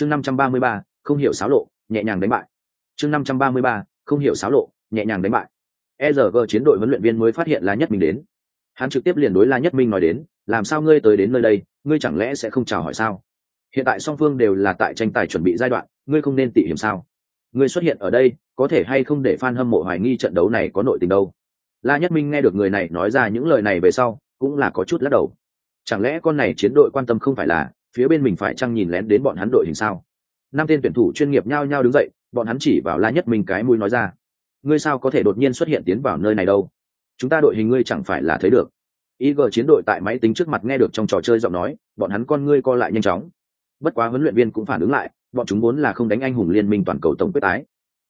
chương năm trăm ba mươi ba, không hiểu xáo lộ, nhẹ nhàng đánh bại. chương năm trăm ba mươi ba, không hiểu xáo lộ, nhẹ nhàng đánh bại. Erg chiến đội huấn luyện viên mới phát hiện la nhất minh đến. Hắn trực tiếp liền đối la nhất minh nói đến, làm sao ngươi tới đến nơi đây, ngươi chẳng lẽ sẽ không chào hỏi sao? Hiện tại song phương đều là tại tranh tài chuẩn bị giai đoạn, ngươi không nên tỉ hiểm sao? Ngươi xuất hiện ở đây, có thể hay không để f a n hâm mộ hoài nghi trận đấu này có nội tình đâu? La nhất minh nghe được người này nói ra những lời này về sau, cũng là có chút lắc đầu. Chẳng lẽ con này chiến đội quan tâm không phải là phía bên mình phải chăng nhìn lén đến bọn hắn đội hình sao? Năm tên tuyển thủ chuyên nghiệp nhao nhao đứng dậy, bọn hắn chỉ vào la nhất minh cái mũi nói ra. Ngươi sao có thể đột nhiên xuất hiện tiến vào nơi này đâu? Chúng ta đội hình ngươi chẳng phải là thấy được. Ig chiến đội tại máy tính trước mặt nghe được trong trò chơi giọng nói, bọn hắn con ngươi co lại nhanh chóng. Bất quá huấn luyện viên cũng phản ứng lại, bọn chúng vốn là không đánh anh hùng liên minh toàn cầu tổng quyết tái.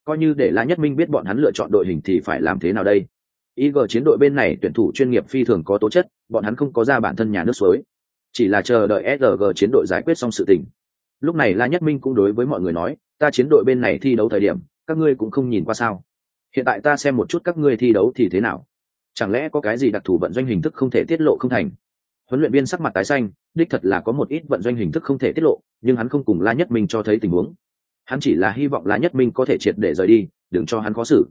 Coi như để la nhất minh biết bọn hắn lựa chọn đội hình thì phải làm thế nào đây? Ig chiến đội bên này tuyển thủ chuyên nghiệp phi thường có tố chất, bọn hắn không có ra bản thân nhà nước suối chỉ là chờ đợi sg chiến đội giải quyết xong sự tình. Lúc này la nhất minh cũng đối với mọi người nói, ta chiến đội bên này thi đấu thời điểm, các ngươi cũng không nhìn qua sao? Hiện tại ta xem một chút các ngươi thi đấu thì thế nào? Chẳng lẽ có cái gì đặc thù vận doanh hình thức không thể tiết lộ không thành? Huấn luyện viên sắc mặt tái xanh, đích thật là có một ít vận doanh hình thức không thể tiết lộ, nhưng hắn không cùng la nhất minh cho thấy tình huống. Hắn chỉ là hy vọng la nhất minh có thể triệt để rời đi, đừng cho hắn khó xử.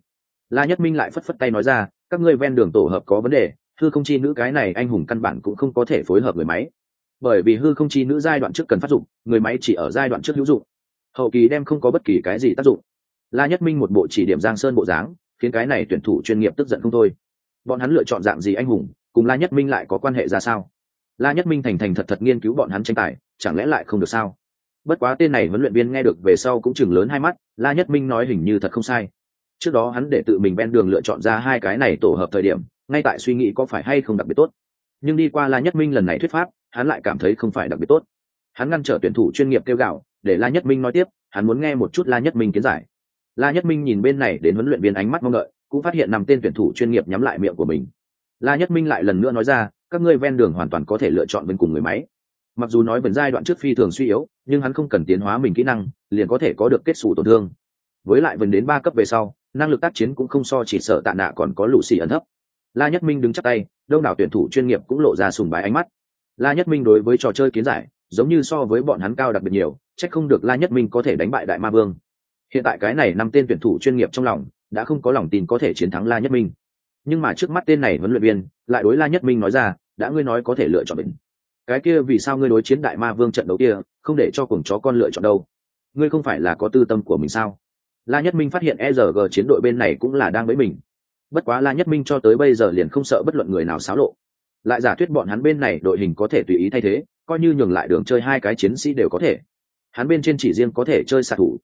La nhất minh lại phất phất tay nói ra, các ngươi ven đường tổ hợp có vấn đề thư không chi nữ cái này anh hùng căn bản cũng không có thể phối hợp người máy bởi vì hư không chi nữ giai đoạn trước cần phát dụng, người máy chỉ ở giai đoạn trước hữu dụng. Hậu kỳ đem không có bất kỳ cái gì tác dụng. La nhất minh một bộ chỉ điểm giang sơn bộ dáng, khiến cái này tuyển thủ chuyên nghiệp tức giận không thôi. Bọn hắn lựa chọn dạng gì anh hùng, cùng la nhất minh lại có quan hệ ra sao? La nhất minh thành thành thật thật nghiên cứu bọn hắn tranh tài, chẳng lẽ lại không được sao? Bất quá tên này huấn luyện viên nghe được về sau cũng chừng lớn hai mắt, la nhất minh nói hình như thật không sai. Trước đó hắn để tự mình ven đường lựa chọn ra hai cái này tổ hợp thời điểm, ngay tại suy nghĩ có phải hay không đặc biệt tốt. Nhưng đi qua la nhất minh lần này thuyết pháp hắn lại cảm thấy không phải đặc biệt tốt. Hắn ngăn trở tuyển thủ chuyên nghiệp kêu gạo để la nhất minh nói tiếp, hắn muốn nghe một chút la nhất minh kiến giải. La nhất minh nhìn bên này đến huấn luyện viên ánh mắt mong đợi, cũng phát hiện nằm tên tuyển thủ chuyên nghiệp nhắm lại miệng của mình. La nhất minh lại lần nữa nói ra, các ngươi ven đường hoàn toàn có thể lựa chọn bên cùng người máy. Mặc dù nói vẫn giai đoạn trước phi thường suy yếu, nhưng hắn không cần tiến hóa mình kỹ năng, liền có thể có được kết xù tổn thương. Với lại vần đến ba cấp về sau, năng lực tác chiến cũng không so chỉ sợ tạ nạ còn có lũ xì ẩn thấp. La nhất minh đứng chắc tay, đông đảo tuyển thủ chuyên nghiệp cũng lộ ra sùng bái ánh mắt la nhất minh đối với trò chơi kiến giải, giống như so với bọn hắn cao đặc biệt nhiều, chắc không được la nhất minh có thể đánh bại đại ma vương. Hiện tại cái này năm tên tuyển thủ chuyên nghiệp trong lòng, đã không có lòng tin có thể chiến thắng la nhất minh. Nhưng mà trước mắt tên này huấn luyện viên, lại đối la nhất minh nói ra, đã ngươi nói có thể lựa chọn mình. Cái kia vì sao ngươi đối chiến đại ma vương trận đấu kia, không để cho cuồng chó con lựa chọn đâu? Ngươi không phải là có tư tâm của mình sao? La nhất minh phát hiện e chiến đội bên này cũng là đang với mình. Bất quá la nhất minh cho tới bây giờ liền không sợ bất luận người nào xáo lộ lại giả thuyết bọn hắn bên này đội hình có thể tùy ý thay thế coi như nhường lại đường chơi hai cái chiến sĩ đều có thể. Hắn bên trên chỉ riêng có thể chơi xạ thủ.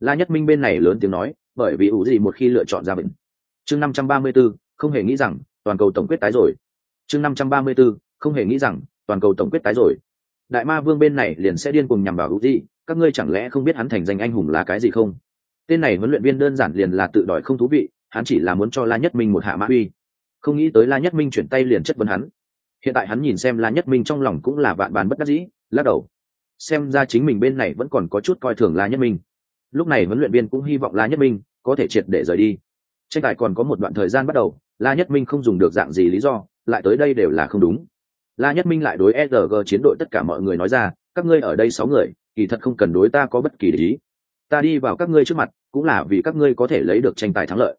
La nhất minh bên này lớn tiếng nói bởi vì ủ gì một khi lựa chọn ra bệnh chương năm trăm ba mươi 534, không hề nghĩ rằng toàn cầu tổng quyết tái rồi. Chương năm trăm ba mươi 534, không hề nghĩ rằng toàn cầu tổng quyết tái rồi. Đại ma vương bên này liền sẽ điên cùng nhằm vào ủ gì các ngươi chẳng lẽ không biết hắn thành danh anh hùng là cái gì không? Tên này huấn luyện viên đơn giản liền là tự đòi không thú vị hắn chỉ là muốn cho la nhất minh một hạ mã uy. Không nghĩ tới la nhất minh chuyển tay liền chất vấn hắn hiện tại hắn nhìn xem la nhất minh trong lòng cũng là vạn bàn bất đắc dĩ, lắc đầu. Xem ra chính mình bên này vẫn còn có chút coi thường la nhất minh. Lúc này huấn luyện viên cũng hy vọng la nhất minh có thể triệt để rời đi. Tranh tài còn có một đoạn thời gian bắt đầu, la nhất minh không dùng được dạng gì lý do, lại tới đây đều là không đúng. La nhất minh lại đối sg chiến đội tất cả mọi người nói ra, các ngươi ở đây sáu người, kỳ thật không cần đối ta có bất kỳ lý ta đi vào các ngươi trước mặt, cũng là vì các ngươi có thể lấy được tranh tài thắng lợi.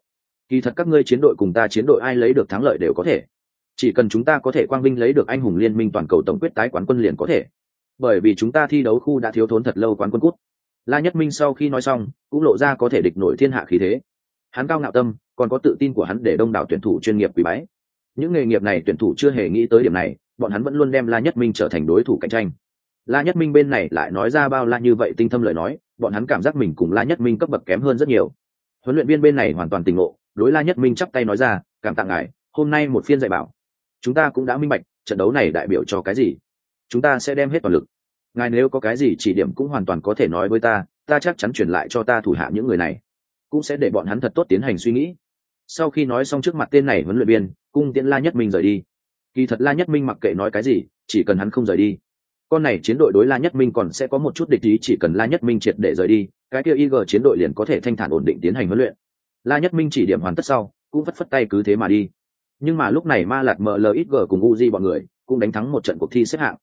Kỳ thật các ngươi chiến đội cùng ta chiến đội ai lấy được thắng lợi đều có thể chỉ cần chúng ta có thể quang vinh lấy được anh hùng liên minh toàn cầu tổng quyết tái quán quân liền có thể. Bởi vì chúng ta thi đấu khu đã thiếu thốn thật lâu quán quân cút. La nhất minh sau khi nói xong, cũng lộ ra có thể địch nổi thiên hạ khí thế. Hắn cao ngạo tâm, còn có tự tin của hắn để đông đảo tuyển thủ chuyên nghiệp quý bái. Những nghề nghiệp này tuyển thủ chưa hề nghĩ tới điểm này, bọn hắn vẫn luôn đem la nhất minh trở thành đối thủ cạnh tranh. La nhất minh bên này lại nói ra bao la như vậy tinh thâm lời nói, bọn hắn cảm giác mình cùng la nhất minh cấp bậc kém hơn rất nhiều. Huấn luyện viên bên này hoàn toàn tỉnh ngộ, đối la nhất minh chắp tay nói ra, cảm tạ ngài, hôm nay một phiên dạy bảo chúng ta cũng đã minh bạch trận đấu này đại biểu cho cái gì. Chúng ta sẽ đem hết toàn lực. Ngài nếu có cái gì chỉ điểm cũng hoàn toàn có thể nói với ta ta chắc chắn truyền lại cho ta thủ hạ những người này. Cũng sẽ để bọn hắn thật tốt tiến hành suy nghĩ. Sau khi nói xong trước mặt tên này huấn luyện viên, cung tiễn la nhất minh rời đi. Kỳ thật la nhất minh mặc kệ nói cái gì, chỉ cần hắn không rời đi. Con này chiến đội đối la nhất minh còn sẽ có một chút địch ý, chỉ cần la nhất minh triệt để rời đi, cái kia ig chiến đội liền có thể thanh thản ổn định tiến hành huấn luyện. La nhất minh chỉ điểm hoàn tất sau, cũng phất phất tay cứ thế mà đi nhưng mà lúc này ma lạt mlxg cùng uzi bọn người cũng đánh thắng một trận cuộc thi xếp hạng.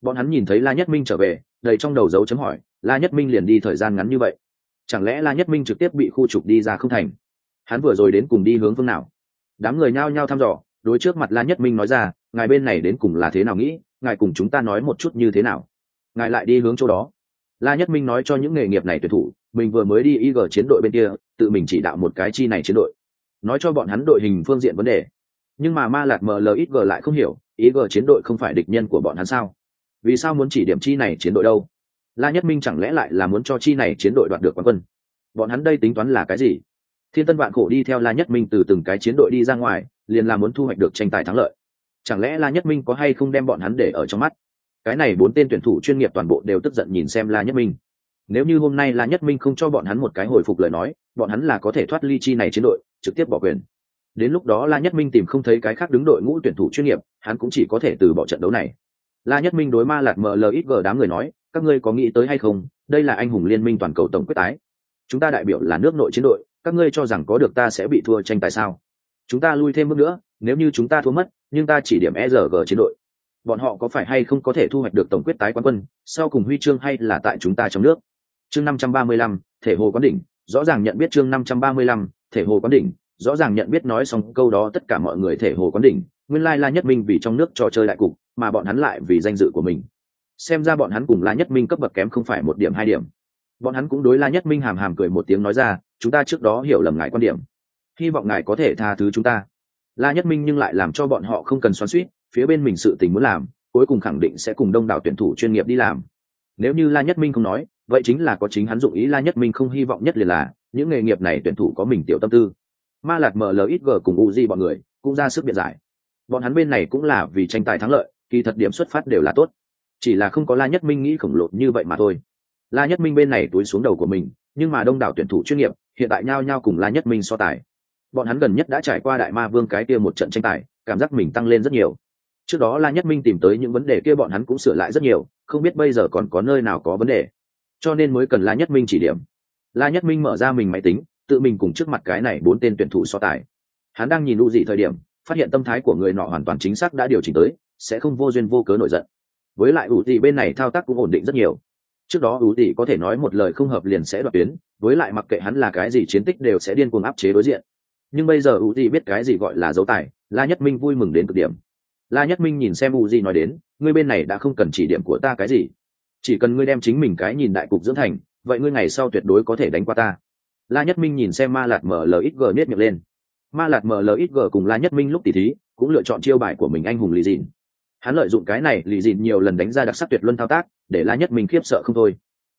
Bọn hắn nhìn thấy la nhất minh trở về, đầy trong đầu dấu chấm hỏi, la nhất minh liền đi thời gian ngắn như vậy? Chẳng lẽ la nhất minh trực tiếp bị khu trục đi ra không thành? Hắn vừa rồi đến cùng đi hướng phương nào? Đám người nhao nhao thăm dò, đối trước mặt la nhất minh nói ra, ngài bên này đến cùng là thế nào nghĩ? Ngài cùng chúng ta nói một chút như thế nào? Ngài lại đi hướng chỗ đó. La nhất minh nói cho những nghề nghiệp này tuyển thủ, mình vừa mới đi ig chiến đội bên kia, tự mình chỉ đạo một cái chi này chiến đội. Nói cho bọn hắn đội hình phương diện vấn đề nhưng mà ma lạc mlxg lại không hiểu, ý ig chiến đội không phải địch nhân của bọn hắn sao? Vì sao muốn chỉ điểm chi này chiến đội đâu? La nhất minh chẳng lẽ lại là muốn cho chi này chiến đội đoạt được quán quân? Bọn hắn đây tính toán là cái gì? Thiên tân vạn khổ đi theo la nhất minh từ từng cái chiến đội đi ra ngoài, liền là muốn thu hoạch được tranh tài thắng lợi. Chẳng lẽ la nhất minh có hay không đem bọn hắn để ở trong mắt? Cái này bốn tên tuyển thủ chuyên nghiệp toàn bộ đều tức giận nhìn xem la nhất minh. Nếu như hôm nay la nhất minh không cho bọn hắn một cái hồi phục lời nói, bọn hắn là có thể thoát ly chi này chiến đội, trực tiếp bỏ quyền đến lúc đó la nhất minh tìm không thấy cái khác đứng đội ngũ tuyển thủ chuyên nghiệp, hắn cũng chỉ có thể từ bỏ trận đấu này. La nhất minh đối ma lạc mlxg đám người nói, các ngươi có nghĩ tới hay không? Đây là anh hùng liên minh toàn cầu tổng quyết tái. Chúng ta đại biểu là nước nội chiến đội, các ngươi cho rằng có được ta sẽ bị thua tranh tài sao? Chúng ta lui thêm bước nữa, nếu như chúng ta thua mất, nhưng ta chỉ điểm e r g chiến đội. Bọn họ có phải hay không có thể thu hoạch được tổng quyết tái quán quân, sau cùng huy chương hay là tại chúng ta trong nước? Chương năm trăm ba mươi lăm, thể hồ quán đỉnh. Rõ ràng nhận biết chương năm trăm ba mươi lăm, thể hồ quán đỉnh rõ ràng nhận biết nói xong câu đó tất cả mọi người thể hồ quán đỉnh, nguyên lai la nhất minh vì trong nước trò chơi đại cục, mà bọn hắn lại vì danh dự của mình. Xem ra bọn hắn cùng la nhất minh cấp bậc kém không phải một điểm hai điểm. Bọn hắn cũng đối la nhất minh hàm hàm cười một tiếng nói ra, chúng ta trước đó hiểu lầm ngài quan điểm. Hy vọng ngài có thể tha thứ chúng ta. La nhất minh nhưng lại làm cho bọn họ không cần xoắn suýt phía bên mình sự tình muốn làm, cuối cùng khẳng định sẽ cùng đông đảo tuyển thủ chuyên nghiệp đi làm. Nếu như la nhất minh không nói, vậy chính là có chính hắn dụng ý la nhất minh không hy vọng nhất liền là, những nghề nghiệp này tuyển thủ có mình tiểu tâm tư ma lạc mlxg cùng u di bọn người, cũng ra sức biện giải. Bọn hắn bên này cũng là vì tranh tài thắng lợi, kỳ thật điểm xuất phát đều là tốt. Chỉ là không có la nhất minh nghĩ khổng lồ như vậy mà thôi. La nhất minh bên này túi xuống đầu của mình, nhưng mà đông đảo tuyển thủ chuyên nghiệp, hiện tại nhao nhao cùng la nhất minh so tài. Bọn hắn gần nhất đã trải qua đại ma vương cái kia một trận tranh tài, cảm giác mình tăng lên rất nhiều. Trước đó la nhất minh tìm tới những vấn đề kia bọn hắn cũng sửa lại rất nhiều, không biết bây giờ còn có nơi nào có vấn đề. Cho nên mới cần la nhất minh chỉ điểm. La nhất minh mở ra mình máy tính tự mình cùng trước mặt cái này bốn tên tuyển thủ so tài. Hắn đang nhìn u dị thời điểm, phát hiện tâm thái của người nọ hoàn toàn chính xác đã điều chỉnh tới, sẽ không vô duyên vô cớ nổi giận. Với lại u dị bên này thao tác cũng ổn định rất nhiều. Trước đó u dị có thể nói một lời không hợp liền sẽ đoạt tuyến, với lại mặc kệ hắn là cái gì chiến tích đều sẽ điên cuồng áp chế đối diện. Nhưng bây giờ u dị biết cái gì gọi là dấu tài, la nhất minh vui mừng đến cực điểm. La nhất minh nhìn xem u dị nói đến, ngươi bên này đã không cần chỉ điểm của ta cái gì. Chỉ cần ngươi đem chính mình cái nhìn đại cục dưỡng thành, vậy ngươi ngày sau tuyệt đối có thể đánh qua ta la nhất minh nhìn xem ma lạt mlxg nết miệng lên. Ma lạt mlxg cùng la nhất minh lúc tỉ thí, cũng lựa chọn chiêu bài của mình anh hùng lì dìn. Hắn lợi dụng cái này, lì dìn nhiều lần đánh ra đặc sắc tuyệt luân thao tác, để la nhất minh khiếp sợ không thôi.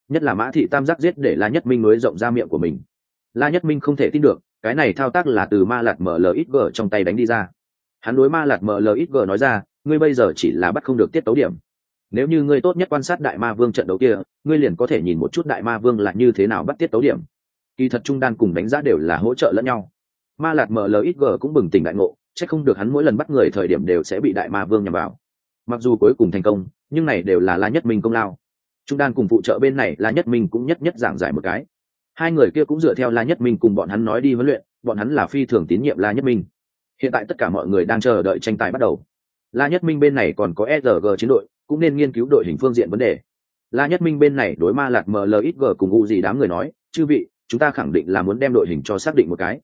Nhất là mã thị tam giác giết để la nhất minh nối rộng ra miệng của mình. La nhất minh không thể tin được, cái này thao tác là từ ma lạt mlxg trong tay đánh đi ra. Hắn đối ma lạt mlxg nói ra, ngươi bây giờ chỉ là bắt không được tiết tấu điểm. Nếu như ngươi tốt nhất quan sát đại ma vương trận đấu kia, ngươi liền có thể nhìn một chút đại ma vương là như thế nào bắt tiết tấu điểm kỳ thật trung đan cùng đánh giá đều là hỗ trợ lẫn nhau. Ma lạt mlxg cũng bừng tỉnh đại ngộ c h ắ c không được hắn mỗi lần bắt người thời điểm đều sẽ bị đại ma vương nhằm vào. Mặc dù cuối cùng thành công, nhưng này đều là la nhất minh công lao. Trung đan cùng phụ trợ bên này, la nhất minh cũng nhất nhất giảng giải một cái. Hai người kia cũng dựa theo la nhất minh cùng bọn hắn nói đi huấn luyện, bọn hắn là phi thường tín nhiệm la nhất minh. Hiện tại tất cả mọi người đang chờ đợi tranh tài bắt đầu. La nhất minh bên này còn có sg chiến đội, cũng nên nghiên cứu đội hình phương diện vấn đề. La nhất minh bên này đối ma lạt mlxg cùng u gì đám người nói, chư vị chúng ta khẳng định là muốn đem đội hình cho xác định một cái.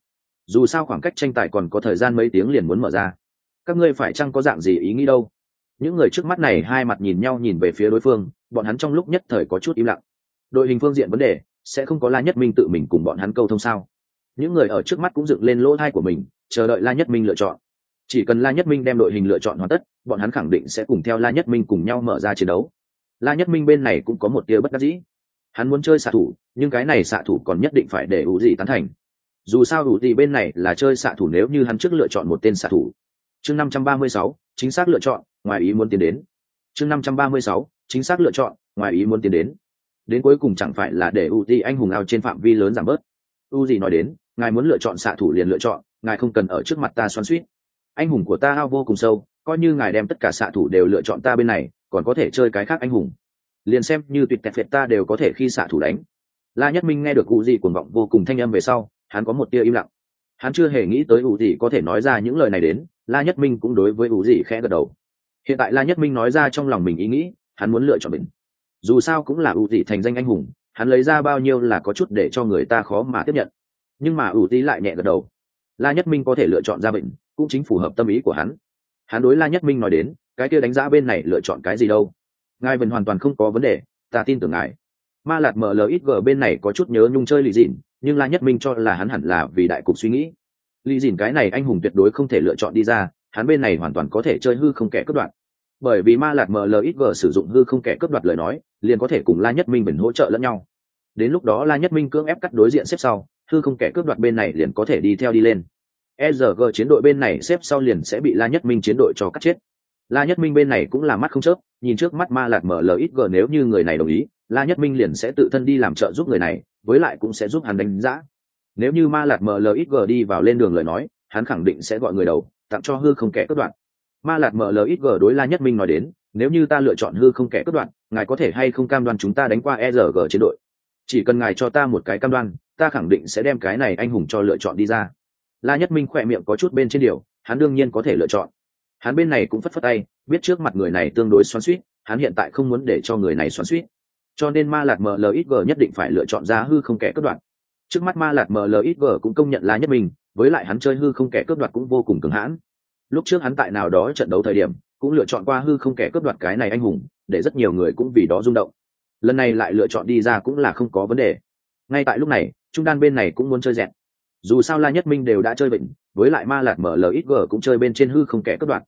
Dù sao khoảng cách tranh tài còn có thời gian mấy tiếng liền muốn mở ra. Các ngươi phải chăng có dạng gì ý nghĩ đâu? Những người trước mắt này hai mặt nhìn nhau nhìn về phía đối phương, bọn hắn trong lúc nhất thời có chút im lặng. Đội hình phương diện vấn đề, sẽ không có la nhất minh tự mình cùng bọn hắn câu thông sao? Những người ở trước mắt cũng dựng lên lỗ thai của mình, chờ đợi la nhất minh lựa chọn. Chỉ cần la nhất minh đem đội hình lựa chọn hoàn tất, bọn hắn khẳng định sẽ cùng theo la nhất minh cùng nhau mở ra chiến đấu. La nhất minh bên này cũng có một tia bất đắc dĩ hắn muốn chơi xạ thủ, nhưng cái này xạ thủ còn nhất định phải để ủ gì tán thành. Dù sao ủ gì bên này là chơi xạ thủ nếu như hắn trước lựa chọn một tên xạ thủ. Chương năm trăm ba mươi sáu, chính xác lựa chọn, ngoài ý muốn tiến đến. Chương năm trăm ba mươi sáu, chính xác lựa chọn, ngoài ý muốn tiến đến. Đến cuối cùng chẳng phải là để ủ gì anh hùng ao trên phạm vi lớn giảm bớt. U gì nói đến, ngài muốn lựa chọn xạ thủ liền lựa chọn, ngài không cần ở trước mặt ta xoắn suýt anh hùng của ta ao vô cùng sâu, coi như ngài đem tất cả xạ thủ đều lựa chọn ta bên này, còn có thể chơi cái khác anh hùng liền xem như tuyệt tẹt phệt ta đều có thể khi xạ thủ đánh. La nhất minh nghe được u di cuồng vọng vô cùng thanh âm về sau, hắn có một tia im lặng. Hắn chưa hề nghĩ tới u di có thể nói ra những lời này đến, la nhất minh cũng đối với u di khẽ gật đầu. Hiện tại la nhất minh nói ra trong lòng mình ý nghĩ, hắn muốn lựa chọn mình. Dù sao cũng là u di thành danh anh hùng, hắn lấy ra bao nhiêu là có chút để cho người ta khó mà tiếp nhận. Nhưng mà u di lại nhẹ gật đầu. La nhất minh có thể lựa chọn ra bệnh, cũng chính phù hợp tâm ý của hắn. Hắn đối la nhất minh nói đến, cái kia đánh giá bên này lựa chọn cái gì đâu? Ngài vẫn hoàn toàn không có vấn đề ta tin tưởng ngài. Ma lạt mở lời ít gờ bên này có chút nhớ nhung chơi lì dịn nhưng la nhất minh cho là hắn hẳn là vì đại cục suy nghĩ. Lì dịn cái này anh hùng tuyệt đối không thể lựa chọn đi ra hắn bên này hoàn toàn có thể chơi hư không kẻ cướp đoạt. Bởi vì ma lạt ít gờ sử dụng hư không kẻ cướp đoạt lời nói liền có thể cùng la nhất minh bình hỗ trợ lẫn nhau. Đến lúc đó la nhất minh cưỡng ép cắt đối diện xếp sau hư không kẻ cướp đoạt bên này liền có thể đi theo đi lên. Sg chiến đội bên này xếp sau liền sẽ bị La Nhất Minh chiến đội cho cắt chết. La Nhất Minh bên này cũng là mắt không chớp, nhìn trước mắt Ma Lạt mở lời ít gờ nếu như người này đồng ý, La Nhất Minh liền sẽ tự thân đi làm trợ giúp người này, với lại cũng sẽ giúp hắn đánh giá. Nếu như Ma Lạt mở lời ít gờ đi vào lên đường lời nói, hắn khẳng định sẽ gọi người đầu, tặng cho hư không kẻ cất đoạn. Ma Lạt mở lời ít gờ đối La Nhất Minh nói đến, nếu như ta lựa chọn hư không kẻ cất đoạn, ngài có thể hay không cam đoan chúng ta đánh qua e rg chiến đội? Chỉ cần ngài cho ta một cái cam đoan, ta khẳng định sẽ đem cái này anh hùng cho lựa chọn đi ra la nhất minh khỏe miệng có chút bên trên điều hắn đương nhiên có thể lựa chọn hắn bên này cũng phất phất tay, biết trước mặt người này tương đối xoắn suýt hắn hiện tại không muốn để cho người này xoắn suýt cho nên ma lạt mlxg nhất định phải lựa chọn ra hư không kẻ cướp đoạt. Trước mắt ma lạt mlxg cũng công nhận là nhất minh với lại hắn chơi hư không kẻ cướp đoạt cũng vô cùng cứng hãn. Lúc trước hắn tại nào đó trận đấu thời điểm, cũng lựa chọn qua hư không kẻ cướp đoạt cái này anh hùng, để rất nhiều người cũng vì đó rung động. Lần này lại lựa chọn đi ra cũng là không có vấn đề. Ngay tại lúc này, trung đan bên này cũng muốn chơi dẹt dù sao la nhất minh đều đã chơi bệnh với lại ma lạc mở lxg cũng chơi bên trên hư không kẻ cất đoạn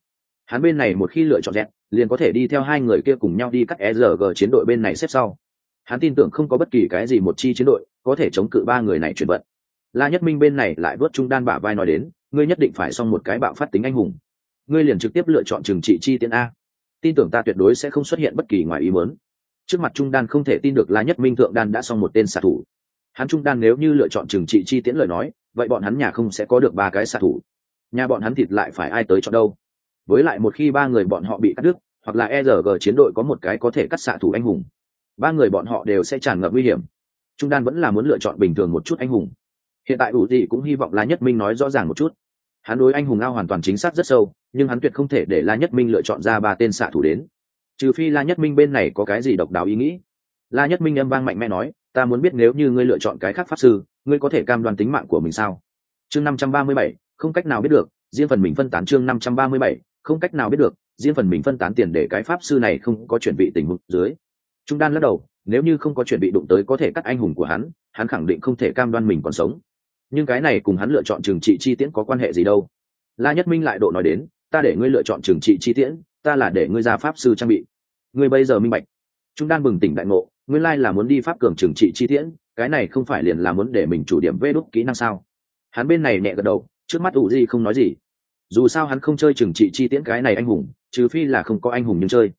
hắn bên này một khi lựa chọn dẹn liền có thể đi theo hai người kia cùng nhau đi cắt srg chiến đội bên này xếp sau. Hắn tin tưởng không có bất kỳ cái gì một chi chiến đội có thể chống cự ba người này chuyển vận. La nhất minh bên này lại vớt trung đan bả vai nói đến, ngươi nhất định phải xong một cái bạo phát tính anh hùng. Ngươi liền trực tiếp lựa chọn trừng trị chi tiến a. Tin tưởng ta tuyệt đối sẽ không xuất hiện bất kỳ ngoài ý muốn. Trước mặt trung đan không thể tin được la nhất minh thượng đan đã xong một tên xạ thủ. Hắn trung đan nếu như lựa chọn trừng trị chi tiễn lời nói vậy bọn hắn nhà không sẽ có được ba cái xạ thủ. Nhà bọn hắn thịt lại phải ai tới cho đâu? Với lại một khi ba người bọn họ bị cắt đứt, hoặc là e rg chiến đội có một cái có thể cắt xạ thủ anh hùng, ba người bọn họ đều sẽ tràn ngập nguy hiểm. Trung đan vẫn là muốn lựa chọn bình thường một chút anh hùng. Hiện tại ủ gì cũng hy vọng la nhất minh nói rõ ràng một chút. Hắn đối anh hùng ao hoàn toàn chính xác rất sâu, nhưng hắn tuyệt không thể để la nhất minh lựa chọn ra ba tên xạ thủ đến. Trừ phi la nhất minh bên này có cái gì độc đáo ý nghĩ. La nhất minh âm vang mạnh mẽ nói, ta muốn biết nếu như ngươi lựa chọn cái khác pháp sư ngươi có thể cam đoan tính mạng của mình sao? Chương năm trăm ba mươi bảy, không cách nào biết được, riêng phần mình phân tán chương năm trăm ba mươi bảy, không cách nào biết được, riêng phần mình phân tán tiền để cái pháp sư này không có chuẩn bị tình huống dưới. Trung đan lắc đầu, nếu như không có chuẩn bị đụng tới có thể cắt anh hùng của hắn hắn khẳng định không thể cam đoan mình còn sống. Nhưng cái này cùng hắn lựa chọn trường trị chi tiễn có quan hệ gì đâu? La nhất minh lại độ nói đến, ta để ngươi lựa chọn trường trị chi tiễn, ta là để ngươi ra pháp sư trang bị. Ngươi bây giờ minh bạch. Trung đan bừng tỉnh đại ngộ, nguyên lai là muốn đi pháp cường trừng trị chi tiễn cái này không phải liền là muốn để mình chủ điểm vê đúc kỹ năng sao? Hắn bên này nhẹ gật đầu, trước mắt ủ gì không nói gì. Dù sao hắn không chơi trừng trị chi tiễn cái này anh hùng, trừ phi là không có anh hùng nhưng chơi.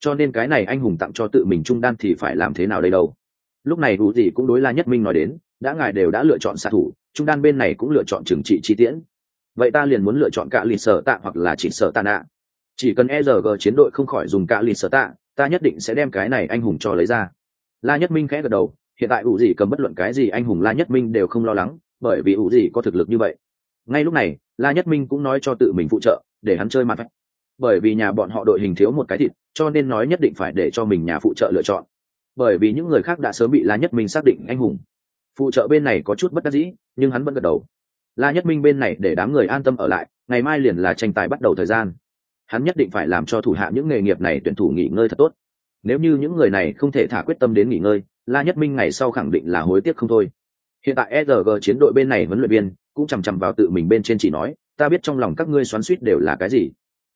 Cho nên cái này anh hùng tặng cho tự mình trung đan thì phải làm thế nào đây đâu? Lúc này ủ gì cũng đối la nhất minh nói đến, đã ngài đều đã lựa chọn xạ thủ, trung đan bên này cũng lựa chọn trừng trị chi tiễn. Vậy ta liền muốn lựa chọn cả lịch sở tạ hoặc là chỉ sở tạ nạ. Chỉ cần e rg chiến đội không khỏi dùng cả lịch sở tạ, ta nhất định sẽ đem cái này anh hùng cho lấy ra. La nhất minh khẽ gật đầu hiện tại ủ gì cầm bất luận cái gì anh hùng la nhất minh đều không lo lắng, bởi vì ủ gì có thực lực như vậy. Ngay lúc này, la nhất minh cũng nói cho tự mình phụ trợ, để hắn chơi mặt. Bởi vì nhà bọn họ đội hình thiếu một cái thịt, cho nên nói nhất định phải để cho mình nhà phụ trợ lựa chọn. Bởi vì những người khác đã sớm bị la nhất minh xác định anh hùng. Phụ trợ bên này có chút bất đắc dĩ, nhưng hắn vẫn gật đầu. La nhất minh bên này để đám người an tâm ở lại, ngày mai liền là tranh tài bắt đầu thời gian. Hắn nhất định phải làm cho thủ hạ những nghề nghiệp này tuyển thủ nghỉ ngơi thật tốt nếu như những người này không thể thả quyết tâm đến nghỉ ngơi, la nhất minh ngày sau khẳng định là hối tiếc không thôi. Hiện tại erg chiến đội bên này huấn luyện viên cũng chằm chằm vào tự mình bên trên chỉ nói, ta biết trong lòng các ngươi xoắn suýt đều là cái gì,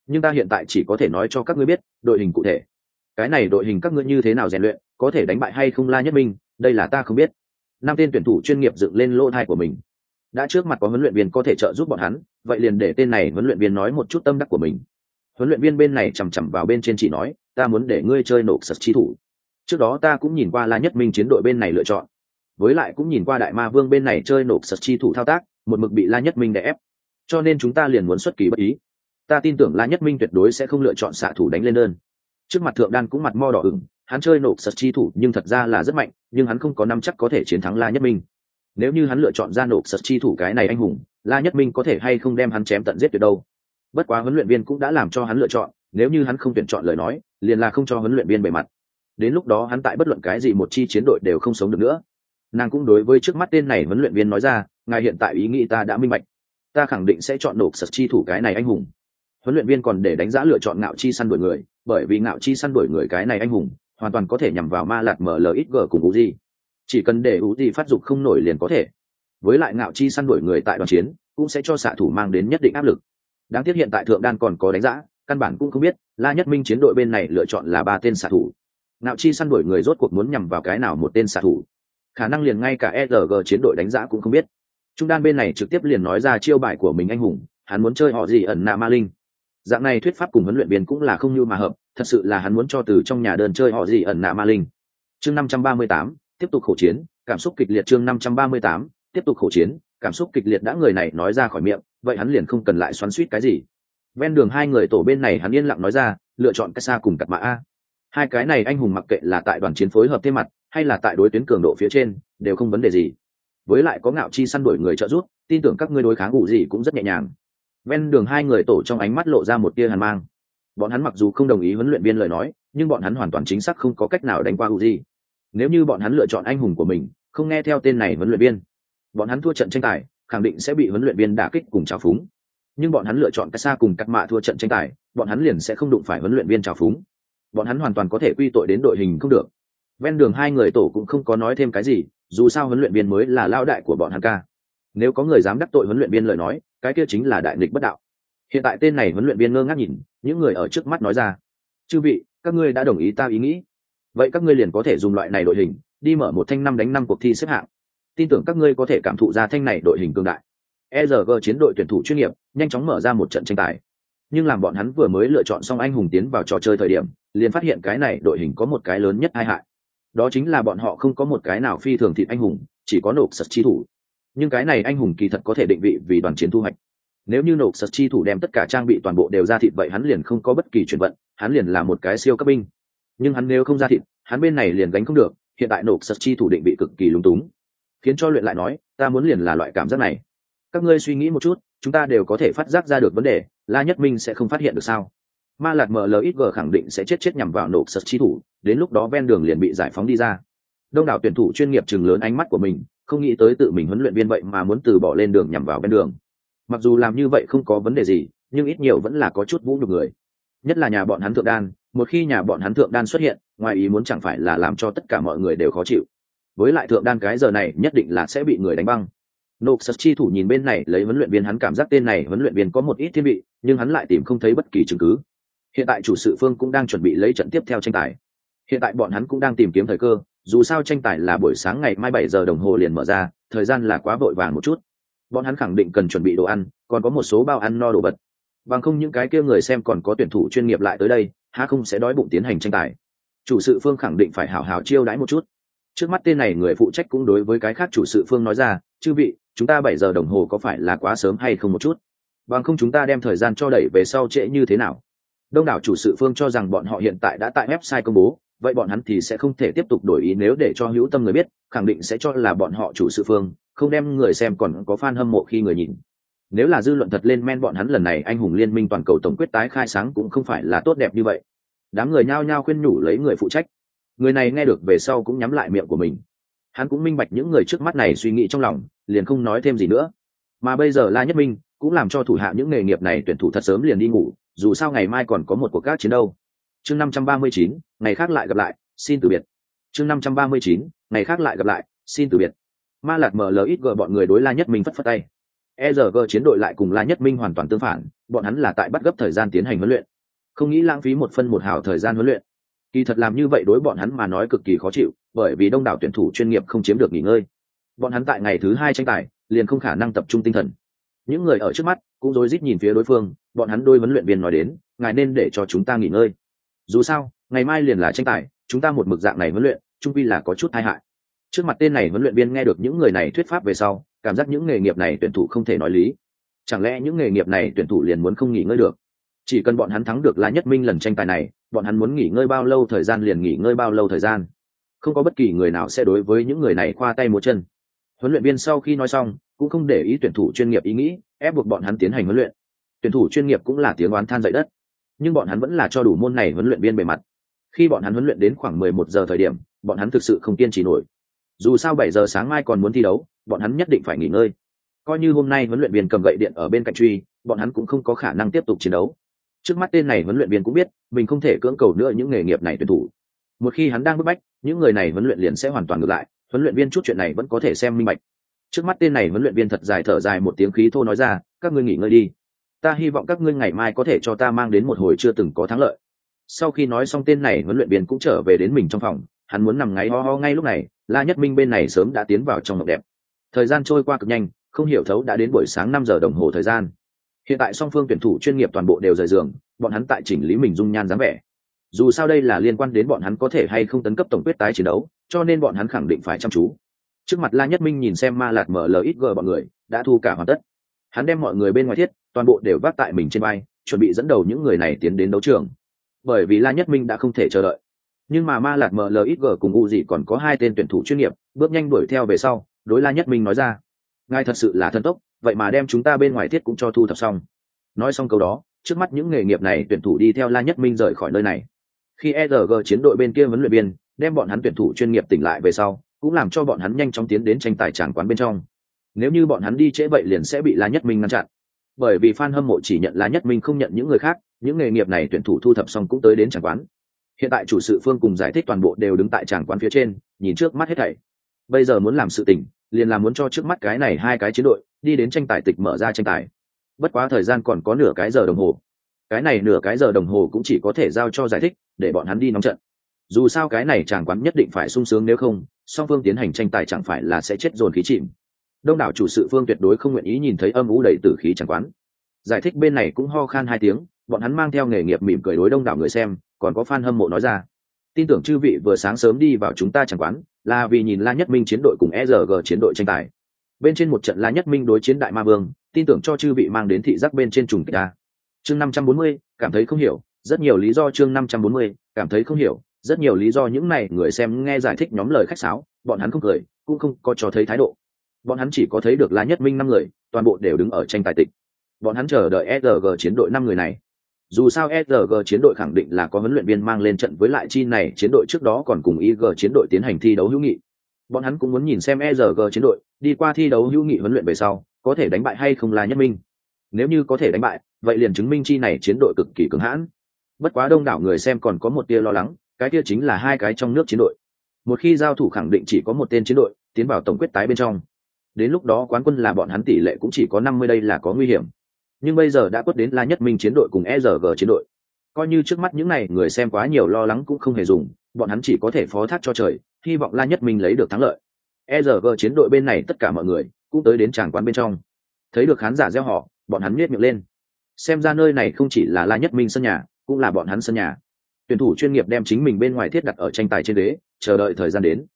nhưng ta hiện tại chỉ có thể nói cho các ngươi biết, đội hình cụ thể. Cái này đội hình các ngươi như thế nào rèn luyện, có thể đánh bại hay không la nhất minh, đây là ta không biết. Năm tên tuyển thủ chuyên nghiệp dựng lên lỗ thai của mình. Đã trước mặt có huấn luyện viên có thể trợ giúp bọn hắn, vậy liền để tên này huấn luyện viên nói một chút tâm đắc của mình. Huấn luyện viên bên này chằm chằm vào bên trên chỉ nói ta muốn để ngươi chơi nổ sật chi thủ. Trước đó ta cũng nhìn qua la nhất minh chiến đội bên này lựa chọn. Với lại cũng nhìn qua đại ma vương bên này chơi nổ sật chi thủ thao tác, một mực bị la nhất minh đè ép. Cho nên chúng ta liền muốn xuất kỳ bất ý. Ta tin tưởng la nhất minh tuyệt đối sẽ không lựa chọn xạ thủ đánh lên đơn. Trước mặt thượng đan cũng mặt mo đỏ ửng, hắn chơi nổ sật chi thủ nhưng thật ra là rất mạnh, nhưng hắn không có năm chắc có thể chiến thắng la nhất minh. Nếu như hắn lựa chọn ra nổ sật chi thủ cái này anh hùng, la nhất minh có thể hay không đem hắn chém tận giết tuyệt đâu? Bất quá huấn luyện viên cũng đã làm cho hắn lựa chọn, nếu như hắn không tuyển chọn lời nói, liền là không cho huấn luyện viên bề mặt. Đến lúc đó hắn tại bất luận cái gì một chi chiến đội đều không sống được nữa. Nàng cũng đối với trước mắt tên này huấn luyện viên nói ra, ngài hiện tại ý nghĩ ta đã minh bạch. Ta khẳng định sẽ chọn nộp sật chi thủ cái này anh hùng. Huấn luyện viên còn để đánh giá lựa chọn ngạo chi săn đuổi người, bởi vì ngạo chi săn đuổi người cái này anh hùng, hoàn toàn có thể nhằm vào ma lạt mlxg cùng uzi. Chỉ cần để uzi phát dục không nổi liền có thể. Với lại ngạo chi săn đuổi người tại đoàn chiến, cũng sẽ cho xạ thủ mang đến nhất định áp lực đáng tiếc hiện tại thượng đan còn có đánh giá căn bản cũng không biết, la nhất minh chiến đội bên này lựa chọn là ba tên xạ thủ. Nạo chi săn đuổi người rốt cuộc muốn nhằm vào cái nào một tên xạ thủ? Khả năng liền ngay cả erg chiến đội đánh giá cũng không biết. Trung đan bên này trực tiếp liền nói ra chiêu bài của mình anh hùng, hắn muốn chơi họ gì ẩn nạ ma linh. Dạng này thuyết pháp cùng huấn luyện viên cũng là không như mà hợp, thật sự là hắn muốn cho từ trong nhà đơn chơi họ gì ẩn nạ ma linh. Chương năm trăm ba mươi tám, tiếp tục khổ chiến, cảm xúc kịch liệt chương năm trăm ba mươi tám, tiếp tục khổ chiến, cảm xúc kịch liệt đã người này nói ra khỏi miệng vậy hắn liền không cần lại xoắn suýt cái gì. Ven đường hai người tổ bên này hắn yên lặng nói ra lựa chọn cách xa cùng cặp mã a. Hai cái này anh hùng mặc kệ là tại đoàn chiến phối hợp thêm mặt hay là tại đối tuyến cường độ phía trên đều không vấn đề gì. Với lại có ngạo chi săn đuổi người trợ giúp tin tưởng các ngươi đối kháng ủ gì cũng rất nhẹ nhàng. Ven đường hai người tổ trong ánh mắt lộ ra một tia hàn mang. Bọn hắn mặc dù không đồng ý huấn luyện viên lời nói nhưng bọn hắn hoàn toàn chính xác không có cách nào đánh qua Uzi. Nếu như bọn hắn lựa chọn anh hùng của mình, không nghe theo tên này huấn luyện viên, bọn hắn thua trận tranh tài, khẳng định sẽ bị huấn luyện viên đả kích cùng trào phúng. Nhưng bọn hắn lựa chọn cách xa cùng cắt mạ thua trận tranh tài, bọn hắn liền sẽ không đụng phải huấn luyện viên trào phúng. Bọn hắn hoàn toàn có thể quy tội đến đội hình không được. Ven đường hai người tổ cũng không có nói thêm cái gì, dù sao huấn luyện viên mới là lao đại của bọn hắn ca. Nếu có người dám đắc tội huấn luyện viên lời nói, cái kia chính là đại nghịch bất đạo. Hiện tại tên này huấn luyện viên ngơ ngác nhìn, những người ở trước mắt nói ra: "Chư vị, các ngươi đã đồng ý ta ý nghĩ vậy các ngươi liền có thể dùng loại này đội hình đi mở một thanh năm đánh năm cuộc thi xếp hạng tin tưởng các ngươi có thể cảm thụ ra thanh này đội hình cương đại. Erg chiến đội tuyển thủ chuyên nghiệp, nhanh chóng mở ra một trận tranh tài. Nhưng làm bọn hắn vừa mới lựa chọn xong anh hùng tiến vào trò chơi thời điểm, liền phát hiện cái này đội hình có một cái lớn nhất hai hại. Đó chính là bọn họ không có một cái nào phi thường thịt anh hùng, chỉ có nộp sật chi thủ. Nhưng cái này anh hùng kỳ thật có thể định vị vì đoàn chiến thu hoạch. Nếu như nộp sật chi thủ đem tất cả trang bị toàn bộ đều ra thịt vậy hắn liền không có bất kỳ chuyển vận, hắn liền là một cái siêu cấp binh. Nhưng hắn nếu không ra thịt, hắn bên này liền gánh không được, hiện tại nộp sật chi thủ định bị cực kỳ lúng túng khiến cho luyện lại nói, ta muốn liền là loại cảm giác này. Các ngươi suy nghĩ một chút, chúng ta đều có thể phát giác ra được vấn đề, la nhất minh sẽ không phát hiện được sao? Ma lạc mlxg khẳng định sẽ chết chết nhằm vào nộp sật chi thủ, đến lúc đó ven đường liền bị giải phóng đi ra. Đông đảo tuyển thủ chuyên nghiệp chừng lớn ánh mắt của mình, không nghĩ tới tự mình huấn luyện viên vậy mà muốn từ bỏ lên đường nhằm vào ven đường. Mặc dù làm như vậy không có vấn đề gì, nhưng ít nhiều vẫn là có chút vũ nhục người. Nhất là nhà bọn hắn thượng đan, một khi nhà bọn hắn thượng đan xuất hiện, ngoài ý muốn chẳng phải là làm cho tất cả mọi người đều khó chịu với lại thượng đan cái giờ này nhất định là sẽ bị người đánh băng. Nộp sật chi thủ nhìn bên này, lấy huấn luyện viên hắn cảm giác tên này huấn luyện viên có một ít thiên bị nhưng hắn lại tìm không thấy bất kỳ chứng cứ. Hiện tại chủ sự phương cũng đang chuẩn bị lấy trận tiếp theo tranh tài. Hiện tại bọn hắn cũng đang tìm kiếm thời cơ, dù sao tranh tài là buổi sáng ngày mai bảy giờ đồng hồ liền mở ra, thời gian là quá vội vàng một chút. Bọn hắn khẳng định cần chuẩn bị đồ ăn, còn có một số bao ăn no đồ vật. Bằng không những cái kia người xem còn có tuyển thủ chuyên nghiệp lại tới đây, há không sẽ đói bụng tiến hành tranh tài. Chủ sự phương khẳng định phải hào hào chiêu đãi một chút trước mắt tên này người phụ trách cũng đối với cái khác chủ sự phương nói ra, chư vị, chúng ta bảy giờ đồng hồ có phải là quá sớm hay không một chút? Bằng không chúng ta đem thời gian cho đẩy về sau trễ như thế nào? Đông đảo chủ sự phương cho rằng bọn họ hiện tại đã tại website công bố, vậy bọn hắn thì sẽ không thể tiếp tục đổi ý nếu để cho hữu tâm người biết, khẳng định sẽ cho là bọn họ chủ sự phương, không đem người xem còn có fan hâm mộ khi người nhìn. Nếu là dư luận thật lên men bọn hắn lần này, anh hùng liên minh toàn cầu tổng quyết tái khai sáng cũng không phải là tốt đẹp như vậy. Đám người nhao nhao khuyên nhủ lấy người phụ trách người này nghe được về sau cũng nhắm lại miệng của mình. Hắn cũng minh bạch những người trước mắt này suy nghĩ trong lòng liền không nói thêm gì nữa. Mà bây giờ la nhất minh cũng làm cho thủ hạ những nghề nghiệp này tuyển thủ thật sớm liền đi ngủ dù sao ngày mai còn có một cuộc các chiến đâu. Chương năm trăm ba mươi chín ngày khác lại gặp lại xin từ biệt. Chương năm trăm ba mươi chín ngày khác lại gặp lại xin từ biệt. Ma lạc mở lời ít gờ bọn người đối la nhất minh phất phất tay. E giờ gờ chiến đội lại cùng La Nhất Minh hoàn toàn tương phản, bọn hắn là tại bắt gấp thời gian tiến hành huấn luyện, không nghĩ lãng phí một phân một hào thời gian huấn luyện. Kỳ thật làm như vậy đối bọn hắn mà nói cực kỳ khó chịu, bởi vì đông đảo tuyển thủ chuyên nghiệp không chiếm được nghỉ ngơi. Bọn hắn tại ngày thứ hai tranh tài, liền không khả năng tập trung tinh thần. Những người ở trước mắt cũng rối rít nhìn phía đối phương, bọn hắn đôi vấn luyện viên nói đến, ngài nên để cho chúng ta nghỉ ngơi. Dù sao, ngày mai liền là tranh tài, chúng ta một mực dạng này huấn luyện, chung quy là có chút tai hại. Trước mặt tên này huấn luyện viên nghe được những người này thuyết pháp về sau, cảm giác những nghề nghiệp này tuyển thủ không thể nói lý chẳng lẽ những nghề nghiệp này tuyển thủ liền muốn không nghỉ ngơi được chỉ cần bọn hắn thắng được là nhất minh lần tranh tài này, bọn hắn muốn nghỉ ngơi bao lâu thời gian liền nghỉ ngơi bao lâu thời gian. Không có bất kỳ người nào sẽ đối với những người này khoa tay múa chân. Huấn luyện viên sau khi nói xong, cũng không để ý tuyển thủ chuyên nghiệp ý nghĩ, ép buộc bọn hắn tiến hành huấn luyện. Tuyển thủ chuyên nghiệp cũng là tiếng oán than dậy đất. Nhưng bọn hắn vẫn là cho đủ môn này huấn luyện viên bề mặt. Khi bọn hắn huấn luyện đến khoảng mười một giờ thời điểm, bọn hắn thực sự không kiên trì nổi. Dù sao bảy giờ sáng mai còn muốn thi đấu, bọn hắn nhất định phải nghỉ ngơi. Coi như hôm nay huấn luyện viên cầm gậy điện ở bên cạnh truy, bọn hắn cũng không có khả năng tiếp tục chiến đấu trước mắt tên này huấn luyện viên cũng biết, mình không thể cưỡng cầu nữa những nghề nghiệp này tuyển thủ. Một khi hắn đang bức bách, những người này huấn luyện liền sẽ hoàn toàn ngược lại, huấn luyện viên chút chuyện này vẫn có thể xem minh bạch. Trước mắt tên này huấn luyện viên thật dài thở dài một tiếng khí thô nói ra, các ngươi nghỉ ngơi đi. Ta hy vọng các ngươi ngày mai có thể cho ta mang đến một hồi chưa từng có thắng lợi. Sau khi nói xong tên này huấn luyện viên cũng trở về đến mình trong phòng, hắn muốn nằm ngáy ho ho ngay lúc này, la nhất minh bên này sớm đã tiến vào trong mộng đẹp. Thời gian trôi qua cực nhanh, không hiểu thấu đã đến buổi sáng năm giờ đồng hồ thời gian hiện tại song phương tuyển thủ chuyên nghiệp toàn bộ đều rời giường, bọn hắn tại chỉnh lý mình dung nhan dáng vẻ. Dù sao đây là liên quan đến bọn hắn có thể hay không tấn cấp tổng quyết tái chiến đấu, cho nên bọn hắn khẳng định phải chăm chú. Trước mặt la nhất minh nhìn xem ma lạt mở lời ít gờ bọn người, đã thu cả hoàn tất. Hắn đem mọi người bên ngoài thiết, toàn bộ đều vác tại mình trên vai, chuẩn bị dẫn đầu những người này tiến đến đấu trường. Bởi vì la nhất minh đã không thể chờ đợi. Nhưng mà ma lạt mlxg cùng u dị còn có hai tên tuyển thủ chuyên nghiệp, bước nhanh đuổi theo về sau, đối la nhất minh nói ra, ngài thật sự là thân tốc vậy mà đem chúng ta bên ngoài thiết cũng cho thu thập xong. Nói xong câu đó, trước mắt những nghề nghiệp này tuyển thủ đi theo la nhất minh rời khỏi nơi này. Khi erg chiến đội bên kia vấn luyện viên, đem bọn hắn tuyển thủ chuyên nghiệp tỉnh lại về sau, cũng làm cho bọn hắn nhanh chóng tiến đến tranh tài tràng quán bên trong. Nếu như bọn hắn đi trễ vậy liền sẽ bị la nhất minh ngăn chặn. Bởi vì fan hâm mộ chỉ nhận la nhất minh không nhận những người khác, những nghề nghiệp này tuyển thủ thu thập xong cũng tới đến tràng quán. Hiện tại chủ sự phương cùng giải thích toàn bộ đều đứng tại tràng quán phía trên, nhìn trước mắt hết thảy. Bây giờ muốn làm sự tình liền là muốn cho trước mắt cái này hai cái chiến đội đi đến tranh tài tịch mở ra tranh tài. Bất quá thời gian còn có nửa cái giờ đồng hồ. Cái này nửa cái giờ đồng hồ cũng chỉ có thể giao cho giải thích, để bọn hắn đi nóng trận. Dù sao cái này chàng quán nhất định phải sung sướng nếu không, song phương tiến hành tranh tài chẳng phải là sẽ chết dồn khí chìm. Đông đảo chủ sự phương tuyệt đối không nguyện ý nhìn thấy âm ủ đầy tử khí chẳng quán. Giải thích bên này cũng ho khan hai tiếng, bọn hắn mang theo nghề nghiệp mỉm cười đối đông đảo người xem, còn có fan hâm mộ nói ra. Tin tưởng chư vị vừa sáng sớm đi vào chúng ta chẳng quán là vì nhìn la nhất minh chiến đội cùng erg chiến đội tranh tài. Bên trên một trận la nhất minh đối chiến đại ma vương, tin tưởng cho chư vị mang đến thị giác bên trên trùng kịch a. Chương năm trăm bốn mươi, cảm thấy không hiểu, rất nhiều lý do chương năm trăm bốn mươi, cảm thấy không hiểu, rất nhiều lý do những này người xem nghe giải thích nhóm lời khách sáo, bọn hắn không cười, cũng không có cho thấy thái độ. Bọn hắn chỉ có thấy được la nhất minh năm người, toàn bộ đều đứng ở tranh tài tịch. Bọn hắn chờ đợi sg chiến đội năm người này dù sao sg chiến đội khẳng định là có huấn luyện viên mang lên trận với lại chi này, chiến đội trước đó còn cùng ig chiến đội tiến hành thi đấu hữu nghị. Bọn hắn cũng muốn nhìn xem sg chiến đội đi qua thi đấu hữu nghị huấn luyện về sau, có thể đánh bại hay không là nhất minh. Nếu như có thể đánh bại, vậy liền chứng minh chi này chiến đội cực kỳ cứng hãn. Bất quá đông đảo người xem còn có một tia lo lắng, cái kia chính là hai cái trong nước chiến đội. Một khi giao thủ khẳng định chỉ có một tên chiến đội, tiến vào tổng quyết tái bên trong. Đến lúc đó quán quân là bọn hắn tỷ lệ cũng chỉ có năm mươi đây là có nguy hiểm nhưng bây giờ đã quất đến la nhất minh chiến đội cùng erg chiến đội. Coi như trước mắt những n à y người xem quá nhiều lo lắng cũng không hề dùng, bọn hắn chỉ có thể phó thác cho trời, hy vọng la nhất minh lấy được thắng lợi. Erg chiến đội bên này tất cả mọi người cũng tới đến tràng quán bên trong. Thấy được khán giả gieo họ bọn hắn miết miệng lên. Xem ra nơi này không chỉ là la nhất minh sân nhà, cũng là bọn hắn sân nhà. Tuyển thủ chuyên nghiệp đem chính mình bên ngoài thiết đặt ở tranh tài trên đế, chờ đợi thời gian đến.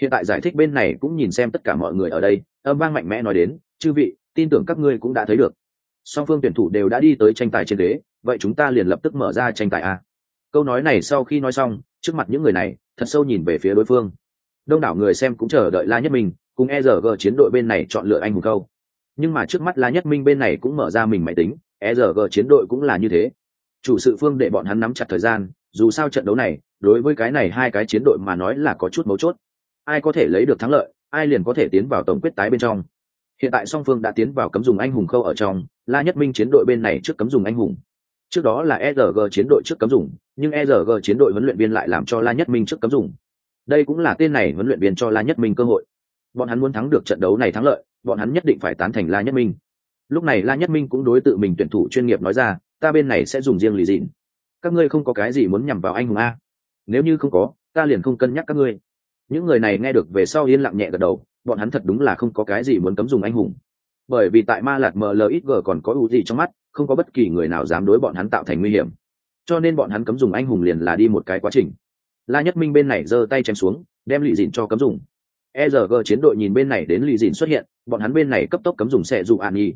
Hiện tại giải thích bên này cũng nhìn xem tất cả mọi người ở đây, âm vang mạnh mẽ nói đến, chư vị, tin tưởng các ngươi cũng đã thấy được song phương tuyển thủ đều đã đi tới tranh tài trên đế vậy chúng ta liền lập tức mở ra tranh tài a. Câu nói này sau khi nói xong, trước mặt những người này, thật sâu nhìn về phía đối phương. Đông đảo người xem cũng chờ đợi la nhất minh, cùng e rg chiến đội bên này chọn lựa anh hùng câu. Nhưng mà trước mắt la nhất minh bên này cũng mở ra mình máy tính e rg chiến đội cũng là như thế. Chủ sự phương để bọn hắn nắm chặt thời gian, dù sao trận đấu này, đối với cái này hai cái chiến đội mà nói là có chút mấu chốt. Ai có thể lấy được thắng lợi, ai liền có thể tiến vào tổng quyết tái bên trong hiện tại song phương đã tiến vào cấm dùng anh hùng khâu ở trong, la nhất minh chiến đội bên này trước cấm dùng anh hùng. Trước đó là erg chiến đội trước cấm dùng, nhưng erg chiến đội huấn luyện viên lại làm cho la nhất minh trước cấm dùng. Đây cũng là tên này huấn luyện viên cho la nhất minh cơ hội. Bọn hắn muốn thắng được trận đấu này thắng lợi, bọn hắn nhất định phải tán thành la nhất minh. Lúc này la nhất minh cũng đối tự mình tuyển thủ chuyên nghiệp nói ra, ta bên này sẽ dùng riêng lì dịn. Các ngươi không có cái gì muốn nhằm vào anh hùng a. Nếu như không có, ta liền không cân nhắc các ngươi. Những người này nghe được về sau yên lặng nhẹ gật đầu bọn hắn thật đúng là không có cái gì muốn cấm dùng anh hùng. Bởi vì tại ma lạt mlxg còn có ưu gì trong mắt, không có bất kỳ người nào dám đối bọn hắn tạo thành nguy hiểm. Cho nên bọn hắn cấm dùng anh hùng liền là đi một cái quá trình. La nhất minh bên này giơ tay chém xuống, đem lì dìn cho cấm dùng. Erg chiến đội nhìn bên này đến lì dìn xuất hiện, bọn hắn bên này cấp tốc cấm dùng xe dù an nhi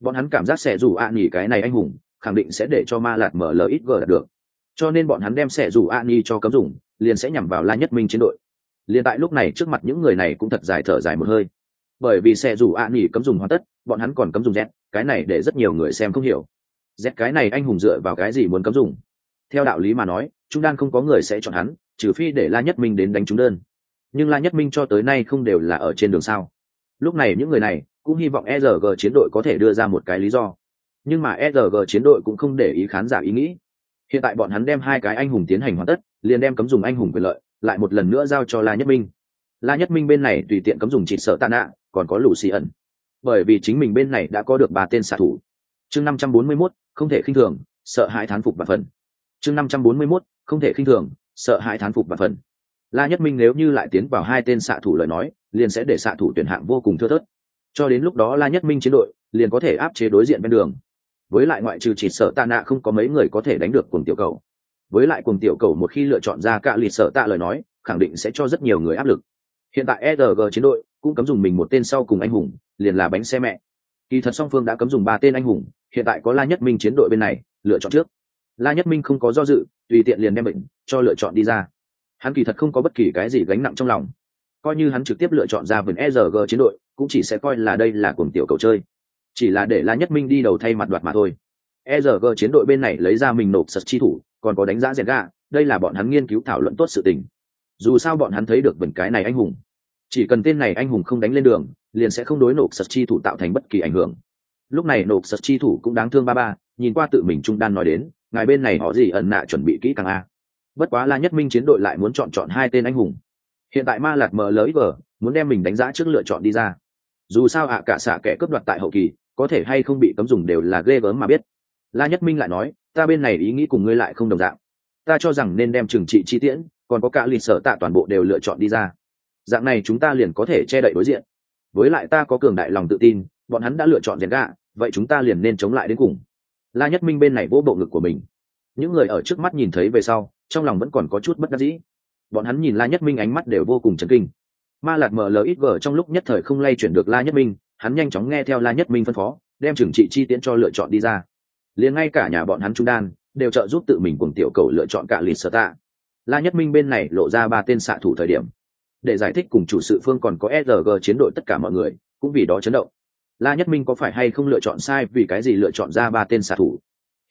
bọn hắn cảm giác xe dù an nhi cái này anh hùng, khẳng định sẽ để cho ma lạt mlxg đạt được. Cho nên bọn hắn đem xe dù an nhi cho cấm dùng, liền sẽ nhằm vào la nhất minh chiến đội liền tại lúc này trước mặt những người này cũng thật dài thở dài một hơi. Bởi vì xe dù ạ nghỉ cấm dùng hoàn tất, bọn hắn còn cấm dùng z, cái này để rất nhiều người xem không hiểu. Z cái này anh hùng dựa vào cái gì muốn cấm dùng? Theo đạo lý mà nói, chúng đan không có người sẽ chọn hắn, trừ phi để la nhất minh đến đánh chúng đơn. Nhưng la nhất minh cho tới nay không đều là ở trên đường sao? Lúc này những người này cũng hy vọng erg chiến đội có thể đưa ra một cái lý do. Nhưng mà erg chiến đội cũng không để ý khán giả ý nghĩ. Hiện tại bọn hắn đem hai cái anh hùng tiến hành hoàn tất, liền đem cấm dùng anh hùng quyền lợi lại một lần nữa giao cho la nhất minh. La nhất minh bên này tùy tiện cấm dùng chịt sợ tạ nạ, còn có lũ xì ẩn. Bởi vì chính mình bên này đã có được ba tên xạ thủ. Chương năm trăm bốn mươi mốt, không thể khinh thường, sợ hãi thán phục và phần. Chương năm trăm bốn mươi mốt, không thể khinh thường, sợ hãi thán phục và phần. La nhất minh nếu như lại tiến vào hai tên xạ thủ lời nói, liền sẽ để xạ thủ tuyển hạng vô cùng thưa thớt. Cho đến lúc đó la nhất minh chiến đội liền có thể áp chế đối diện bên đường. Với lại ngoại trừ chỉ sợ tạ nạ không có mấy người có thể đánh được cùng tiểu cầu với lại cùng tiểu cầu một khi lựa chọn ra cạ lịt sợ tạ lời nói, khẳng định sẽ cho rất nhiều người áp lực. Hiện tại erg chiến đội cũng cấm dùng mình một tên sau cùng anh hùng, liền là bánh xe mẹ. Kỳ thật song phương đã cấm dùng ba tên anh hùng, hiện tại có la nhất minh chiến đội bên này, lựa chọn trước. La nhất minh không có do dự, tùy tiện liền đem bệnh cho lựa chọn đi ra. Hắn kỳ thật không có bất kỳ cái gì gánh nặng trong lòng. Coi như hắn trực tiếp lựa chọn ra vườn erg chiến đội, cũng chỉ sẽ coi là đây là cuồng tiểu cầu chơi. Chỉ là để la nhất minh đi đầu thay mặt đoạt mà thôi erg chiến đội bên này lấy ra mình nộp sật chi thủ còn có đánh giá rèn gà đây là bọn hắn nghiên cứu thảo luận tốt sự tình. Dù sao bọn hắn thấy được vần cái này anh hùng. Chỉ cần tên này anh hùng không đánh lên đường liền sẽ không đối nộp sật chi thủ tạo thành bất kỳ ảnh hưởng. Lúc này nộp sật chi thủ cũng đáng thương ba ba nhìn qua tự mình trung đan nói đến ngài bên này họ gì ẩn nạ chuẩn bị kỹ càng a? Bất quá la nhất minh chiến đội lại muốn chọn chọn hai tên anh hùng. Hiện tại ma Lạt mở lới vở, muốn đem mình đánh giá trước lựa chọn đi ra. Dù sao ạ cả xạ kẻ cướp đoạt tại hậu kỳ có thể hay không bị cấm dùng đều là ghê gớm mà biết la nhất minh lại nói, ta bên này ý nghĩ cùng ngươi lại không đồng dạng. Ta cho rằng nên đem trừng trị chi tiễn, còn có cả lịch sở tạ toàn bộ đều lựa chọn đi ra. Dạng này chúng ta liền có thể che đậy đối diện. Với lại ta có cường đại lòng tự tin, bọn hắn đã lựa chọn rèn gạ vậy chúng ta liền nên chống lại đến cùng. La nhất minh bên này vỗ bộ ngực của mình. Những người ở trước mắt nhìn thấy về sau, trong lòng vẫn còn có chút bất đắc dĩ. Bọn hắn nhìn la nhất minh ánh mắt đều vô cùng chấn kinh. Ma lạt mở lờ ít vở trong lúc nhất thời không lay chuyển được la nhất minh, hắn nhanh chóng nghe theo la nhất minh phân phó, đem trừng trị chi tiễn cho lựa chọn đi ra liền ngay cả nhà bọn hắn trung đan, đều trợ giúp tự mình cùng tiểu cầu lựa chọn cả lịt sở tạ. La nhất minh bên này lộ ra ba tên xạ thủ thời điểm. Để giải thích cùng chủ sự phương còn có sg chiến đội tất cả mọi người, cũng vì đó chấn động. La nhất minh có phải hay không lựa chọn sai, vì cái gì lựa chọn ra ba tên xạ thủ?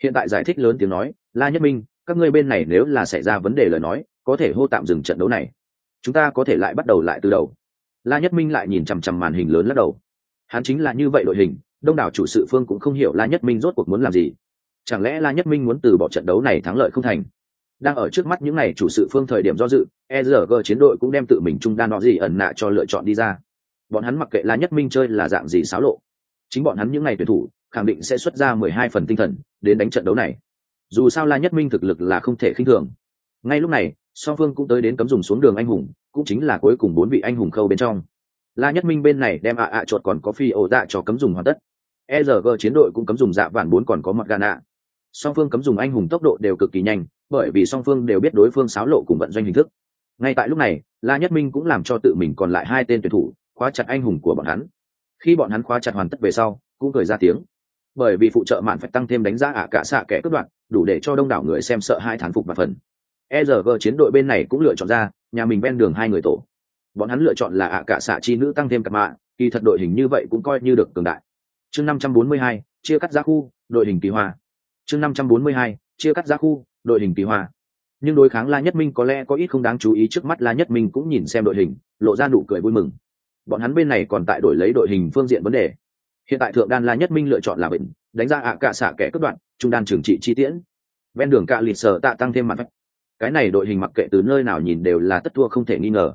Hiện tại giải thích lớn tiếng nói, la nhất minh, các ngươi bên này nếu là xảy ra vấn đề lời nói, có thể hô tạm dừng trận đấu này. Chúng ta có thể lại bắt đầu lại từ đầu. La nhất minh lại nhìn chằm chằm màn hình lớn lắc đầu. Hắn chính là như vậy đội hình đông đảo chủ sự phương cũng không hiểu la nhất minh rốt cuộc muốn làm gì. Chẳng lẽ la nhất minh muốn từ bỏ trận đấu này thắng lợi không thành? Đang ở trước mắt những n à y chủ sự phương thời điểm do dự erg chiến đội cũng đem tự mình trung đan nọ gì ẩn nạ cho lựa chọn đi ra. Bọn hắn mặc kệ la nhất minh chơi là dạng gì xáo lộ, chính bọn hắn những n à y tuyển thủ khẳng định sẽ xuất ra mười hai phần tinh thần đến đánh trận đấu này. Dù sao la nhất minh thực lực là không thể khinh thường. Ngay lúc này, song phương cũng tới đến cấm dùng xuống đường anh hùng, cũng chính là cuối cùng bốn vị anh hùng khâu bên trong. La nhất minh bên này đem ạ ạ à còn có phi ổ dạ cho cấm dùng hoàn tất erg chiến đội cũng cấm dùng dạ vạn bốn còn có mặt gana. song phương cấm dùng anh hùng tốc độ đều cực kỳ nhanh, bởi vì song phương đều biết đối phương xáo lộ cùng vận doanh hình thức. Ngay tại lúc này, la nhất minh cũng làm cho tự mình còn lại hai tên tuyển thủ khóa chặt anh hùng của bọn hắn. Khi bọn hắn khóa chặt hoàn tất về sau, cũng cười ra tiếng. Bởi vì phụ trợ mạn phải tăng thêm đánh giá ả cả xạ kẻ cướp đoạn đủ để cho đông đảo người xem sợ hai thán phục và phần. Erg chiến đội bên này cũng lựa chọn ra, nhà mình ven đường hai người tổ. Bọn hắn lựa chọn là ả cả xạ chi nữ tăng thêm cặp mạ, kỳ thật đội hình như vậy cũng coi như được cường đại chương năm trăm bốn mươi hai, chia cắt giá khu, đội hình kỳ hoa chương năm trăm bốn mươi hai, chia cắt giá khu, đội hình kỳ hoa nhưng đối kháng la nhất minh có lẽ có ít không đáng chú ý trước mắt la nhất minh cũng nhìn xem đội hình, lộ ra nụ cười vui mừng. Bọn hắn bên này còn tại đổi lấy đội hình phương diện vấn đề. Hiện tại thượng đan la nhất minh lựa chọn là bệnh, đánh ra ạ cả xạ kẻ cất đoạn trung đan trưởng trị chi tiễn. Ven đường cạ lịt sở tạ tăng thêm mặt cái này đội hình mặc kệ từ nơi nào nhìn đều là tất thua không thể nghi ngờ.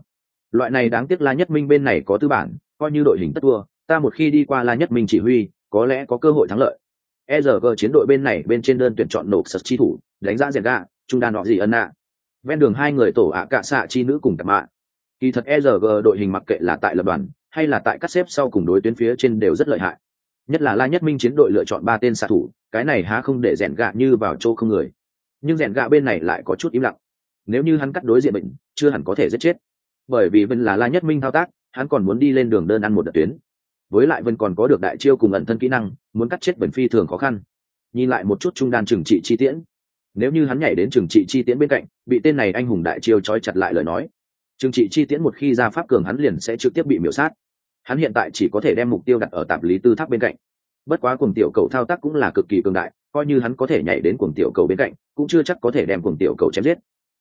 Loại này đáng tiếc la nhất minh bên này có tư bản, coi như đội hình tất thua ta một khi đi qua la nhất minh chỉ huy, có lẽ có cơ hội thắng lợi. Erg chiến đội bên này bên trên đơn tuyển chọn nộp sật chi thủ, đánh giá rèn gà trung đan họ gì ân ạ ven đường hai người tổ ạ cạ xạ chi nữ cùng cặp mạ. Kỳ thật erg đội hình mặc kệ là tại lập đoàn, hay là tại các xếp sau cùng đối tuyến phía trên đều rất lợi hại. Nhất là la nhất minh chiến đội lựa chọn ba tên xạ thủ, cái này há không để rèn gạ như vào chỗ không người. Nhưng rèn gạ bên này lại có chút im lặng. Nếu như hắn cắt đối diện bệnh, chưa hẳn có thể giết chết. Bởi vì vẫn là la nhất minh thao tác, hắn còn muốn đi lên đường đơn ăn một đợt tuyến với lại vân còn có được đại chiêu cùng ẩn thân kỹ năng, muốn cắt chết bẩn phi thường khó khăn. Nhìn lại một chút trung đan trừng trị chi tiễn. Nếu như hắn nhảy đến trừng trị chi tiễn bên cạnh, bị tên này anh hùng đại chiêu trói chặt lại lời nói, trừng trị chi tiễn một khi ra pháp cường hắn liền sẽ trực tiếp bị miểu sát. Hắn hiện tại chỉ có thể đem mục tiêu đặt ở tạp lý tư tháp bên cạnh. Bất quá cùng tiểu cầu thao tác cũng là cực kỳ cường đại, coi như hắn có thể nhảy đến cuồng tiểu cầu bên cạnh, cũng chưa chắc có thể đem cuồng tiểu cầu chém giết.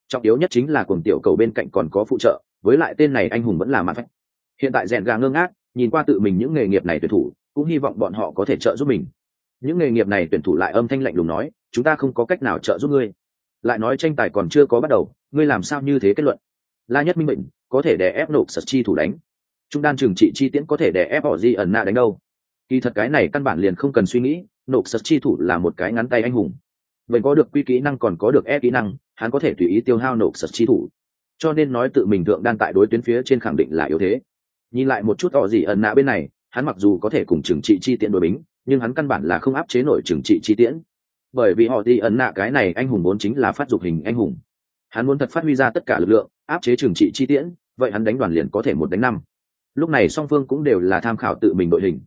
Trọng yếu nhất chính là cuồng tiểu cầu bên cạnh còn có phụ trợ, với lại tên này anh hùng vẫn là mặt phách. Hiện tại rèn gà ngơ ngác nhìn qua tự mình những nghề nghiệp này tuyển thủ, cũng hy vọng bọn họ có thể trợ giúp mình. Những nghề nghiệp này tuyển thủ lại âm thanh lạnh lùng nói, chúng ta không có cách nào trợ giúp ngươi. Lại nói tranh tài còn chưa có bắt đầu, ngươi làm sao như thế kết luận? La nhất minh mệnh, có thể để ép nộp sật chi thủ đánh. Trung đan trừng trị chi tiễn có thể để ép họ di ẩn nạ đánh đâu? Kỳ thật cái này căn bản liền không cần suy nghĩ, nộp sật chi thủ là một cái ngắn tay anh hùng. Vậy có được quy kỹ năng còn có được ép kỹ năng, hắn có thể tùy ý tiêu hao nộp sật chi thủ. Cho nên nói tự mình thượng đan tại đối tuyến phía trên khẳng định là yếu thế nhìn lại một chút họ gì ẩn nạ bên này, hắn mặc dù có thể cùng trừng trị chi tiễn đội bính, nhưng hắn căn bản là không áp chế nổi trừng trị chi tiễn. Bởi vì họ gì ẩn nạ cái này anh hùng vốn chính là phát dục hình anh hùng. Hắn muốn thật phát huy ra tất cả lực lượng, áp chế trừng trị chi tiễn, vậy hắn đánh đoàn liền có thể một đánh năm. Lúc này song phương cũng đều là tham khảo tự mình đội hình.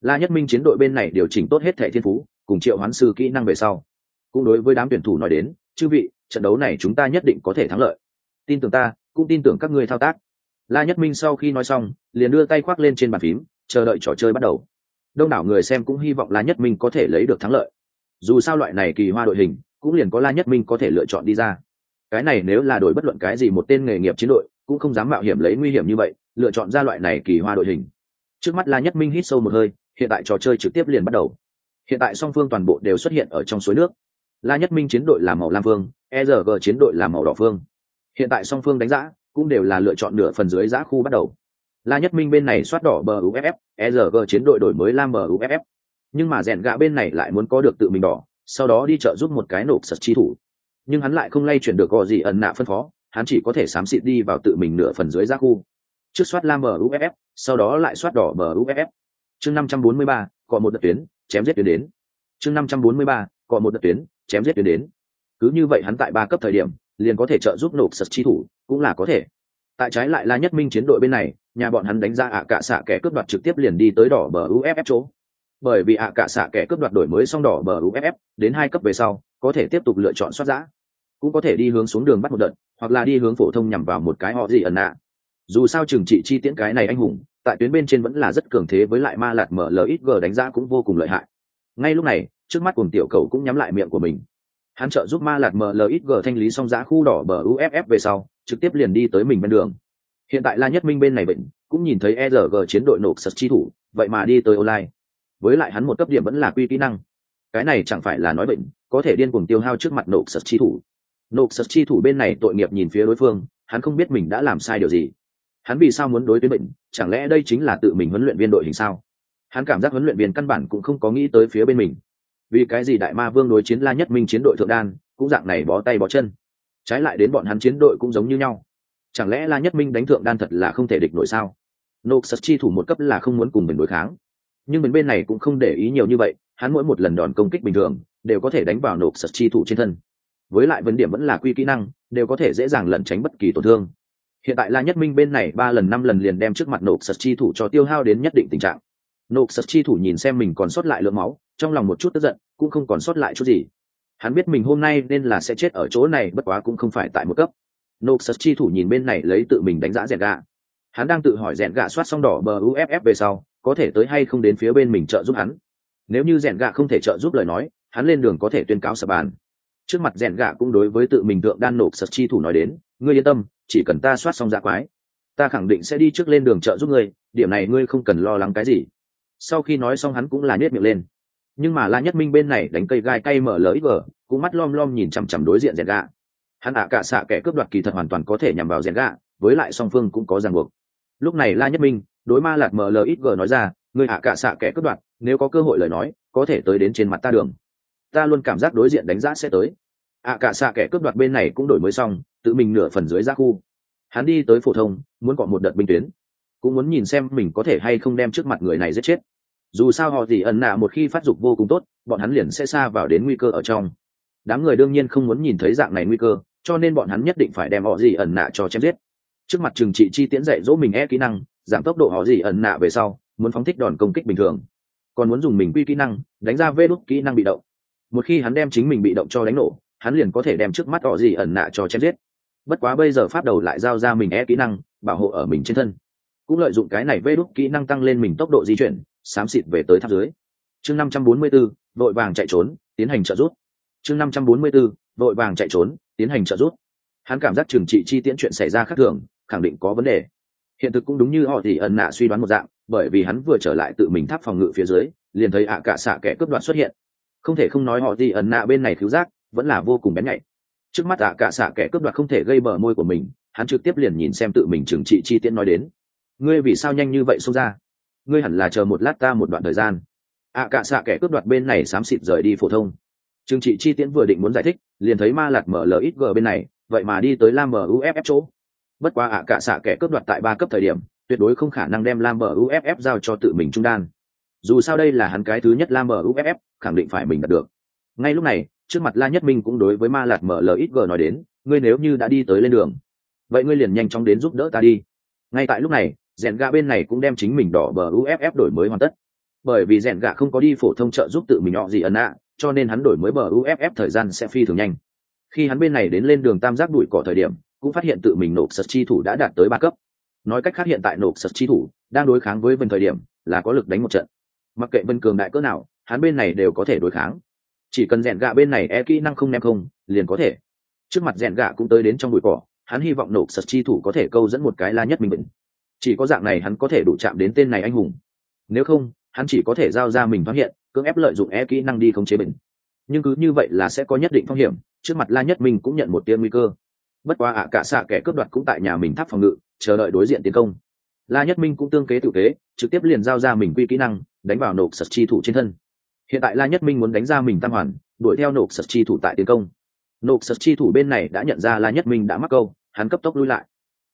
La nhất minh chiến đội bên này điều chỉnh tốt hết thẻ thiên phú, cùng triệu hoán sư kỹ năng về sau. Cũng đối với đám tuyển thủ nói đến, chư vị, trận đấu này chúng ta nhất định có thể thắng lợi. Tin tưởng ta, cũng tin tưởng các ngươi thao tác la nhất minh sau khi nói xong, liền đưa tay khoác lên trên bàn phím, chờ đợi trò chơi bắt đầu. Đông đảo người xem cũng hy vọng la nhất minh có thể lấy được thắng lợi. Dù sao loại này kỳ hoa đội hình, cũng liền có la nhất minh có thể lựa chọn đi ra. Cái này nếu là đổi bất luận cái gì một tên nghề nghiệp chiến đội, cũng không dám mạo hiểm lấy nguy hiểm như vậy, lựa chọn ra loại này kỳ hoa đội hình. Trước mắt la nhất minh hít sâu một hơi, hiện tại trò chơi trực tiếp liền bắt đầu. Hiện tại song phương toàn bộ đều xuất hiện ở trong suối nước. La nhất minh chiến đội là màu lam phương erg chiến đội là màu đỏ phương. Hiện tại song phương đánh giá cũng đều là lựa chọn nửa phần dưới giã khu bắt đầu. La nhất minh bên này soát đỏ bờ uff erg chiến đội đổi mới lam bờ uff nhưng mà rèn gạ bên này lại muốn có được tự mình đỏ, sau đó đi chợ giúp một cái nộp sật chi thủ. Nhưng hắn lại không lay chuyển được gò gì ẩn nạ phân phó, hắn chỉ có thể xám xịt đi vào tự mình nửa phần dưới giã khu. Trước soát lam bờ uff sau đó lại soát đỏ bờ uff chương năm trăm bốn mươi ba có một đợt tuyến, chém giết tuyến đến. Chương năm trăm bốn mươi ba có một đợt tuyến, chém giết tuyến đến. Cứ như vậy hắn tại ba cấp thời điểm liền có thể trợ giúp nộp sật chi thủ, cũng là có thể. Tại trái lại la nhất minh chiến đội bên này, nhà bọn hắn đánh ra ạ cạ xạ kẻ cướp đoạt trực tiếp liền đi tới đỏ bờ uff chỗ. Bởi vì ạ cạ xạ kẻ cướp đoạt đổi mới xong đỏ bờ uff đến hai cấp về sau, có thể tiếp tục lựa chọn soát giã. Cũng có thể đi hướng xuống đường bắt một đợt, hoặc là đi hướng phổ thông nhằm vào một cái họ gì ẩn nạ. Dù sao trừng trị chi tiễn cái này anh hùng, tại tuyến bên trên vẫn là rất cường thế với lại ma lạt mở mlxg đánh giá cũng vô cùng lợi hại. Ngay lúc này, trước mắt cùng tiểu cầu cũng nhắm lại miệng của mình hắn trợ giúp ma lạt mlxg thanh lý xong giá khu đỏ bờ uff về sau, trực tiếp liền đi tới mình bên đường. Hiện tại la nhất minh bên này bệnh, cũng nhìn thấy erg chiến đội nộp sật chi thủ, vậy mà đi tới online. Với lại hắn một cấp điểm vẫn là quy kỹ năng. Cái này chẳng phải là nói bệnh, có thể điên cuồng tiêu hao trước mặt nộp sật chi thủ. Nộp sật chi thủ bên này tội nghiệp nhìn phía đối phương, hắn không biết mình đã làm sai điều gì. Hắn vì sao muốn đối tuyến bệnh, chẳng lẽ đây chính là tự mình huấn luyện viên đội hình sao? Hắn cảm giác huấn luyện viên căn bản cũng không có nghĩ tới phía bên mình vì cái gì đại ma vương đối chiến la nhất minh chiến đội thượng đan, cũng dạng này bó tay bó chân. Trái lại đến bọn hắn chiến đội cũng giống như nhau. Chẳng lẽ la nhất minh đánh thượng đan thật là không thể địch nổi sao? Nộp sật chi thủ một cấp là không muốn cùng mình đối kháng. Nhưng mình bên này cũng không để ý nhiều như vậy, hắn mỗi một lần đòn công kích bình thường, đều có thể đánh vào nộp sật chi thủ trên thân. Với lại vấn điểm vẫn là quy kỹ năng, đều có thể dễ dàng lẩn tránh bất kỳ tổn thương. Hiện tại la nhất minh bên này ba lần năm lần liền đem trước mặt nộp sật chi thủ cho tiêu hao đến nhất định tình trạng. Nộp sật chi thủ nhìn xem mình còn sót lại lượng máu trong lòng một chút tức giận, cũng không còn sót lại chút gì. Hắn biết mình hôm nay nên là sẽ chết ở chỗ này, bất quá cũng không phải tại một cấp. Noxus chi thủ nhìn bên này lấy tự mình đánh giá rèn gà. Hắn đang tự hỏi rèn gà soát xong đỏ bờ uff về sau, có thể tới hay không đến phía bên mình trợ giúp hắn. Nếu như rèn gà không thể trợ giúp lời nói, hắn lên đường có thể tuyên cáo sập bàn. Trước mặt rèn gà cũng đối với tự mình thượng đan nộp sật chi thủ nói đến, ngươi yên tâm, chỉ cần ta soát xong dạ quái, ta khẳng định sẽ đi trước lên đường trợ giúp ngươi, điểm này ngươi không cần lo lắng cái gì. Sau khi nói xong hắn cũng là nhét miệng lên nhưng mà la nhất minh bên này đánh cây gai cay mở lỡ vờ cũng mắt lom lom nhìn chằm chằm đối diện rèn gà. Hắn ạ cả xạ kẻ cướp đoạt kỳ thật hoàn toàn có thể nhằm vào rèn gà, với lại song phương cũng có ràng buộc. Lúc này la nhất minh, đối ma lạt mở mlxg nói ra người ạ cả xạ kẻ cướp đoạt, nếu có cơ hội lời nói, có thể tới đến trên mặt ta đường. Ta luôn cảm giác đối diện đánh giá sẽ tới. Ạ cả xạ kẻ cướp đoạt bên này cũng đổi mới xong, tự mình nửa phần dưới ra khu. Hắn đi tới phổ thông, muốn gọi một đợt binh tuyến. Cũng muốn nhìn xem mình có thể hay không đem trước mặt người này giết chết dù sao họ gì ẩn nạ một khi phát dục vô cùng tốt, bọn hắn liền sẽ xa vào đến nguy cơ ở trong. Đám người đương nhiên không muốn nhìn thấy dạng này nguy cơ, cho nên bọn hắn nhất định phải đem họ gì ẩn nạ cho chém giết. Trước mặt trừng trị chi tiễn dạy dỗ mình e kỹ năng, giảm tốc độ họ gì ẩn nạ về sau, muốn phóng thích đòn công kích bình thường. Còn muốn dùng mình quy kỹ năng, đánh ra vê đúc kỹ năng bị động. Một khi hắn đem chính mình bị động cho đánh nổ, hắn liền có thể đem trước mắt họ gì ẩn nạ cho chém giết. Bất quá bây giờ phát đầu lại giao ra mình e kỹ năng, bảo hộ ở mình trên thân. Cũng lợi dụng cái này vê đúc kỹ năng tăng lên mình tốc độ di chuyển xám xịt về tới tháp dưới. Chương năm trăm bốn mươi 544, đội vàng chạy trốn tiến hành trợ giúp. Chương năm trăm bốn mươi 544, đội vàng chạy trốn tiến hành trợ giúp. Hắn cảm giác trừng trị chi tiễn chuyện xảy ra khác thường khẳng định có vấn đề. Hiện thực cũng đúng như họ thì ẩn nạ suy đoán một dạng bởi vì hắn vừa trở lại tự mình tháp phòng ngự phía dưới liền thấy ạ cả xạ kẻ cướp đoạt xuất hiện. Không thể không nói họ thì ẩn nạ bên này cứu giác vẫn là vô cùng bén nhạy. Trước mắt ạ cả xạ kẻ cướp đoạt không thể gây bờ môi của mình hắn trực tiếp liền nhìn xem tự mình trừng trị chi tiễn nói đến. Ngươi vì sao nhanh như vậy xông ra? Ngươi hẳn là chờ một lát ta một đoạn thời gian. Ạ cả xạ kẻ cướp đoạt bên này xám xịt rời đi phổ thông. Trương trị chi tiễn vừa định muốn giải thích, liền thấy ma lạt mở lít g bên này, vậy mà đi tới lam muff chỗ. Bất quá ạ cả xạ kẻ cướp đoạt tại ba cấp thời điểm, tuyệt đối không khả năng đem lam muff giao cho tự mình trung đan. Dù sao đây là hắn cái thứ nhất lam muff khẳng định phải mình đạt được. Ngay lúc này, trước mặt la nhất minh cũng đối với ma lạt mở lít g nói đến, ngươi nếu như đã đi tới lên đường, vậy ngươi liền nhanh chóng đến giúp đỡ ta đi. Ngay tại lúc này rèn gạ bên này cũng đem chính mình đỏ bờ uff đổi mới hoàn tất. Bởi vì rèn gạ không có đi phổ thông trợ giúp tự mình họ gì ẩn ạ, cho nên hắn đổi mới bờ uff thời gian sẽ phi thường nhanh. Khi hắn bên này đến lên đường tam giác đuổi cỏ thời điểm, cũng phát hiện tự mình nộp sật chi thủ đã đạt tới ba cấp. Nói cách khác hiện tại nộp sật chi thủ đang đối kháng với vân thời điểm là có lực đánh một trận. Mặc kệ vân cường đại cỡ nào, hắn bên này đều có thể đối kháng. Chỉ cần rèn gạ bên này e kỹ năng không nem không, liền có thể. Trước mặt rèn gạ cũng tới đến trong bụi cỏ, hắn hy vọng nộp sật chi thủ có thể câu dẫn một cái la nhất mình bệnh chỉ có dạng này hắn có thể đủ chạm đến tên này anh hùng. Nếu không, hắn chỉ có thể giao ra mình phát hiện, cưỡng ép lợi dụng e kỹ năng đi khống chế mình. Nhưng cứ như vậy là sẽ có nhất định phong hiểm, trước mặt la nhất minh cũng nhận một tiên nguy cơ. Bất quá ạ, cả xạ kẻ cướp đoạt cũng tại nhà mình tháp phòng ngự, chờ đợi đối diện tiến công. La nhất minh cũng tương kế tự kế, trực tiếp liền giao ra mình quy kỹ năng, đánh vào nộp sật chi thủ trên thân. Hiện tại la nhất minh muốn đánh ra mình tam hoàn, đuổi theo nộp sật chi thủ tại tiến công. Nộp sật chi thủ bên này đã nhận ra la nhất minh đã mắc câu, hắn cấp tốc lui lại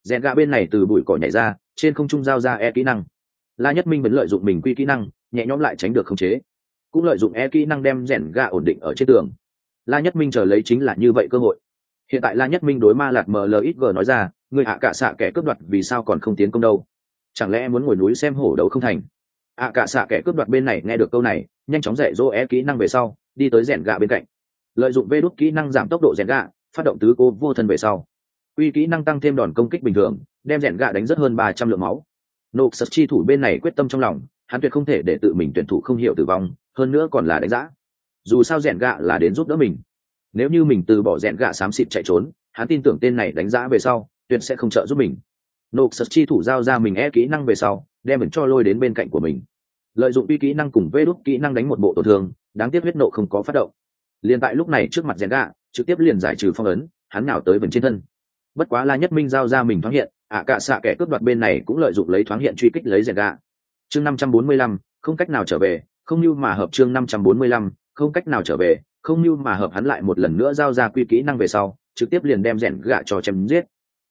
rèn gạ bên này từ bụi cỏ nhảy ra, trên không trung giao ra e kỹ năng. La nhất minh vẫn lợi dụng mình quy kỹ năng, nhẹ nhõm lại tránh được khống chế. Cũng lợi dụng e kỹ năng đem rèn gạ ổn định ở trên tường. La nhất minh chờ lấy chính là như vậy cơ hội. Hiện tại la nhất minh đối ma lạt mlxg nói ra người hạ cả xạ kẻ cướp đoạt vì sao còn không tiến công đâu? Chẳng lẽ muốn ngồi núi xem hổ đấu không thành? Ạ cả xạ kẻ cướp đoạt bên này nghe được câu này, nhanh chóng dạy dỗ e kỹ năng về sau, đi tới rèn gạ bên cạnh. Lợi dụng vê đốt kỹ năng giảm tốc độ rèn gạ, phát động tứ cô vô thân về sau uy kỹ năng tăng thêm đòn công kích bình thường, đem rèn gạ đánh rất hơn ba trăm lượng máu. Nộp sật chi thủ bên này quyết tâm trong lòng, hắn tuyệt không thể để tự mình tuyển thủ không hiểu tử vong, hơn nữa còn là đánh giá. Dù sao rèn gạ là đến giúp đỡ mình. Nếu như mình từ bỏ rèn gạ xám xịt chạy trốn, hắn tin tưởng tên này đánh giá về sau, tuyệt sẽ không trợ giúp mình. Nộp sật chi thủ giao ra mình e kỹ năng về sau, đem mình cho lôi đến bên cạnh của mình. Lợi dụng uy kỹ năng cùng vê đốt kỹ năng đánh một bộ tổn thương, đáng tiếc huyết nộ không có phát động. Liền tại lúc này trước mặt rèn gạ, trực tiếp liền giải trừ phong ấn, hắn nào tới vần trên thân bất quá la nhất minh giao ra mình thoáng hiện ạ à, cả xạ kẻ cướp đoạt bên này cũng lợi dụng lấy thoáng hiện truy kích lấy rèn gạ chương năm trăm bốn mươi lăm không cách nào trở về không như mà hợp chương năm trăm bốn mươi lăm không cách nào trở về không như mà hợp hắn lại một lần nữa giao ra quy kỹ năng về sau trực tiếp liền đem rèn gạ cho chém giết.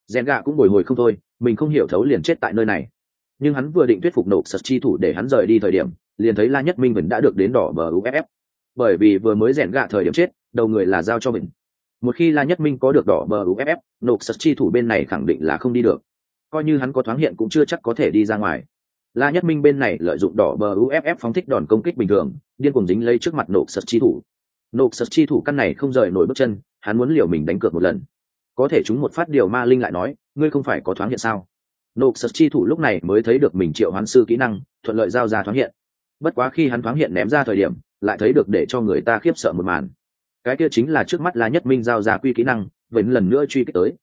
Rèn gạ cũng bồi hồi không thôi mình không hiểu thấu liền chết tại nơi này. Nhưng hắn vừa định thuyết phục nộp sật chi thủ để hắn rời đi thời điểm liền thấy la nhất minh vẫn đã được đến đỏ bờ uff bởi vì vừa mới rèn gạ thời điểm chết đầu người là giao cho mình một khi la nhất minh có được đỏ bờ uff nộp sật chi thủ bên này khẳng định là không đi được. Coi như hắn có thoáng hiện cũng chưa chắc có thể đi ra ngoài. La nhất minh bên này lợi dụng đỏ bờ uff phóng thích đòn công kích bình thường, điên cùng dính lấy trước mặt nộp sật chi thủ. Nộp sật chi thủ căn này không rời nổi bước chân, hắn muốn liều mình đánh cược một lần. Có thể chúng một phát điều ma linh lại nói, ngươi không phải có thoáng hiện sao? Nộp sật chi thủ lúc này mới thấy được mình triệu hoán sư kỹ năng, thuận lợi giao ra thoáng hiện. Bất quá khi hắn thoáng hiện ném ra thời điểm, lại thấy được để cho người ta khiếp sợ một màn cái kia chính là trước mắt là nhất minh giao ra quy kỹ năng, vẫn lần nữa truy kích tới.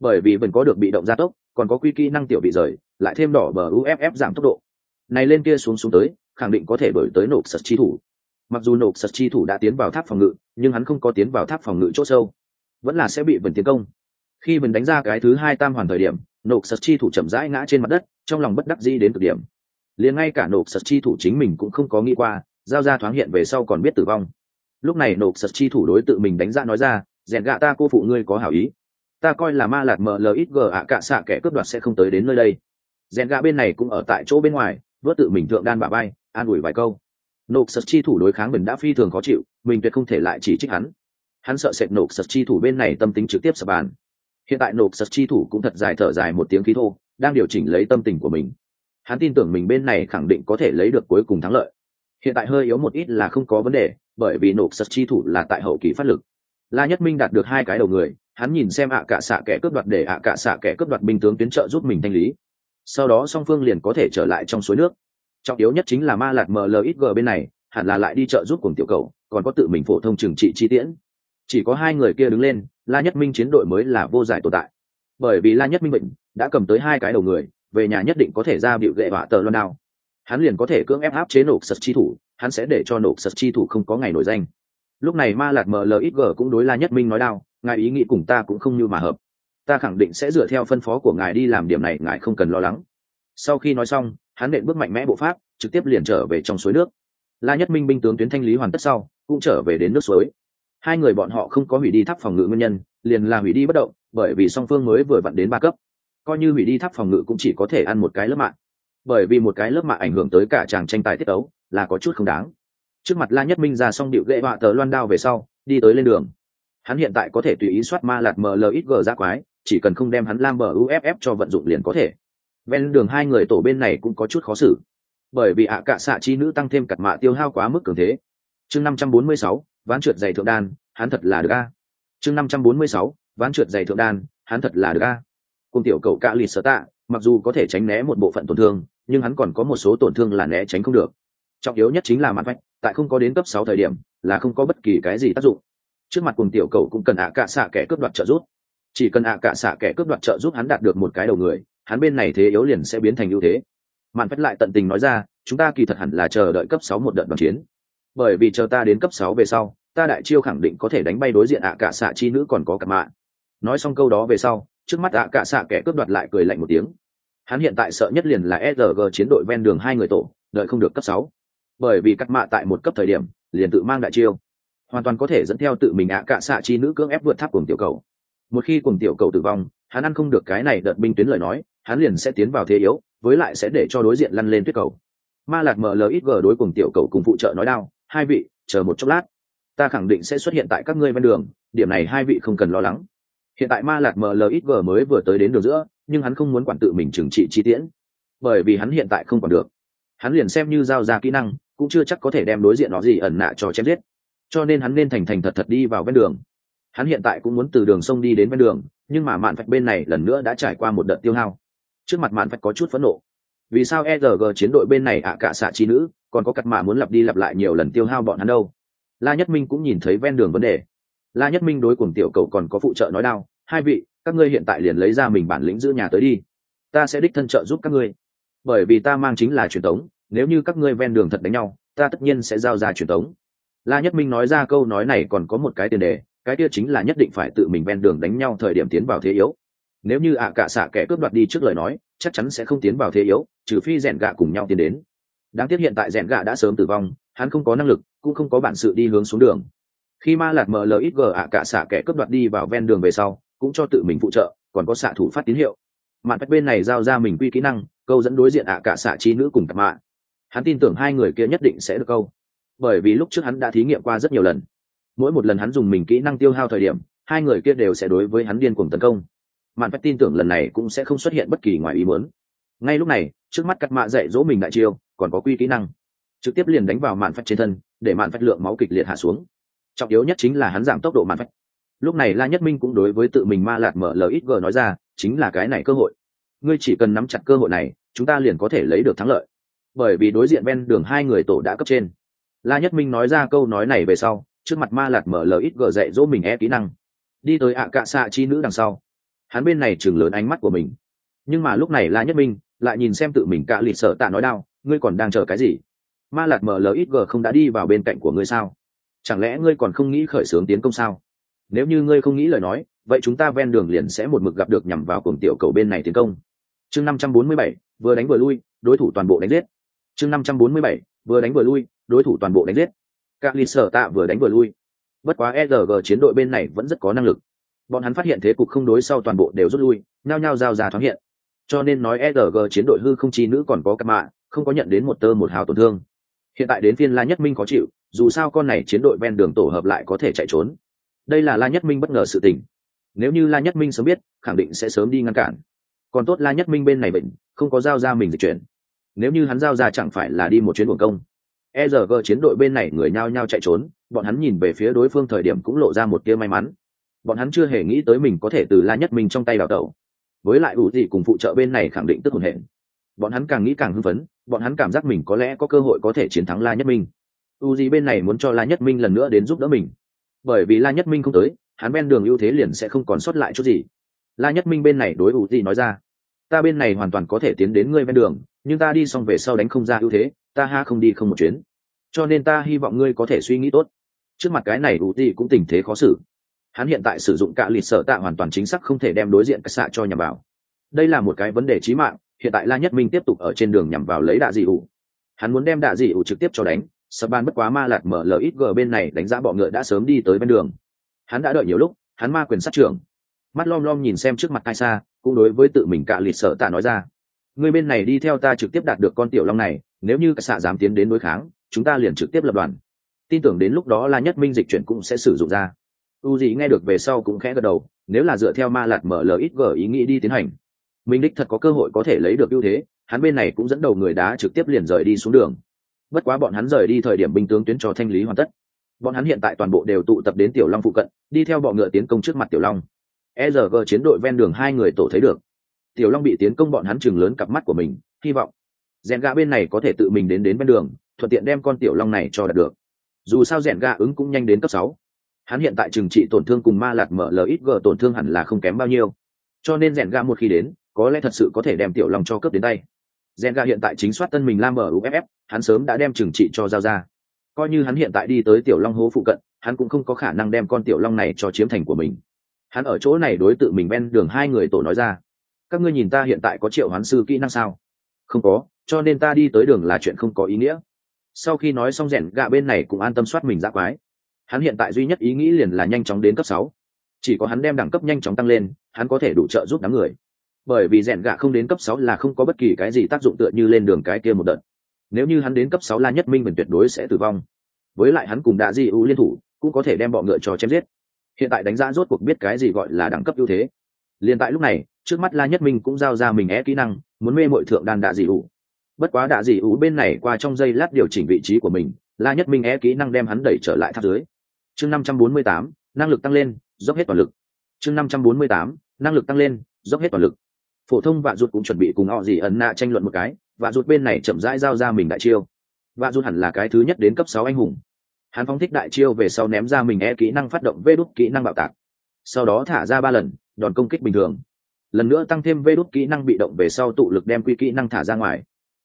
Bởi vì vẫn có được bị động gia tốc, còn có quy kỹ năng tiểu bị rời, lại thêm đỏ bờ uff giảm tốc độ. Này lên kia xuống xuống tới, khẳng định có thể bởi tới nộp sật chi thủ. Mặc dù nộp sật chi thủ đã tiến vào tháp phòng ngự, nhưng hắn không có tiến vào tháp phòng ngự c h ỗ sâu. Vẫn là sẽ bị vần tiến công. Khi vần đánh ra cái thứ hai tam hoàn thời điểm, nộp sật chi thủ chậm rãi ngã trên mặt đất, trong lòng bất đắc dĩ đến cực điểm. Liền ngay cả nộp sật chi thủ chính mình cũng không có nghĩ qua, giao ra thoáng hiện về sau còn biết tử vong lúc này nộp sật chi thủ đối tự mình đánh giá nói ra, rèn gạ ta, cô phụ ngươi có hảo ý. Ta coi là ma lạt mlxg ạ, cạ xạ kẻ cướp đoạt sẽ không tới đến nơi đây. Rèn gạ bên này cũng ở tại chỗ bên ngoài, vớt tự mình thượng đan bà bay an ủi vài câu. Nộp sật chi thủ đối kháng mình đã phi thường khó chịu, mình tuyệt không thể lại chỉ trích hắn. Hắn sợ sệt nộp sật chi thủ bên này tâm tính trực tiếp sập bàn. Hiện tại nộp sật chi thủ cũng thật dài thở dài một tiếng khí thô, đang điều chỉnh lấy tâm tình của mình. Hắn tin tưởng mình bên này khẳng định có thể lấy được cuối cùng thắng lợi. Hiện tại hơi yếu một ít là không có vấn đề bởi vì nộp sật chi thủ là tại hậu kỳ phát lực. La nhất minh đạt được hai cái đầu người, hắn nhìn xem ạ cả xạ kẻ cướp đoạt để ạ cả xạ kẻ cướp đoạt binh tướng tuyến trợ giúp mình thanh lý. Sau đó song phương liền có thể trở lại trong suối nước. Trọng yếu nhất chính là ma lạt mlxg bên này, hẳn là lại đi trợ giúp cùng tiểu cầu, còn có tự mình phổ thông trừng trị chi tiễn. Chỉ có hai người kia đứng lên, la nhất minh chiến đội mới là vô giải tồn tại. Bởi vì la nhất minh bệnh, đã cầm tới hai cái đầu người, về nhà nhất định có thể ra bịu gậy vạ tờ loan đao. Hắn liền có thể cưỡng ép áp chế nổ sật chi thủ hắn sẽ để cho nổ sật chi thủ không có ngày nổi danh. Lúc này ma lạc mlxg cũng đối la nhất minh nói đao, ngài ý nghĩ cùng ta cũng không như mà hợp. Ta khẳng định sẽ dựa theo phân phó của ngài đi làm điểm này, ngài không cần lo lắng. Sau khi nói xong, hắn nện bước mạnh mẽ bộ pháp, trực tiếp liền trở về trong suối nước. La nhất minh binh tướng tuyến thanh lý hoàn tất sau, cũng trở về đến nước suối. Hai người bọn họ không có hủy đi tháp phòng ngự nguyên nhân, liền là hủy đi bất động, bởi vì song phương mới vừa vặn đến ba cấp. Coi như hủy đi tháp phòng ngự cũng chỉ có thể ăn một cái lớp mạng. Bởi vì một cái lớp mạng ảnh hưởng tới cả chàng tranh tài tiết ấu là có chút không đáng. Trước mặt la nhất minh ra xong điệu gậy họa tờ loan đao về sau, đi tới lên đường. Hắn hiện tại có thể tùy ý soát ma lạt mlxg ra quái, chỉ cần không đem hắn lam bờ uff cho vận dụng liền có thể. Ven đường hai người tổ bên này cũng có chút khó xử. Bởi vì ạ cạ xạ chi nữ tăng thêm cặt mạ tiêu hao quá mức cường thế. Chương năm trăm bốn mươi sáu, ván trượt giày thượng đan, hắn thật là được a. Chương năm trăm bốn mươi sáu, ván trượt giày thượng đan, hắn thật là được a. Cùng tiểu cậu cạ lì sở tạ, mặc dù có thể tránh né một bộ phận tổn thương, nhưng hắn còn có một số tổn thương là né tránh không được trọng yếu nhất chính là mặt vách tại không có đến cấp sáu thời điểm, là không có bất kỳ cái gì tác dụng. Trước mặt cùng tiểu cầu cũng cần ạ cạ xạ kẻ cướp đoạt trợ giúp. Chỉ cần ạ cạ xạ kẻ cướp đoạt trợ giúp hắn đạt được một cái đầu người, hắn bên này thế yếu liền sẽ biến thành ưu thế. Mạn phách lại tận tình nói ra, chúng ta kỳ thật hẳn là chờ đợi cấp sáu một đợt đoàn chiến. Bởi vì chờ ta đến cấp sáu về sau, ta đại chiêu khẳng định có thể đánh bay đối diện ạ cạ xạ chi nữ còn có cặp mạ nói xong câu đó về sau, trước mắt ạ cạ xạ kẻ cướp đoạt lại cười lạnh một tiếng. Hắn hiện tại sợ nhất liền là sg chiến đội ven đường hai người tổ, đợi không được cấp sáu bởi vì cắt mạ tại một cấp thời điểm, liền tự mang đại chiêu. Hoàn toàn có thể dẫn theo tự mình ạ cạ xạ chi nữ cưỡng ép vượt tháp cùng tiểu cầu. Một khi cùng tiểu cầu tử vong, hắn ăn không được cái này đợt binh tuyến lời nói, hắn liền sẽ tiến vào thế yếu, với lại sẽ để cho đối diện lăn lên tuyết cầu. Ma lạc mở lời ít gờ đối cùng tiểu cầu cùng phụ trợ nói đao, hai vị, chờ một chốc lát. Ta khẳng định sẽ xuất hiện tại các ngươi ven đường, điểm này hai vị không cần lo lắng. Hiện tại ma lạc mở lời ít gờ mới vừa tới đến đường giữa, nhưng hắn không muốn quản tự mình trừng trị chi tiễn, bởi vì hắn hiện tại không còn được hắn liền xem như giao ra kỹ năng, cũng chưa chắc có thể đem đối diện nó gì ẩn nạ cho chém giết. Cho nên hắn nên thành thành thật thật đi vào ven đường. Hắn hiện tại cũng muốn từ đường sông đi đến ven đường, nhưng mà mạn vạch bên này lần nữa đã trải qua một đợt tiêu hao. Trước mặt mạn vạch có chút phẫn nộ. Vì sao erg chiến đội bên này ạ cả xạ chi nữ, còn có cặt mạ muốn lặp đi lặp lại nhiều lần tiêu hao bọn hắn đâu? La nhất minh cũng nhìn thấy ven đường vấn đề. La nhất minh đối cùng tiểu cầu còn có phụ trợ nói đao. Hai vị, các ngươi hiện tại liền lấy ra mình bản lĩnh giữ nhà tới đi. Ta sẽ đích thân trợ giúp các ngươi bởi vì ta mang chính là truyền thống nếu như các ngươi ven đường thật đánh nhau, ta tất nhiên sẽ giao ra truyền thống la nhất minh nói ra câu nói này còn có một cái tiền đề, cái kia chính là nhất định phải tự mình ven đường đánh nhau thời điểm tiến vào thế yếu. Nếu như ạ à cả xạ kẻ cướp đoạt đi trước lời nói, chắc chắn sẽ không tiến vào thế yếu, trừ phi rèn gạ cùng nhau tiến đến. Đáng tiếc hiện tại rèn gạ đã sớm tử vong, hắn không có năng lực, cũng không có bản sự đi hướng xuống đường. Khi ma lạc mlxg ạ à cả xạ kẻ cướp đoạt đi vào ven đường về sau, cũng cho tự mình phụ trợ, còn có xạ thủ phát tín hiệu. Mạn bách bên này giao ra mình quy kỹ năng câu dẫn đối diện ạ à cả xạ chi nữ cùng cặp mạ. Hắn tin tưởng hai người kia nhất định sẽ được câu. Bởi vì lúc trước hắn đã thí nghiệm qua rất nhiều lần. Mỗi một lần hắn dùng mình kỹ năng tiêu hao thời điểm, hai người kia đều sẽ đối với hắn điên cuồng tấn công. Mạn phách tin tưởng lần này cũng sẽ không xuất hiện bất kỳ ngoài ý muốn. Ngay lúc này, trước mắt cắt mạ dạy dỗ mình đại chiêu, còn có quy kỹ năng. Trực tiếp liền đánh vào mạn phách trên thân, để mạn phách lượng máu kịch liệt hạ xuống. Trọng yếu nhất chính là hắn giảm tốc độ mạn phách. Lúc này la nhất minh cũng đối với tự mình ma lạt mở lời ít g nói ra, chính là cái này cơ hội ngươi chỉ cần nắm chặt cơ hội này, chúng ta liền có thể lấy được thắng lợi. Bởi vì đối diện ven đường hai người tổ đã cấp trên. La nhất minh nói ra câu nói này về sau, trước mặt ma lạt mở lời ít gờ dạy dỗ mình e kỹ năng. Đi tới ạ cạ xạ chi nữ đằng sau. Hắn bên này chừng lớn ánh mắt của mình. Nhưng mà lúc này la nhất minh lại nhìn xem tự mình cạ lịt sợ tạ nói đau, ngươi còn đang chờ cái gì? Ma lạt mở lời ít gờ không đã đi vào bên cạnh của ngươi sao? Chẳng lẽ ngươi còn không nghĩ khởi xướng tiến công sao? Nếu như ngươi không nghĩ lời nói, vậy chúng ta ven đường liền sẽ một mực gặp được nhằm vào cùng tiểu cầu bên này tiến công chương năm trăm bốn mươi bảy, vừa đánh vừa lui, đối thủ toàn bộ đánh giết. Chương năm trăm bốn mươi bảy, vừa đánh vừa lui, đối thủ toàn bộ đánh giết. Các lì sở tạ vừa đánh vừa lui. Bất quá erg chiến đội bên này vẫn rất có năng lực. Bọn hắn phát hiện thế cục không đối sau toàn bộ đều rút lui, nhao nhao giao ra thoáng hiện. Cho nên nói erg chiến đội hư không chi nữ còn có cặp mạ, không có nhận đến một tơ một hào tổn thương. Hiện tại đến phiên la nhất minh có chịu, dù sao con này chiến đội ven đường tổ hợp lại có thể chạy trốn. Đây là la nhất minh bất ngờ sự tình. Nếu như la nhất minh sớm biết, khẳng định sẽ sớm đi ngăn cản còn tốt la nhất minh bên này bệnh, không có giao ra mình dịch chuyển. Nếu như hắn giao ra chẳng phải là đi một chuyến buồng công. E rờ gờ chiến đội bên này người nhao nhao chạy trốn, bọn hắn nhìn về phía đối phương thời điểm cũng lộ ra một tia may mắn. Bọn hắn chưa hề nghĩ tới mình có thể từ la nhất minh trong tay đào tẩu. Với lại ủ gì cùng phụ trợ bên này khẳng định tức hồn hển. Bọn hắn càng nghĩ càng hưng phấn, bọn hắn cảm giác mình có lẽ có cơ hội có thể chiến thắng la nhất minh. U gì bên này muốn cho la nhất minh lần nữa đến giúp đỡ mình. Bởi vì la nhất minh không tới, hắn ven đường ưu thế liền sẽ không còn sót lại chút gì. La nhất minh bên này đối ủ gì nói ra ta bên này hoàn toàn có thể tiến đến ngươi ven đường, nhưng ta đi xong về sau đánh không ra ưu thế, ta ha không đi không một chuyến. Cho nên ta hy vọng ngươi có thể suy nghĩ tốt. Trước mặt cái này ủ ti cũng tình thế khó xử. Hắn hiện tại sử dụng cạ lịt sở tạ hoàn toàn chính xác không thể đem đối diện cái xạ cho nhằm vào. Đây là một cái vấn đề chí mạng, hiện tại la nhất minh tiếp tục ở trên đường nhằm vào lấy đạ dị ủ. Hắn muốn đem đạ dị ủ trực tiếp cho đánh, sập ban bất quá ma lạt mở lờ ít g bên này đánh giá bọ ngựa đã sớm đi tới bên đường. Hắn đã đợi nhiều lúc, hắn ma quyền sát trưởng mắt lom lom nhìn xem trước mặt ai xa cũng đối với tự mình cạ lịt sợ tạ nói ra. Người bên này đi theo ta trực tiếp đạt được con tiểu long này, nếu như xạ dám tiến đến đối kháng, chúng ta liền trực tiếp lập đoàn. Tin tưởng đến lúc đó la nhất minh dịch chuyển cũng sẽ sử dụng ra. U gì nghe được về sau cũng khẽ gật đầu, nếu là dựa theo ma lạt mở lời ít gở ý nghĩ đi tiến hành minh đích thật có cơ hội có thể lấy được ưu thế, hắn bên này cũng dẫn đầu người đá trực tiếp liền rời đi xuống đường. Bất quá bọn hắn rời đi thời điểm binh tướng tuyến cho thanh lý hoàn tất. Bọn hắn hiện tại toàn bộ đều tụ tập đến tiểu long phụ cận, đi theo bọ ngựa tiến công trước mặt tiểu long erg chiến đội ven đường hai người tổ thấy được. Tiểu long bị tiến công bọn hắn trừng lớn cặp mắt của mình, hy vọng rèn gà bên này có thể tự mình đến đến ven đường, thuận tiện đem con tiểu long này cho đạt được. Dù sao rèn gà ứng cũng nhanh đến cấp sáu. Hắn hiện tại trừng trị tổn thương cùng ma lạt mở LXG g tổn thương hẳn là không kém bao nhiêu. Cho nên rèn gà một khi đến, có lẽ thật sự có thể đem tiểu long cho cướp đến tay. Rèn gà hiện tại chính soát tân mình lam ở uff hắn sớm đã đem trừng trị cho giao ra coi như hắn hiện tại đi tới tiểu long hố phụ cận, hắn cũng không có khả năng đem con tiểu long này cho chiếm thành của mình hắn ở chỗ này đối tự mình ven đường hai người tổ nói ra. Các ngươi nhìn ta hiện tại có triệu hoán sư kỹ năng sao? Không có, cho nên ta đi tới đường là chuyện không có ý nghĩa. Sau khi nói xong rèn gạ bên này cũng an tâm soát mình ra quái. Hắn hiện tại duy nhất ý nghĩ liền là nhanh chóng đến cấp sáu. Chỉ có hắn đem đẳng cấp nhanh chóng tăng lên, hắn có thể đủ trợ giúp đám người. Bởi vì rèn gạ không đến cấp sáu là không có bất kỳ cái gì tác dụng tựa như lên đường cái kia một đợt. Nếu như hắn đến cấp sáu la nhất minh mình tuyệt đối sẽ tử vong. Với lại hắn cùng đạ di ưu liên thủ, cũng có thể đem bọ ngựa cho chém giết hiện tại đánh giá rốt cuộc biết cái gì gọi là đẳng cấp ưu thế. Liền tại lúc này, trước mắt la nhất minh cũng giao ra mình é kỹ năng, muốn mê mội thượng đan đạ dị ủ bất quá đạ dị ủ bên này qua trong giây lát điều chỉnh vị trí của mình, la nhất minh é kỹ năng đem hắn đẩy trở lại tháp dưới. Chương năm trăm bốn mươi tám, năng lực tăng lên, dốc hết toàn lực. Chương năm trăm bốn mươi tám, năng lực tăng lên, dốc hết toàn lực. Phổ thông vạ ruột cũng chuẩn bị cùng họ gì ẩn nạ tranh luận một cái, vạ ruột bên này chậm rãi giao ra mình đại chiêu. Vạ ruột hẳn là cái thứ nhất đến cấp sáu anh hùng hắn phóng thích đại chiêu về sau ném ra mình e kỹ năng phát động vê đúc kỹ năng bạo tạc. Sau đó thả ra ba lần, đòn công kích bình thường. Lần nữa tăng thêm vê đúc kỹ năng bị động về sau tụ lực đem quy kỹ năng thả ra ngoài.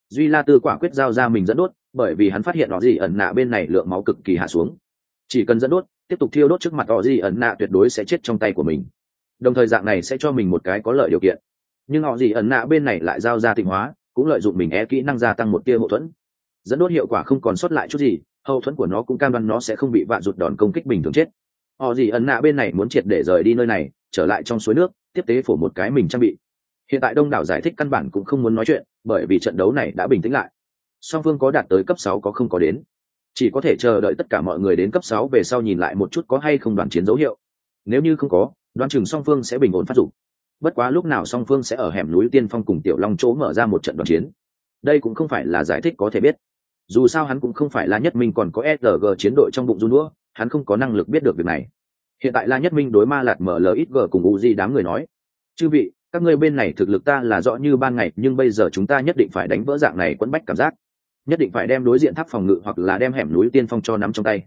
Duy la tư quả quyết giao ra mình dẫn đốt, bởi vì hắn phát hiện họ gì ẩn nạ bên này lượng máu cực kỳ hạ xuống. Chỉ cần dẫn đốt, tiếp tục thiêu đốt trước mặt họ gì ẩn nạ tuyệt đối sẽ chết trong tay của mình. Đồng thời dạng này sẽ cho mình một cái có lợi điều kiện. Nhưng họ gì ẩn nạ bên này lại giao ra tịnh hóa, cũng lợi dụng mình e kỹ năng gia tăng một tia hậu thuẫn. Dẫn đốt hiệu quả không còn sót lại chút gì hậu thuẫn của nó cũng cam đoan nó sẽ không bị vạ rụt đòn công kích bình thường chết. Họ gì ẩn nạ bên này muốn triệt để rời đi nơi này, trở lại trong suối nước, tiếp tế phổ một cái mình trang bị. Hiện tại đông đảo giải thích căn bản cũng không muốn nói chuyện, bởi vì trận đấu này đã bình tĩnh lại. Song phương có đạt tới cấp sáu có không có đến. Chỉ có thể chờ đợi tất cả mọi người đến cấp sáu về sau nhìn lại một chút có hay không đoàn chiến dấu hiệu. Nếu như không có, đoán chừng song phương sẽ bình ổn phát dục. Bất quá lúc nào song phương sẽ ở hẻm núi tiên phong cùng tiểu long chỗ mở ra một trận đoàn chiến? Đây cũng không phải là giải thích có thể biết dù sao hắn cũng không phải là nhất minh còn có sg chiến đội trong bụng run đũa, hắn không có năng lực biết được việc này. Hiện tại la nhất minh đối ma lạt mở ít g cùng u di đám người nói, chư vị, các ngươi bên này thực lực ta là rõ như ban ngày, nhưng bây giờ chúng ta nhất định phải đánh vỡ dạng này quẫn bách cảm giác. Nhất định phải đem đối diện tháp phòng ngự hoặc là đem hẻm núi tiên phong cho nắm trong tay.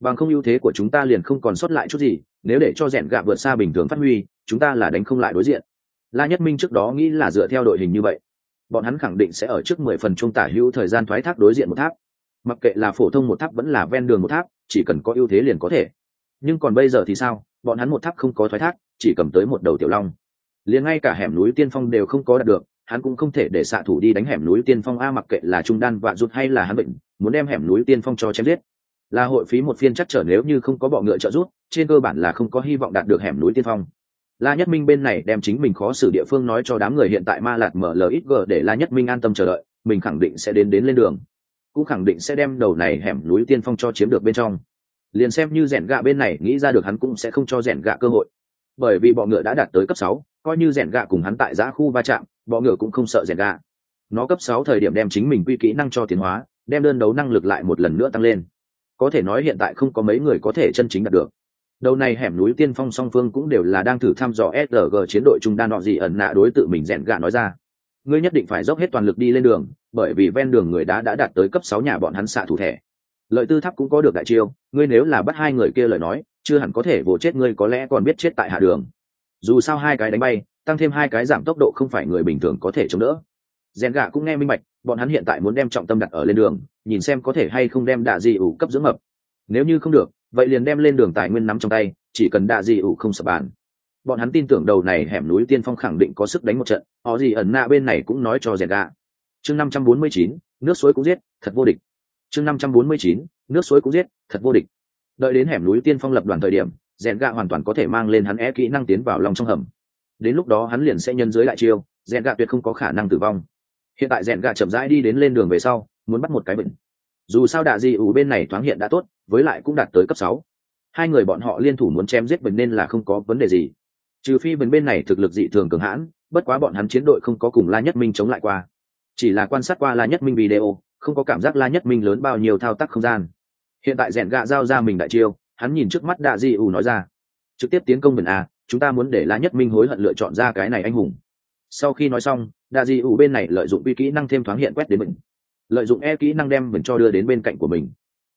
Bằng không ưu thế của chúng ta liền không còn sót lại chút gì, nếu để cho rèn gạ vượt xa bình thường phát huy, chúng ta là đánh không lại đối diện. La nhất minh trước đó nghĩ là dựa theo đội hình như vậy bọn hắn khẳng định sẽ ở trước mười phần trung tả hữu thời gian thoái thác đối diện một tháp. Mặc kệ là phổ thông một tháp vẫn là ven đường một tháp, chỉ cần có ưu thế liền có thể. Nhưng còn bây giờ thì sao? Bọn hắn một tháp không có thoái thác, chỉ cầm tới một đầu tiểu long. Liền ngay cả hẻm núi tiên phong đều không có đạt được, hắn cũng không thể để xạ thủ đi đánh hẻm núi tiên phong a mặc kệ là trung đan vạ rút hay là hắn bệnh, muốn đem hẻm núi tiên phong cho chém giết. Là hội phí một phiên chắc trở nếu như không có bọ ngựa trợ rút trên cơ bản là không có hy vọng đạt được hẻm núi tiên phong la nhất minh bên này đem chính mình khó xử địa phương nói cho đám người hiện tại ma lạt mở mlxg để la nhất minh an tâm chờ đợi, mình khẳng định sẽ đến đến lên đường. Cũng khẳng định sẽ đem đầu này hẻm núi tiên phong cho chiếm được bên trong. Liền xem như rèn gạ bên này nghĩ ra được hắn cũng sẽ không cho rèn gạ cơ hội. Bởi vì bọ ngựa đã đạt tới cấp sáu, coi như rèn gạ cùng hắn tại giã khu va chạm, bọ ngựa cũng không sợ rèn gạ. Nó cấp sáu thời điểm đem chính mình quy kỹ năng cho tiến hóa, đem đơn đấu năng lực lại một lần nữa tăng lên. Có thể nói hiện tại không có mấy người có thể chân chính đạt được đầu này hẻm núi tiên phong song phương cũng đều là đang thử thăm dò sg chiến đội trung đan nọ gì ẩn nạ đối tự mình rèn gạ nói ra. Ngươi nhất định phải dốc hết toàn lực đi lên đường, bởi vì ven đường người đá đã đạt tới cấp sáu nhà bọn hắn xạ thủ thẻ. Lợi tư tháp cũng có được đại chiêu, ngươi nếu là bắt hai người kia lời nói, chưa hẳn có thể vỗ chết ngươi có lẽ còn biết chết tại hạ đường. Dù sao hai cái đánh bay, tăng thêm hai cái giảm tốc độ không phải người bình thường có thể chống đỡ. Rèn gạ cũng nghe minh bạch, bọn hắn hiện tại muốn đem trọng tâm đặt ở lên đường, nhìn xem có thể hay không đem đạ dị ủ cấp dưỡng mập. Nếu như không được vậy liền đem lên đường tài nguyên nắm trong tay, chỉ cần đạ dị ủ không sập bàn. Bọn hắn tin tưởng đầu này hẻm núi tiên phong khẳng định có sức đánh một trận, họ gì ẩn nạ bên này cũng nói cho rèn gạ chương năm trăm bốn mươi chín, nước suối cũng giết, thật vô địch. Chương năm trăm bốn mươi chín, nước suối cũng giết, thật vô địch. Đợi đến hẻm núi tiên phong lập đoàn thời điểm rèn gạ hoàn toàn có thể mang lên hắn é kỹ năng tiến vào lòng trong hầm. Đến lúc đó hắn liền sẽ nhân dưới lại chiêu rèn gạ tuyệt không có khả năng tử vong. Hiện tại rèn gạ chậm rãi đi đến lên đường về sau, muốn bắt một cái bệnh. Dù sao đạ di ủ bên này thoáng hiện đã tốt với lại cũng đạt tới cấp sáu. Hai người bọn họ liên thủ muốn chém giết bình nên là không có vấn đề gì. Trừ phi bình bên này thực lực dị thường cường hãn, bất quá bọn hắn chiến đội không có cùng la nhất minh chống lại qua. Chỉ là quan sát qua la nhất minh video, không có cảm giác la nhất minh lớn bao nhiêu thao tác không gian. Hiện tại rèn gạ giao ra mình đại chiêu, hắn nhìn trước mắt đạ di ủ nói ra. Trực tiếp tiến công bình a chúng ta muốn để la nhất minh hối hận lựa chọn ra cái này anh hùng. Sau khi nói xong, đạ di ủ bên này lợi dụng uy kỹ năng thêm thoáng hiện quét đến mình lợi dụng e kỹ năng đem mình cho đưa đến bên cạnh của mình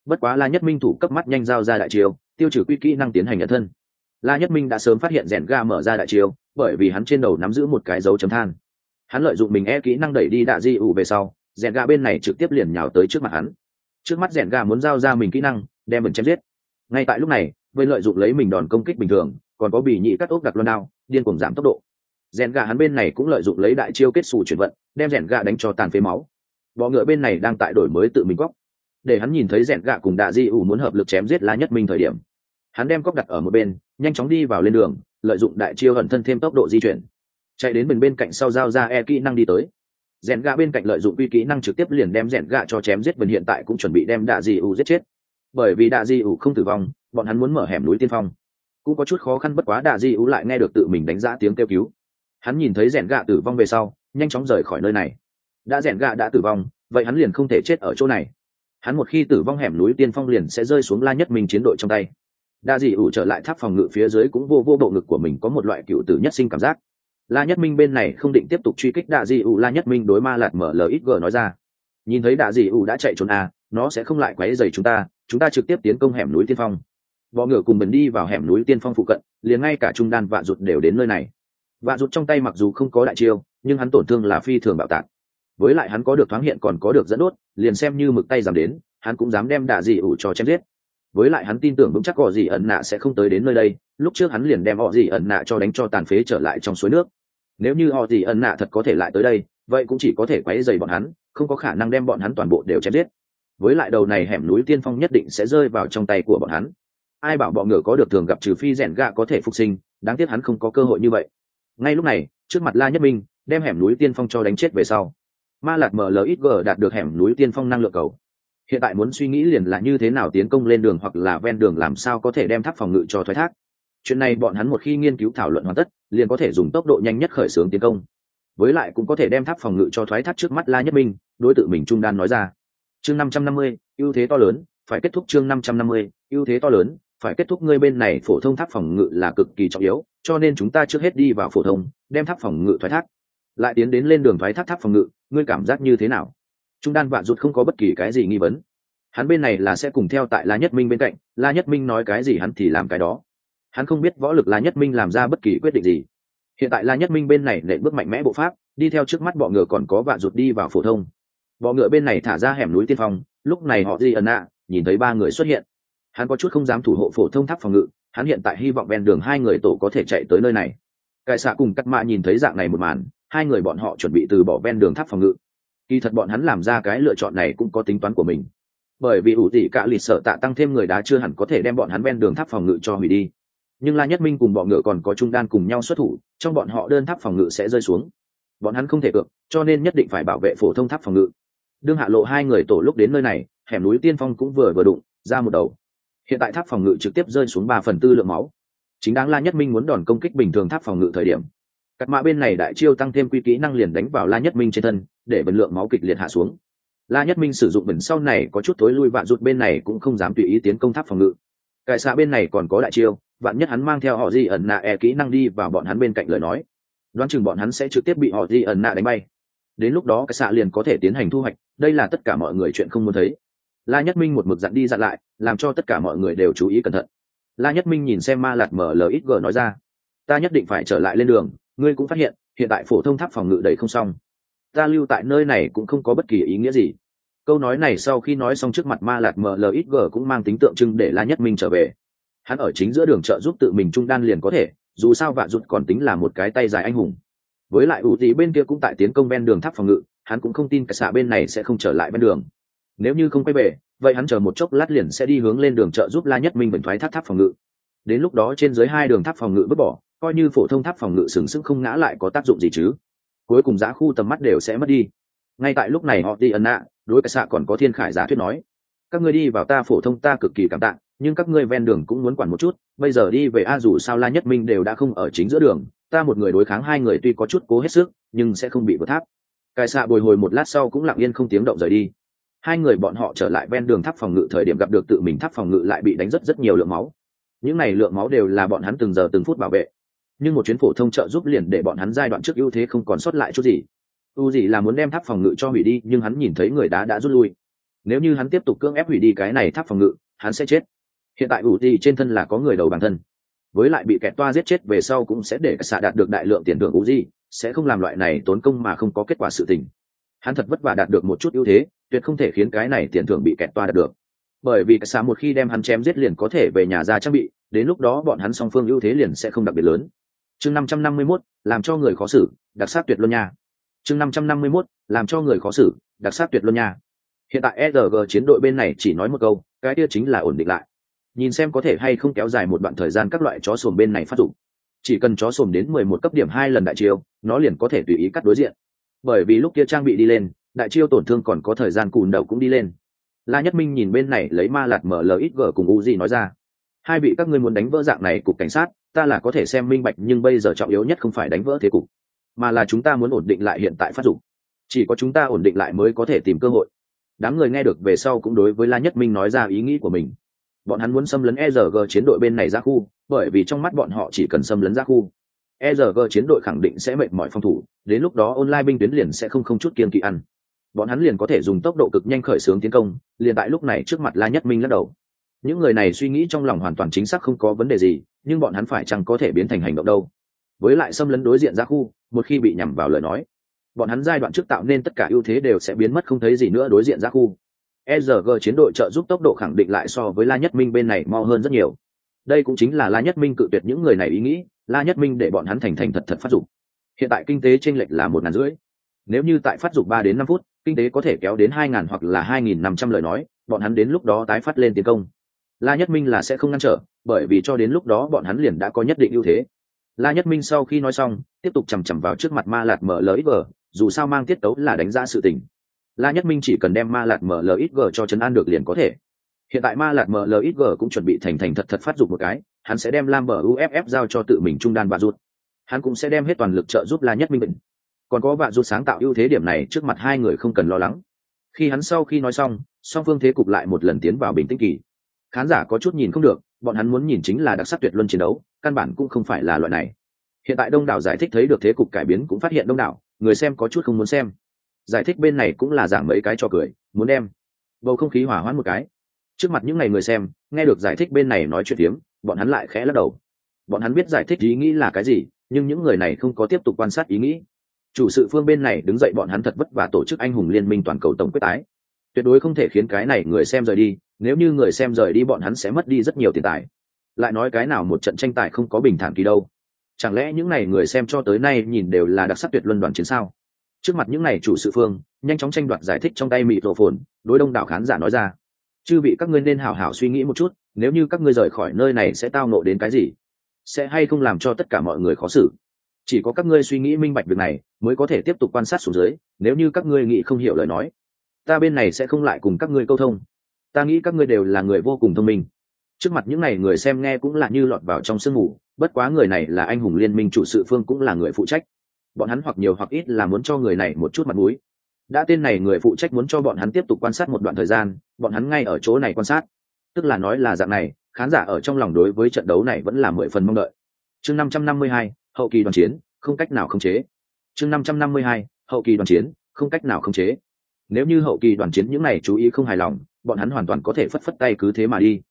bất quá la nhất minh thủ cấp mắt nhanh giao ra đại chiêu, tiêu trừ quy kỹ năng tiến hành nhận thân. La nhất minh đã sớm phát hiện rèn ga mở ra đại chiêu, bởi vì hắn trên đầu nắm giữ một cái dấu chấm than. Hắn lợi dụng mình e kỹ năng đẩy đi đạ di ủ về sau, rèn ga bên này trực tiếp liền nhào tới trước mặt hắn. Trước mắt rèn ga muốn giao ra mình kỹ năng, đem mình chém giết. Ngay tại lúc này với lợi dụng lấy mình đòn công kích bình thường, còn có bì nhị cắt ốc đặc loan đao, điên cùng giảm tốc độ. Rèn gà hắn bên này cũng lợi dụng lấy đại chiêu kết xù chuyển vận, đem rèn gà đánh cho tàn phế máu. Bọ ngựa bên này đang tại đổi mới tự mình góc để hắn nhìn thấy rèn gạ cùng đạ di ủ muốn hợp lực chém giết lá nhất minh thời điểm. Hắn đem cóc đặt ở một bên, nhanh chóng đi vào lên đường, lợi dụng đại chiêu hận thân thêm tốc độ di chuyển. Chạy đến bên bên cạnh sau giao ra e kỹ năng đi tới. Rèn gạ bên cạnh lợi dụng uy kỹ năng trực tiếp liền đem rèn gạ cho chém giết vần hiện tại cũng chuẩn bị đem đạ di ủ giết chết. Bởi vì đạ di ủ không tử vong, bọn hắn muốn mở hẻm núi tiên phong. Cũng có chút khó khăn bất quá đạ di ủ lại nghe được tự mình đánh giá tiếng kêu cứu. Hắn nhìn thấy rèn gạ tử vong về sau, nhanh chóng rời khỏi nơi này. Đã rèn gạ đã tử vong, vậy hắn liền không thể chết ở chỗ này hắn một khi tử vong hẻm núi tiên phong liền sẽ rơi xuống la nhất minh chiến đội trong tay. Đa dị ủ trở lại tháp phòng ngự phía dưới cũng vô vô bộ ngực của mình có một loại cựu tử nhất sinh cảm giác. La nhất minh bên này không định tiếp tục truy kích đa dị ủ, la nhất minh đối ma lạt mở lời ít gờ nói ra. Nhìn thấy đa dị ủ đã chạy trốn à nó sẽ không lại quấy dày chúng ta chúng ta trực tiếp tiến công hẻm núi tiên phong. Bọ ngựa cùng mình đi vào hẻm núi tiên phong phụ cận, liền ngay cả trung đan vạ rụt đều đến nơi này. Vạ rụt trong tay mặc dù không có đại chiêu, nhưng hắn tổn thương là phi thường bạo tạc với lại hắn có được thoáng hiện còn có được dẫn đốt, liền xem như mực tay giảm đến, hắn cũng dám đem đạ dị ủ cho chém giết. Với lại hắn tin tưởng vững chắc họ dị ẩn nạ sẽ không tới đến nơi đây, lúc trước hắn liền đem họ dị ẩn nạ cho đánh cho tàn phế trở lại trong suối nước. Nếu như họ dị ẩn nạ thật có thể lại tới đây, vậy cũng chỉ có thể quấy dày bọn hắn, không có khả năng đem bọn hắn toàn bộ đều chém giết. Với lại đầu này hẻm núi tiên phong nhất định sẽ rơi vào trong tay của bọn hắn. Ai bảo bọn ngựa có được thường gặp trừ phi rèn gạ có thể phục sinh, đáng tiếc hắn không có cơ hội như vậy. Ngay lúc này, trước mặt la nhất minh, đem hẻm núi tiên phong cho đánh chết về sau ma lạc mlxg đạt được hẻm núi tiên phong năng lượng cầu. Hiện tại muốn suy nghĩ liền là như thế nào tiến công lên đường hoặc là ven đường làm sao có thể đem tháp phòng ngự cho thoái thác. Chuyện này bọn hắn một khi nghiên cứu thảo luận hoàn tất, liền có thể dùng tốc độ nhanh nhất khởi xướng tiến công. Với lại cũng có thể đem tháp phòng ngự cho thoái thác trước mắt la nhất minh, đối tượng mình trung đan nói ra. Chương năm trăm năm mươi, ưu thế to lớn, phải kết thúc chương năm trăm năm mươi, ưu thế to lớn, phải kết thúc ngươi bên này phổ thông tháp phòng ngự là cực kỳ trọng yếu, cho nên chúng ta trước hết đi vào phổ thông, đem tháp phòng ngự thoái thác lại tiến đến lên đường thoái thác tháp phòng ngự, ngươi cảm giác như thế nào? Trung đan vạn rụt không có bất kỳ cái gì nghi vấn. Hắn bên này là sẽ cùng theo tại la nhất minh bên cạnh, la nhất minh nói cái gì hắn thì làm cái đó. Hắn không biết võ lực la nhất minh làm ra bất kỳ quyết định gì. Hiện tại la nhất minh bên này nện bước mạnh mẽ bộ pháp, đi theo trước mắt bọ ngựa còn có vạn rụt đi vào phổ thông. Bọ ngựa bên này thả ra hẻm núi tiên phong, lúc này họ di ẩn ạ nhìn thấy ba người xuất hiện. Hắn có chút không dám thủ hộ phổ thông tháp phòng ngự, hắn hiện tại hy vọng ven đường hai người tổ có thể chạy tới nơi này. Cải xạ cùng cắt mạ nhìn thấy dạng này một màn hai người bọn họ chuẩn bị từ bỏ ven đường tháp phòng ngự. Kỳ thật bọn hắn làm ra cái lựa chọn này cũng có tính toán của mình. Bởi vì ủ tỷ cả lịch sợ tạ tăng thêm người đá chưa hẳn có thể đem bọn hắn ven đường tháp phòng ngự cho hủy đi. Nhưng la nhất minh cùng bọn ngựa còn có trung đan cùng nhau xuất thủ, trong bọn họ đơn tháp phòng ngự sẽ rơi xuống. Bọn hắn không thể cược, cho nên nhất định phải bảo vệ phổ thông tháp phòng ngự. Đương hạ lộ hai người tổ lúc đến nơi này, hẻm núi tiên phong cũng vừa vừa đụng ra một đầu. Hiện tại tháp phòng ngự trực tiếp rơi xuống ba phần tư lượng máu. Chính đáng la nhất minh muốn đòn công kích bình thường tháp phòng ngự thời điểm cắt mã bên này đại chiêu tăng thêm quy kỹ năng liền đánh vào la nhất minh trên thân, để bẩn lượng máu kịch liệt hạ xuống. La nhất minh sử dụng bẩn sau này có chút tối lui vạn rụt bên này cũng không dám tùy ý tiến công tháp phòng ngự. Cải xạ bên này còn có đại chiêu, vạn nhất hắn mang theo họ di ẩn nạ e kỹ năng đi vào bọn hắn bên cạnh lời nói. Đoán chừng bọn hắn sẽ trực tiếp bị họ di ẩn nạ đánh bay. Đến lúc đó cái xạ liền có thể tiến hành thu hoạch, đây là tất cả mọi người chuyện không muốn thấy. La nhất minh một mực dặn đi dặn lại, làm cho tất cả mọi người đều chú ý cẩn thận. La nhất minh nhìn xem ma lạt mở lời ít gờ nói ra, ta nhất định phải trở lại lên đường ngươi cũng phát hiện hiện tại phổ thông tháp phòng ngự đầy không xong. Ta lưu tại nơi này cũng không có bất kỳ ý nghĩa gì. Câu nói này sau khi nói xong trước mặt ma lạt mờ lờ ít gờ cũng mang tính tượng trưng để la nhất minh trở về. Hắn ở chính giữa đường trợ giúp tự mình trung đan liền có thể, dù sao vạ rụt còn tính là một cái tay dài anh hùng. Với lại ủ tí bên kia cũng tại tiến công ven đường tháp phòng ngự, hắn cũng không tin cả xạ bên này sẽ không trở lại bên đường. Nếu như không quay về, vậy hắn chờ một chốc lát liền sẽ đi hướng lên đường trợ giúp la nhất minh bình thoái tháp tháp phòng ngự. Đến lúc đó trên dưới hai đường tháp phòng ngự vứt bỏ coi như phổ thông tháp phòng ngự sừng sững không ngã lại có tác dụng gì chứ? Cuối cùng giá khu tầm mắt đều sẽ mất đi. Ngay tại lúc này, họ đi ẩn nạ, đối cái xạ còn có thiên khải giả thuyết nói, các ngươi đi vào ta phổ thông ta cực kỳ cảm tạ, nhưng các ngươi ven đường cũng muốn quản một chút, bây giờ đi về a dù sao la nhất minh đều đã không ở chính giữa đường, ta một người đối kháng hai người tuy có chút cố hết sức, nhưng sẽ không bị vượt tháp. Cài xạ bồi hồi một lát sau cũng lặng yên không tiếng động rời đi. Hai người bọn họ trở lại ven đường tháp phòng ngự thời điểm gặp được tự mình tháp phòng ngự lại bị đánh rất rất nhiều lượng máu. Những này lượng máu đều là bọn hắn từng giờ từng phút bảo vệ nhưng một chuyến phổ thông trợ giúp liền để bọn hắn giai đoạn trước ưu thế không còn sót lại chút gì. U gì là muốn đem tháp phòng ngự cho hủy đi, nhưng hắn nhìn thấy người đá đã rút lui. Nếu như hắn tiếp tục cưỡng ép hủy đi cái này tháp phòng ngự, hắn sẽ chết. Hiện tại U gì trên thân là có người đầu bản thân. Với lại bị kẹt toa giết chết về sau cũng sẽ để xạ đạt được đại lượng tiền thưởng u gì sẽ không làm loại này tốn công mà không có kết quả sự tình. Hắn thật vất vả đạt được một chút ưu thế, tuyệt không thể khiến cái này tiền thưởng bị kẹt toa đạt được. Bởi vì xạ một khi đem hắn chém giết liền có thể về nhà ra trang bị, đến lúc đó bọn hắn song phương ưu thế liền sẽ không đặc biệt lớn chương năm trăm năm mươi mốt, làm cho người khó xử, đặc sắc tuyệt luân nha. chương năm trăm năm mươi mốt, làm cho người khó xử, đặc sắc tuyệt luân nha. hiện tại erg chiến đội bên này chỉ nói một câu, cái kia chính là ổn định lại. nhìn xem có thể hay không kéo dài một đoạn thời gian các loại chó sồn bên này phát dụng. chỉ cần chó sồn đến mười một cấp điểm hai lần đại chiêu, nó liền có thể tùy ý cắt đối diện. bởi vì lúc kia trang bị đi lên, đại chiêu tổn thương còn có thời gian cùn đầu cũng đi lên. La nhất minh nhìn bên này lấy ma lạt mở lời ít gờ cùng u nói ra. hai vị các ngươi muốn đánh vỡ dạng này cục cảnh sát ta là có thể xem minh bạch nhưng bây giờ trọng yếu nhất không phải đánh vỡ thế cục, mà là chúng ta muốn ổn định lại hiện tại phát dụng chỉ có chúng ta ổn định lại mới có thể tìm cơ hội. Đám người nghe được về sau cũng đối với la nhất minh nói ra ý nghĩ của mình. Bọn hắn muốn xâm lấn erg chiến đội bên này ra khu, bởi vì trong mắt bọn họ chỉ cần xâm lấn ra khu erg chiến đội khẳng định sẽ mệt mỏi phòng thủ, đến lúc đó online binh tuyến liền sẽ không không chút kiên kỵ ăn. Bọn hắn liền có thể dùng tốc độ cực nhanh khởi xướng tiến công, liền tại lúc này trước mặt la nhất minh lắc đầu những người này suy nghĩ trong lòng hoàn toàn chính xác không có vấn đề gì nhưng bọn hắn phải chăng có thể biến thành hành động đâu với lại xâm lấn đối diện ra khu một khi bị nhằm vào lời nói bọn hắn giai đoạn trước tạo nên tất cả ưu thế đều sẽ biến mất không thấy gì nữa đối diện ra khu ERG chiến đội trợ giúp tốc độ khẳng định lại so với La Nhất Minh bên này mau hơn rất nhiều. Đây cũng chính là La Nhất Minh cự tuyệt những người này ý nghĩ, La Nhất Minh để bọn hắn thành thành thật thật phát dụng. Hiện tại kinh tế chênh lệch là một ngàn rưỡi. Nếu như tại phát dụng ba đến năm phút, kinh tế có thể kéo đến hai ngàn hoặc là hai nghìn năm trăm lời nói, bọn hắn đến lúc đó tái phát lên tiến công. La Nhất Minh là sẽ không ngăn trở, bởi vì cho đến lúc đó bọn hắn liền đã có nhất định ưu thế. La Nhất Minh sau khi nói xong, tiếp tục chằm chằm vào trước mặt Ma Lạt mở lời vở, dù sao mang tiết tấu là đánh giá sự tình. La Nhất Minh chỉ cần đem Ma Lạt mở lời vở cho trấn an được liền có thể. Hiện tại Ma Lạt mở lời vở cũng chuẩn bị thành thành thật thật phát dục một cái, hắn sẽ đem Lam bờ UFF giao cho tự mình trung đan và rút. Hắn cũng sẽ đem hết toàn lực trợ giúp La Nhất Minh bệnh. Còn có bạn rút sáng tạo ưu thế điểm này trước mặt hai người không cần lo lắng. Khi hắn sau khi nói xong, song phương thế cục lại một lần tiến vào bình tĩnh kỳ khán giả có chút nhìn không được, bọn hắn muốn nhìn chính là đặc sắc tuyệt luân chiến đấu, căn bản cũng không phải là loại này. Hiện tại đông đảo giải thích thấy được thế cục cải biến cũng phát hiện đông đảo, người xem có chút không muốn xem. Giải thích bên này cũng là giảng mấy cái cho cười, muốn đem bầu không khí hỏa hoãn một cái. Trước mặt những ngày người xem, nghe được giải thích bên này nói chuyện tiếng bọn hắn lại khẽ lắc đầu. Bọn hắn biết giải thích ý nghĩ là cái gì, nhưng những người này không có tiếp tục quan sát ý nghĩ. Chủ sự phương bên này đứng dậy bọn hắn thật vất vả tổ chức anh hùng liên minh toàn cầu tổng quyết tái tuyệt đối không thể khiến cái này người xem rời đi, nếu như người xem rời đi bọn hắn sẽ mất đi rất nhiều tiền tài. Lại nói cái nào một trận tranh tài không có bình thản kỳ đâu. Chẳng lẽ những n à y người xem cho tới nay nhìn đều là đặc sắc tuyệt luân đoàn chiến sao? Trước mặt những n à y chủ sự phương, nhanh chóng tranh đoạt giải thích trong tay mịt rổ phồn, đối đông đảo khán giả nói ra. Chư vị các ngươi nên hào hào suy nghĩ một chút, nếu như các ngươi rời khỏi nơi này sẽ tao nộ đến cái gì? Sẽ hay không làm cho tất cả mọi người khó xử? Chỉ có các ngươi suy nghĩ minh bạch việc này, mới có thể tiếp tục quan sát xuống dưới, nếu như các ngươi nghĩ không hiểu lời nói ta bên này sẽ không lại cùng các ngươi câu thông. Ta nghĩ các ngươi đều là người vô cùng thông minh. Trước mặt những n à y người xem nghe cũng là như lọt vào trong sương mù, bất quá người này là anh hùng liên minh chủ sự phương cũng là người phụ trách. Bọn hắn hoặc nhiều hoặc ít là muốn cho người này một chút mặt m ũ i đã tên này người phụ trách muốn cho bọn hắn tiếp tục quan sát một đoạn thời gian, bọn hắn ngay ở chỗ này quan sát. Tức là nói là dạng này, khán giả ở trong lòng đối với trận đấu này vẫn là mười phần mong đợi. Chương năm trăm năm mươi hai, hậu kỳ đoàn chiến, không cách nào khống chế. Chương năm trăm năm mươi hai, hậu kỳ đoàn chiến, không cách nào khống chế nếu như hậu kỳ đoàn chiến những này chú ý không hài lòng, bọn hắn hoàn toàn có thể phất phất tay cứ thế mà đi.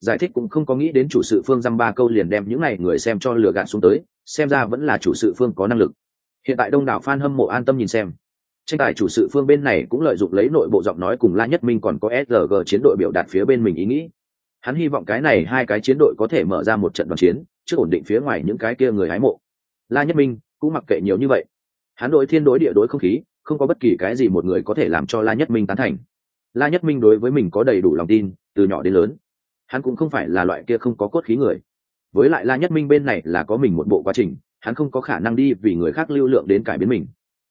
Giải thích cũng không có nghĩ đến chủ sự phương dăm ba câu liền đem những này người xem cho lừa gạt xuống tới, xem ra vẫn là chủ sự phương có năng lực. Hiện tại đông đảo f a n hâm mộ an tâm nhìn xem. Tranh tài chủ sự phương bên này cũng lợi dụng lấy nội bộ giọng nói cùng la nhất minh còn có sg chiến đội biểu đạt phía bên mình ý nghĩ. Hắn hy vọng cái này hai cái chiến đội có thể mở ra một trận đoàn chiến, trước ổn định phía ngoài những cái kia người hái mộ. La nhất minh cũng mặc kệ nhiều như vậy. Hắn đội thiên đối địa đối không khí không có bất kỳ cái gì một người có thể làm cho la nhất minh tán thành. La nhất minh đối với mình có đầy đủ lòng tin, từ nhỏ đến lớn. Hắn cũng không phải là loại kia không có cốt khí người. Với lại la nhất minh bên này là có mình một bộ quá trình, hắn không có khả năng đi vì người khác lưu lượng đến cải biến mình.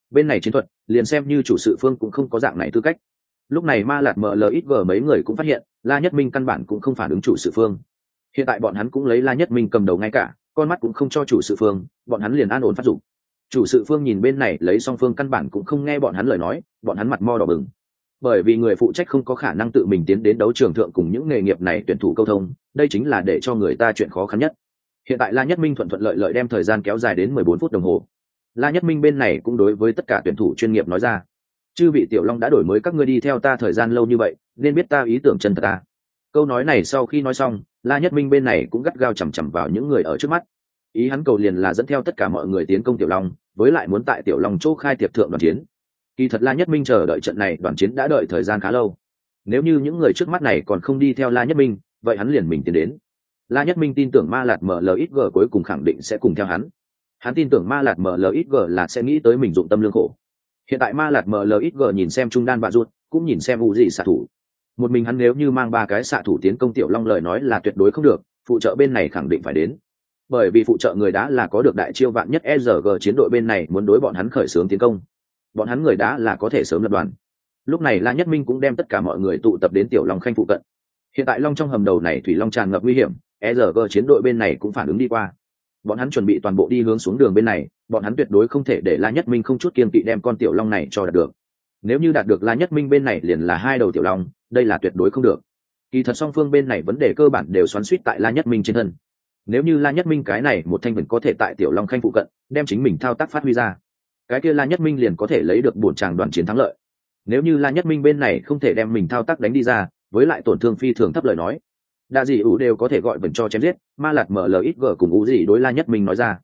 Bên này chiến thuật, liền xem như chủ sự phương cũng không có dạng này tư cách. Lúc này ma lạt mờ ít vờ mấy người cũng phát hiện, la nhất minh căn bản cũng không phản ứng chủ sự phương. Hiện tại bọn hắn cũng lấy la nhất minh cầm đầu ngay cả, con mắt cũng không cho chủ sự phương, bọn hắn liền an ổn phát dụng chủ sự phương nhìn bên này, lấy song phương căn bản cũng không nghe bọn hắn lời nói, bọn hắn mặt mo đỏ bừng. Bởi vì người phụ trách không có khả năng tự mình tiến đến đấu trường thượng cùng những nghề nghiệp này tuyển thủ câu thông, đây chính là để cho người ta chuyện khó khăn nhất. Hiện tại la nhất minh thuận thuận lợi lợi đem thời gian kéo dài đến mười bốn phút đồng hồ. La nhất minh bên này cũng đối với tất cả tuyển thủ chuyên nghiệp nói ra, chư vị tiểu long đã đổi mới các ngươi đi theo ta thời gian lâu như vậy, nên biết ta ý tưởng chân thật ta. Câu nói này sau khi nói xong, la nhất minh bên này cũng gắt gao chằm chằm vào những người ở trước mắt. Ý hắn cầu liền là dẫn theo tất cả mọi người tiến công tiểu long với lại muốn tại tiểu long chỗ khai tiệp thượng đoàn chiến. Kỳ thật la nhất minh chờ đợi trận này đoàn chiến đã đợi thời gian khá lâu. Nếu như những người trước mắt này còn không đi theo la nhất minh, vậy hắn liền mình tiến đến. La nhất minh tin tưởng ma lạt mlxg cuối cùng khẳng định sẽ cùng theo hắn. Hắn tin tưởng ma lạt mlxg là sẽ nghĩ tới mình dụng tâm lương khổ. Hiện tại ma lạt mlxg nhìn xem trung đan bạ ruột, cũng nhìn xem u gì xạ thủ. Một mình hắn nếu như mang ba cái xạ thủ tiến công tiểu long lời nói là tuyệt đối không được, phụ trợ bên này khẳng định phải đến bởi vì phụ trợ người đã là có được đại chiêu vạn nhất SRG chiến đội bên này muốn đối bọn hắn khởi xướng tiến công. Bọn hắn người đã là có thể sớm lập đoàn. Lúc này La Nhất Minh cũng đem tất cả mọi người tụ tập đến tiểu Long Khanh phụ cận. Hiện tại Long trong hầm đầu này thủy long tràn ngập nguy hiểm, SRG chiến đội bên này cũng phản ứng đi qua. Bọn hắn chuẩn bị toàn bộ đi hướng xuống đường bên này, bọn hắn tuyệt đối không thể để La Nhất Minh không chút kiên kỵ đem con tiểu long này cho đạt được. Nếu như đạt được La Nhất Minh bên này liền là hai đầu tiểu long, đây là tuyệt đối không được. Kỳ thật song phương bên này vấn đề cơ bản đều xoắn xuýt tại La Nhất Minh trên thân nếu như la nhất minh cái này một thanh vần có thể tại tiểu long khanh phụ cận, đem chính mình thao tác phát huy ra, cái kia la nhất minh liền có thể lấy được bổn tràng đoàn chiến thắng lợi. Nếu như la nhất minh bên này không thể đem mình thao tác đánh đi ra, với lại tổn thương phi thường thấp lời nói, đa dị ủ đều có thể gọi vần cho chém giết, ma lạt mở lời ít gờ cùng ủ gì đối la nhất minh nói ra.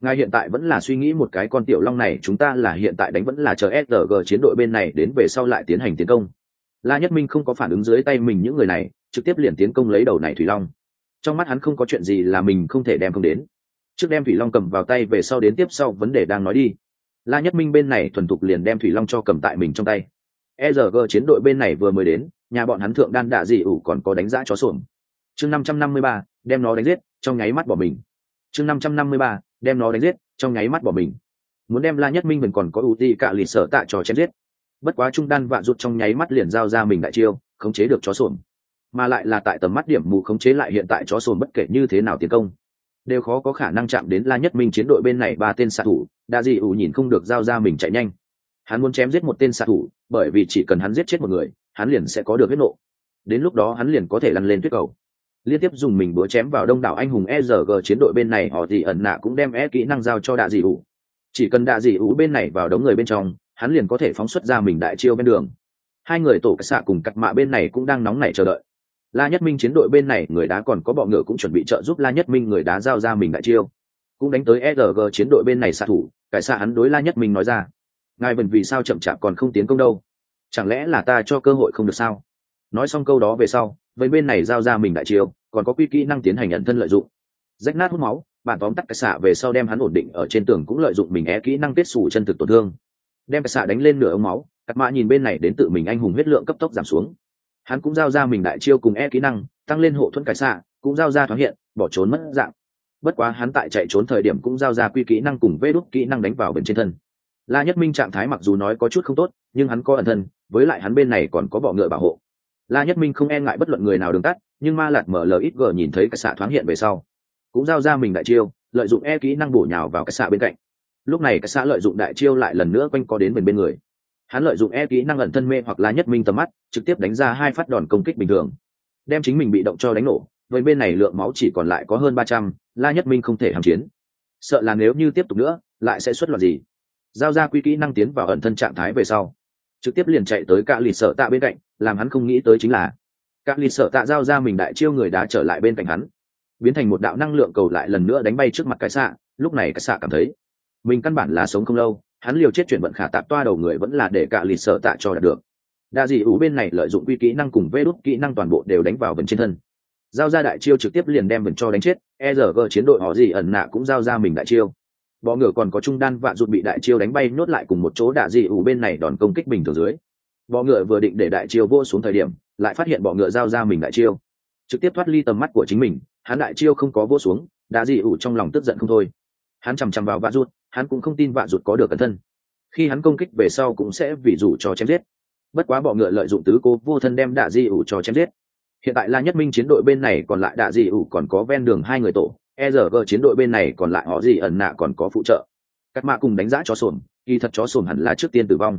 Ngài hiện tại vẫn là suy nghĩ một cái con tiểu long này, chúng ta là hiện tại đánh vẫn là chờ sg chiến đội bên này đến về sau lại tiến hành tiến công. La nhất minh không có phản ứng dưới tay mình những người này, trực tiếp liền tiến công lấy đầu này thủy long trong mắt hắn không có chuyện gì là mình không thể đem không đến. Trước đem thủy long cầm vào tay về sau đến tiếp sau vấn đề đang nói đi. La nhất minh bên này thuần thục liền đem thủy long cho cầm tại mình trong tay. E rg chiến đội bên này vừa mới đến, nhà bọn hắn thượng đan đạ dị ủ còn có đánh giá chó xuồng chương năm trăm năm mươi ba, đem nó đánh giết, trong nháy mắt bỏ mình. Chương năm trăm năm mươi ba, đem nó đánh giết, trong nháy mắt bỏ mình. Muốn đem la nhất minh mình còn có ưu ti cả lì sở tạ trò chém giết. Bất quá trung đan vạ rụt trong nháy mắt liền giao ra mình đại chiêu, khống chế được chó xuồng mà lại là tại tầm mắt điểm mù khống chế lại hiện tại chó sồn bất kể như thế nào tiến công. Đều khó có khả năng chạm đến la nhất minh chiến đội bên này ba tên xạ thủ, đa dị ủ nhìn không được giao ra mình chạy nhanh. Hắn muốn chém giết một tên xạ thủ, bởi vì chỉ cần hắn giết chết một người, hắn liền sẽ có được huyết nộ. Đến lúc đó hắn liền có thể lăn lên tuyết cầu. Liên tiếp dùng mình búa chém vào đông đảo anh hùng e rg chiến đội bên này, họ thì ẩn nạ cũng đem e kỹ năng giao cho đạ dị ủ. Chỉ cần đạ dị ủ bên này vào đống người bên trong, hắn liền có thể phóng xuất ra mình đại chiêu bên đường. Hai người tổ cách xạ cùng cặp mạ bên này cũng đang nóng nảy chờ đợi la nhất minh chiến đội bên này, người đá còn có bọ ngựa cũng chuẩn bị trợ giúp la nhất minh người đá giao ra mình đại chiêu. Cũng đánh tới erg chiến đội bên này xạ thủ, cải xa hắn đối la nhất minh nói ra. Ngài vần vì sao chậm chạp còn không tiến công đâu? Chẳng lẽ là ta cho cơ hội không được sao? Nói xong câu đó về sau với bên này giao ra mình đại chiêu, còn có quy kỹ năng tiến hành nhận thân lợi dụng. Rách nát hút máu, bản tóm tắt cái xạ về sau đem hắn ổn định ở trên tường cũng lợi dụng mình é kỹ năng kết xù chân thực tổn thương. Đem cái xạ đánh lên nửa ống máu, cắt mã nhìn bên này đến tự mình anh hùng huyết lượng cấp tốc giảm xuống hắn cũng giao ra mình đại chiêu cùng e kỹ năng, tăng lên hộ thuẫn cải xạ, cũng giao ra thoáng hiện, bỏ trốn mất dạng. Bất quá hắn tại chạy trốn thời điểm cũng giao ra quy kỹ năng cùng vê đúc kỹ năng đánh vào bên trên thân. La nhất minh trạng thái mặc dù nói có chút không tốt, nhưng hắn có ẩn thân, với lại hắn bên này còn có bọ ngựa bảo hộ. La nhất minh không e ngại bất luận người nào đường tắt, nhưng ma lạt mở lời ít gờ nhìn thấy cái xạ thoáng hiện về sau, cũng giao ra mình đại chiêu, lợi dụng e kỹ năng bổ nhào vào cái xạ bên cạnh. Lúc này cái xạ lợi dụng đại chiêu lại lần nữa quanh có đến bên bên người hắn lợi dụng e kỹ năng ẩn thân mê hoặc là nhất minh tầm mắt, trực tiếp đánh ra hai phát đòn công kích bình thường. Đem chính mình bị động cho đánh nổ, với bên này lượng máu chỉ còn lại có hơn ba trăm, la nhất minh không thể hàm chiến. Sợ là nếu như tiếp tục nữa, lại sẽ xuất loạt gì? Giao ra quy kỹ năng tiến vào ẩn thân trạng thái về sau, trực tiếp liền chạy tới cả lì sợ tạ bên cạnh, làm hắn không nghĩ tới chính là các lì sợ tạ giao ra mình đại chiêu người đã trở lại bên cạnh hắn, biến thành một đạo năng lượng cầu lại lần nữa đánh bay trước mặt cái xạ, lúc này cái xạ cảm thấy mình căn bản là sống không lâu hắn liều chết chuyển vận khả tạp toa đầu người vẫn là để cả lì sợ tạ cho đạt được. Đa dị ủ bên này lợi dụng quy kỹ năng cùng vê đốt kỹ năng toàn bộ đều đánh vào vần trên thân. Giao ra đại chiêu trực tiếp liền đem vần cho đánh chết e rg chiến đội họ gì ẩn nạ cũng giao ra mình đại chiêu. Bọ ngựa còn có trung đan vạ rụt bị đại chiêu đánh bay nhốt lại cùng một chỗ đạ dị ủ bên này đòn công kích bình thường dưới. Bọ ngựa vừa định để đại chiêu vô xuống thời điểm, lại phát hiện bọ ngựa giao ra mình đại chiêu. Trực tiếp thoát ly tầm mắt của chính mình, hắn đại chiêu không có vô xuống đạ dị ủ trong lòng tức giận không thôi. Hắn chằm chằm vào vạ rụt hắn cũng không tin vạ rụt có được cẩn thân. Khi hắn công kích về sau cũng sẽ vì rủ cho chém giết. Bất quá bọ ngựa lợi dụng tứ cố vô thân đem đạ di ủ cho chém giết. Hiện tại la nhất minh chiến đội bên này còn lại đạ di ủ còn có ven đường hai người tổ e giờ gờ chiến đội bên này còn lại họ gì ẩn nạ còn có phụ trợ. Các mạ cùng đánh giá chó sồn, kỳ thật chó sồn hẳn là trước tiên tử vong.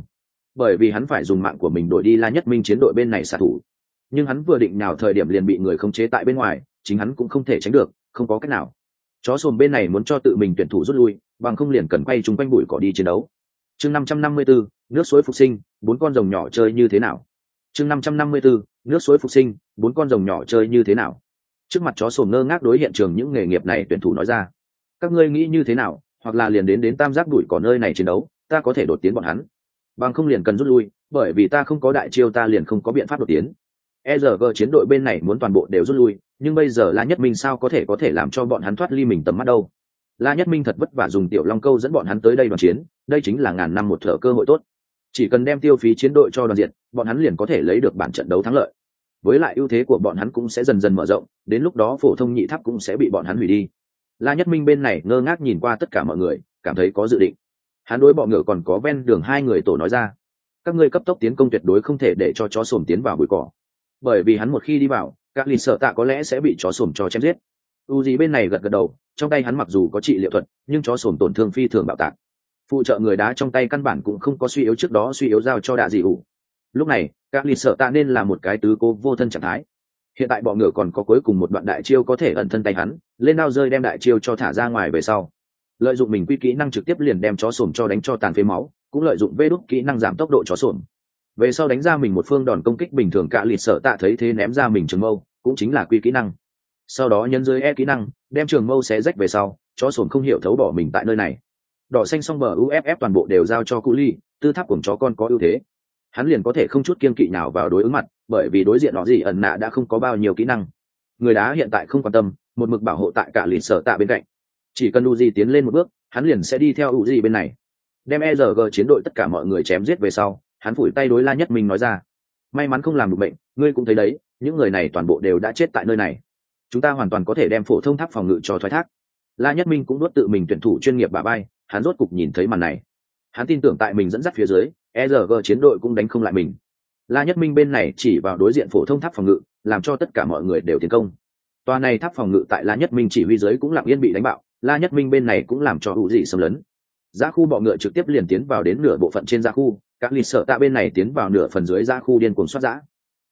Bởi vì hắn phải dùng mạng của mình đổi đi la nhất minh chiến đội bên này xạ thủ. Nhưng hắn vừa định nào thời điểm liền bị người khống chế tại bên ngoài, chính hắn cũng không thể tránh được, không có cách nào chó sồn bên này muốn cho tự mình tuyển thủ rút lui, bằng không liền cần quay chung quanh bụi cỏ đi chiến đấu. Chương năm trăm năm mươi bốn nước suối phục sinh, bốn con rồng nhỏ chơi như thế nào? Chương năm trăm năm mươi bốn nước suối phục sinh, bốn con rồng nhỏ chơi như thế nào? Trước mặt chó sồn ngơ ngác đối hiện trường những nghề nghiệp này tuyển thủ nói ra. Các ngươi nghĩ như thế nào, hoặc là liền đến đến tam giác đuổi cỏ nơi này chiến đấu, ta có thể đột tiến bọn hắn. Bằng không liền cần rút lui, bởi vì ta không có đại chiêu ta liền không có biện pháp đột tiến. E erg chiến đội bên này muốn toàn bộ đều rút lui nhưng bây giờ la nhất minh sao có thể có thể làm cho bọn hắn thoát ly mình tầm mắt đâu? La nhất minh thật vất vả dùng tiểu long câu dẫn bọn hắn tới đây đoàn chiến, đây chính là ngàn năm một thở cơ hội tốt. Chỉ cần đem tiêu phí chiến đội cho đoàn diện, bọn hắn liền có thể lấy được bản trận đấu thắng lợi. Với lại ưu thế của bọn hắn cũng sẽ dần dần mở rộng, đến lúc đó phổ thông nhị tháp cũng sẽ bị bọn hắn hủy đi. La nhất minh bên này ngơ ngác nhìn qua tất cả mọi người, cảm thấy có dự định. Hắn đối bọ ngựa còn có ven đường hai người tổ nói ra. Các ngươi cấp tốc tiến công tuyệt đối không thể để cho chó sồm tiến vào bụi cỏ bởi vì hắn một khi đi vào, các lì sợ tạ có lẽ sẽ bị chó sổm cho chém giết. U gì bên này gật gật đầu, trong tay hắn mặc dù có trị liệu thuật, nhưng chó sổm tổn thương phi thường bạo tạc. Phụ trợ người đá trong tay căn bản cũng không có suy yếu trước đó suy yếu giao cho đạ dị ủ lúc này, các lì sợ tạ nên là một cái tứ cố vô thân trạng thái. Hiện tại bọ ngựa còn có cuối cùng một đoạn đại chiêu có thể ẩn thân tay hắn, lên đao rơi đem đại chiêu cho thả ra ngoài về sau. Lợi dụng mình quy kỹ năng trực tiếp liền đem chó sổm cho đánh cho tàn phế máu, cũng lợi dụng vê đúc kỹ năng giảm tốc độ chó sổm về sau đánh ra mình một phương đòn công kích bình thường cạ lịt sợ tạ thấy thế ném ra mình trường mâu, cũng chính là quy kỹ năng. Sau đó nhân dưới e kỹ năng, đem trường mâu xé rách về sau cho sồn không hiểu thấu bỏ mình tại nơi này. Đỏ xanh xong bờ uff toàn bộ đều giao cho cụ ly, tư tháp cùng chó con có ưu thế. Hắn liền có thể không chút kiên kỵ nào vào đối ứng mặt, bởi vì đối diện họ gì ẩn nạ đã không có bao nhiêu kỹ năng. Người đá hiện tại không quan tâm, một mực bảo hộ tại cả lịt sở tạ bên cạnh. Chỉ cần u di tiến lên một bước, hắn liền sẽ đi theo u di bên này. Đem e rg chiến đội tất cả mọi người chém giết về sau hắn phủi tay đối la nhất minh nói ra, may mắn không làm được bệnh, ngươi cũng thấy đấy, những người này toàn bộ đều đã chết tại nơi này. Chúng ta hoàn toàn có thể đem phổ thông tháp phòng ngự cho thoái thác. La nhất minh cũng đốt tự mình tuyển thủ chuyên nghiệp bà bay, hắn rốt cục nhìn thấy màn này. Hắn tin tưởng tại mình dẫn dắt phía dưới erg chiến đội cũng đánh không lại mình. La nhất minh bên này chỉ vào đối diện phổ thông tháp phòng ngự, làm cho tất cả mọi người đều tiến công. Tòa này tháp phòng ngự tại la nhất minh chỉ huy dưới cũng lặng yên bị đánh bạo, la nhất minh bên này cũng làm cho hữu dị xâm lấn. Giá khu bọ ngựa trực tiếp liền tiến vào đến nửa bộ phận trên giá khu các lịch sợ tạ bên này tiến vào nửa phần dưới ra khu điên cuồng soát giã.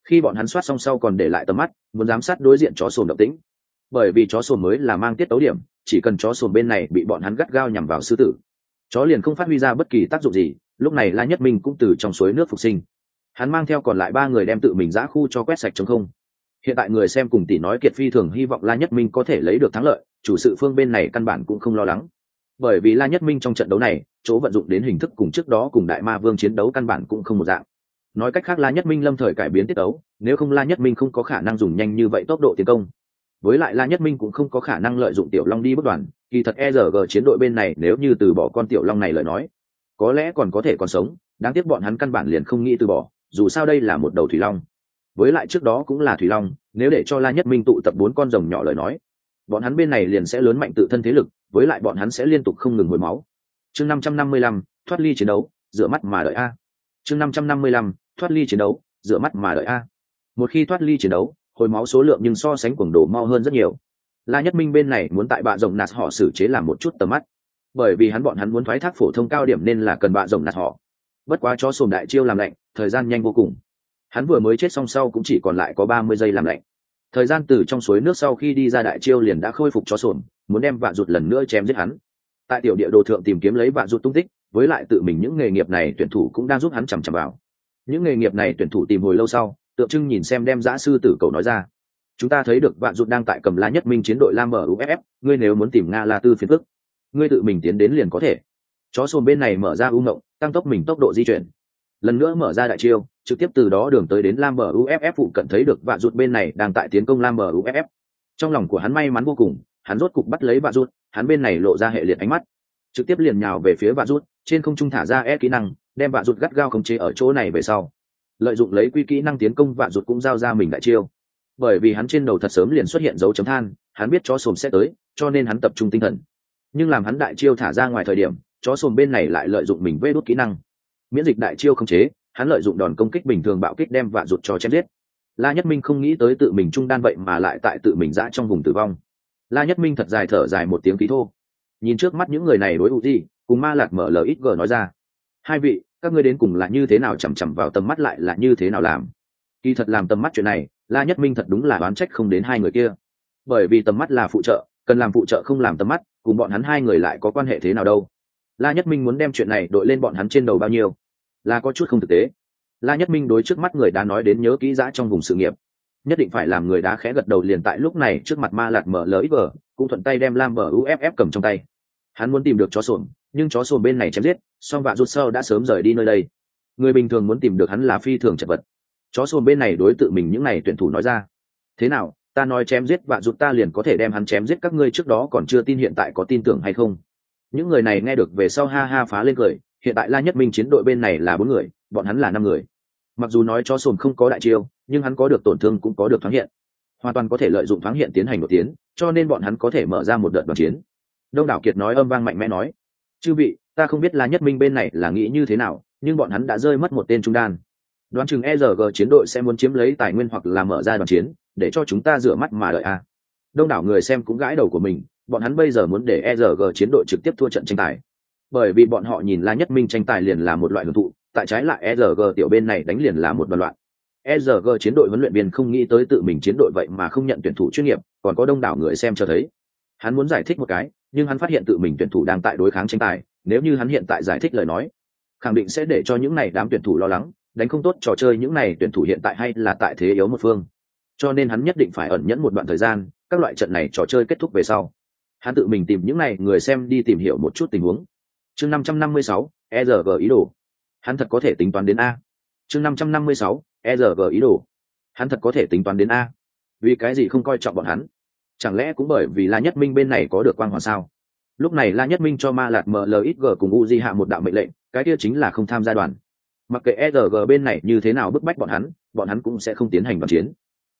Khi bọn hắn soát xong sau còn để lại tầm mắt, muốn giám sát đối diện chó sồn động tĩnh. Bởi vì chó sồn mới là mang tiết tấu điểm, chỉ cần chó sồn bên này bị bọn hắn gắt gao nhằm vào sư tử. Chó liền không phát huy ra bất kỳ tác dụng gì, lúc này la nhất minh cũng từ trong suối nước phục sinh. Hắn mang theo còn lại ba người đem tự mình giã khu cho quét sạch chống không. Hiện tại người xem cùng tỷ nói kiệt phi thường hy vọng la nhất minh có thể lấy được thắng lợi, chủ sự phương bên này căn bản cũng không lo lắng bởi vì la nhất minh trong trận đấu này, chỗ vận dụng đến hình thức cùng trước đó cùng đại ma vương chiến đấu căn bản cũng không một dạng. Nói cách khác la nhất minh lâm thời cải biến tiết đấu nếu không la nhất minh không có khả năng dùng nhanh như vậy tốc độ tiến công. Với lại la nhất minh cũng không có khả năng lợi dụng tiểu long đi bất đoàn, kỳ thật e erg chiến đội bên này nếu như từ bỏ con tiểu long này lời nói, có lẽ còn có thể còn sống, đáng tiếc bọn hắn căn bản liền không nghĩ từ bỏ, dù sao đây là một đầu thủy long. Với lại trước đó cũng là thủy long, nếu để cho la nhất minh tụ tập bốn con rồng nhỏ lời nói, bọn hắn bên này liền sẽ lớn mạnh tự thân thế lực với lại bọn hắn sẽ liên tục không ngừng hồi máu. Chương năm trăm năm mươi lăm, thoát ly chiến đấu dựa mắt mà đợi a. Chương năm trăm năm mươi lăm, thoát ly chiến đấu dựa mắt mà đợi a. Một khi thoát ly chiến đấu, hồi máu số lượng nhưng so sánh cuồng độ mau hơn rất nhiều. La nhất minh bên này muốn tại bạ rồng nạt họ xử chế làm một chút tầm mắt. Bởi vì hắn bọn hắn muốn thoái thác phổ thông cao điểm nên là cần bạ rồng nạt họ. Bất quá cho sồn đại chiêu làm lạnh, thời gian nhanh vô cùng. Hắn vừa mới chết xong sau cũng chỉ còn lại có ba mươi giây làm lạnh. Thời gian từ trong suối nước sau khi đi ra đại chiêu liền đã khôi phục cho sồn muốn đem vạn rụt lần nữa chém giết hắn. Tại tiểu địa đồ thượng tìm kiếm lấy vạn rụt tung tích, với lại tự mình những nghề nghiệp này tuyển thủ cũng đang giúp hắn chằm chằm vào. Những nghề nghiệp này tuyển thủ tìm hồi lâu sau, tượng trưng nhìn xem đem giã sư tử cầu nói ra. Chúng ta thấy được vạn dụt đang tại cầm la nhất minh chiến đội lam mở uff ngươi nếu muốn tìm nga la tư phiền phức, ngươi tự mình tiến đến liền có thể. Chó xôn bên này mở ra u ngộng, tăng tốc mình tốc độ di chuyển. Lần nữa mở ra đại chiêu, trực tiếp từ đó đường tới đến lam bờ uff phụ cận thấy được vạn rụt bên này đang tại tiến công lam bờ uff trong lòng của hắn may mắn vô cùng hắn rốt cục bắt lấy vạn rút, hắn bên này lộ ra hệ liệt ánh mắt. Trực tiếp liền nhào về phía vạn rút, trên không trung thả ra e kỹ năng, đem vạn rút gắt gao khống chế ở chỗ này về sau. Lợi dụng lấy quy kỹ năng tiến công vạn rút cũng giao ra mình đại chiêu. Bởi vì hắn trên đầu thật sớm liền xuất hiện dấu chấm than, hắn biết chó sồm sẽ tới, cho nên hắn tập trung tinh thần. Nhưng làm hắn đại chiêu thả ra ngoài thời điểm, chó sồm bên này lại lợi dụng mình vê đốt kỹ năng. Miễn dịch đại chiêu không chế, hắn lợi dụng đòn công kích bình thường bạo kích đem vạn rụt cho chém giết. La nhất minh không nghĩ tới tự mình trung đan vậy mà lại tại tự mình giã trong vùng tử vong la nhất minh thật dài thở dài một tiếng khí thô. Nhìn trước mắt những người này đối ưu gì cùng ma lạc mở lời ít gờ nói ra. Hai vị, các ngươi đến cùng là như thế nào chằm chằm vào tầm mắt lại là như thế nào làm? Kỳ thật làm tầm mắt chuyện này, la nhất minh thật đúng là đoán trách không đến hai người kia. Bởi vì tầm mắt là phụ trợ, cần làm phụ trợ không làm tầm mắt, cùng bọn hắn hai người lại có quan hệ thế nào đâu? La nhất minh muốn đem chuyện này đội lên bọn hắn trên đầu bao nhiêu? Là có chút không thực tế. La nhất minh đối trước mắt người đã nói đến nhớ kỹ giã trong vùng sự nghiệp nhất định phải làm người đá khẽ gật đầu liền tại lúc này trước mặt ma lạt mở lỡ vờ cũng thuận tay đem lam mở uff cầm trong tay. Hắn muốn tìm được chó sồn, nhưng chó sồn bên này chém giết, song vạ rút sơ đã sớm rời đi nơi đây. Người bình thường muốn tìm được hắn là phi thường chật vật. Chó sồn bên này đối tự mình những n à y tuyển thủ nói ra. Thế nào, ta nói chém giết vạ rút ta liền có thể đem hắn chém giết các ngươi trước đó còn chưa tin hiện tại có tin tưởng hay không? Những người này nghe được về sau ha ha phá lên cười, hiện tại la nhất minh chiến đội bên này là bốn người, bọn hắn là năm người. Mặc dù nói chó sồn không có đại chiêu nhưng hắn có được tổn thương cũng có được thoáng hiện. Hoàn toàn có thể lợi dụng thoáng hiện tiến hành một tiến, cho nên bọn hắn có thể mở ra một đợt đoàn chiến. Đông đảo kiệt nói âm vang mạnh mẽ nói, chư vị, ta không biết la nhất minh bên này là nghĩ như thế nào, nhưng bọn hắn đã rơi mất một tên trung đan. Đoán chừng erg chiến đội sẽ muốn chiếm lấy tài nguyên hoặc là mở ra đoàn chiến, để cho chúng ta rửa mắt mà đợi a. À. Đông đảo người xem cũng gãi đầu của mình, bọn hắn bây giờ muốn để erg chiến đội trực tiếp thua trận tranh tài. Bởi vì bọn họ nhìn la nhất minh tranh tài liền là một loại hưởng thụ, tại trái lại erg tiểu bên này đánh liền là một đoàn loạn. ERG chiến đội huấn luyện viên không nghĩ tới tự mình chiến đội vậy mà không nhận tuyển thủ chuyên nghiệp, còn có đông đảo người xem cho thấy. Hắn muốn giải thích một cái, nhưng hắn phát hiện tự mình tuyển thủ đang tại đối kháng tranh tài, nếu như hắn hiện tại giải thích lời nói, khẳng định sẽ để cho những này đám tuyển thủ lo lắng, đánh không tốt trò chơi những này tuyển thủ hiện tại hay là tại thế yếu một phương. Cho nên hắn nhất định phải ẩn nhẫn một đoạn thời gian, các loại trận này trò chơi kết thúc về sau. Hắn tự mình tìm những này người xem đi tìm hiểu một chút tình huống. Chương 556, ERG ý đồ. Hắn thật có thể tính toán đến a. Chương 556, e rờ gờ ý đồ. Hắn thật có thể tính toán đến a. Vì cái gì không coi trọng bọn hắn? Chẳng lẽ cũng bởi vì la nhất minh bên này có được quang hòa sao? Lúc này la nhất minh cho ma lạt mlxg cùng u di hạ một đạo mệnh lệnh, cái kia chính là không tham gia đoàn. Mặc kệ erg bên này như thế nào bức bách bọn hắn bọn hắn cũng sẽ không tiến hành đoàn chiến.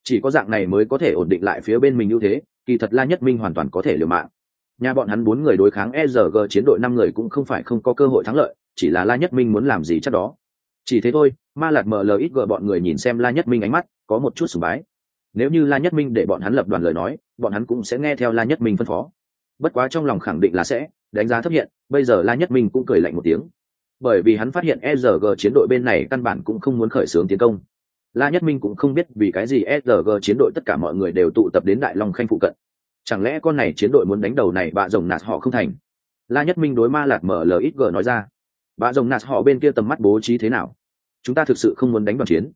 Chỉ có dạng này mới có thể ổn định lại phía bên mình ưu thế, kỳ thật la nhất minh hoàn toàn có thể liều mạng. Nhà bọn hắn bốn người đối kháng erg chiến đội năm người cũng không phải không có cơ hội thắng lợi, chỉ là la nhất minh muốn làm gì chắc đó chỉ thế thôi, ma Lạc mở lời ít gờ bọn người nhìn xem la nhất minh ánh mắt, có một chút sùng bái. Nếu như la nhất minh để bọn hắn lập đoàn lời nói, bọn hắn cũng sẽ nghe theo la nhất minh phân phó. Bất quá trong lòng khẳng định là sẽ, đánh giá thấp hiện, bây giờ la nhất minh cũng cười lạnh một tiếng. Bởi vì hắn phát hiện sg chiến đội bên này căn bản cũng không muốn khởi xướng tiến công. La nhất minh cũng không biết vì cái gì sg chiến đội tất cả mọi người đều tụ tập đến đại long khanh phụ cận. Chẳng lẽ con này chiến đội muốn đánh đầu này bạ rồng nạt họ không thành? La nhất minh đối ma Lạc mở ít g nói ra bạ rồng nạt họ bên kia tầm mắt bố trí thế nào? Chúng ta thực sự không muốn đánh đoàn chiến.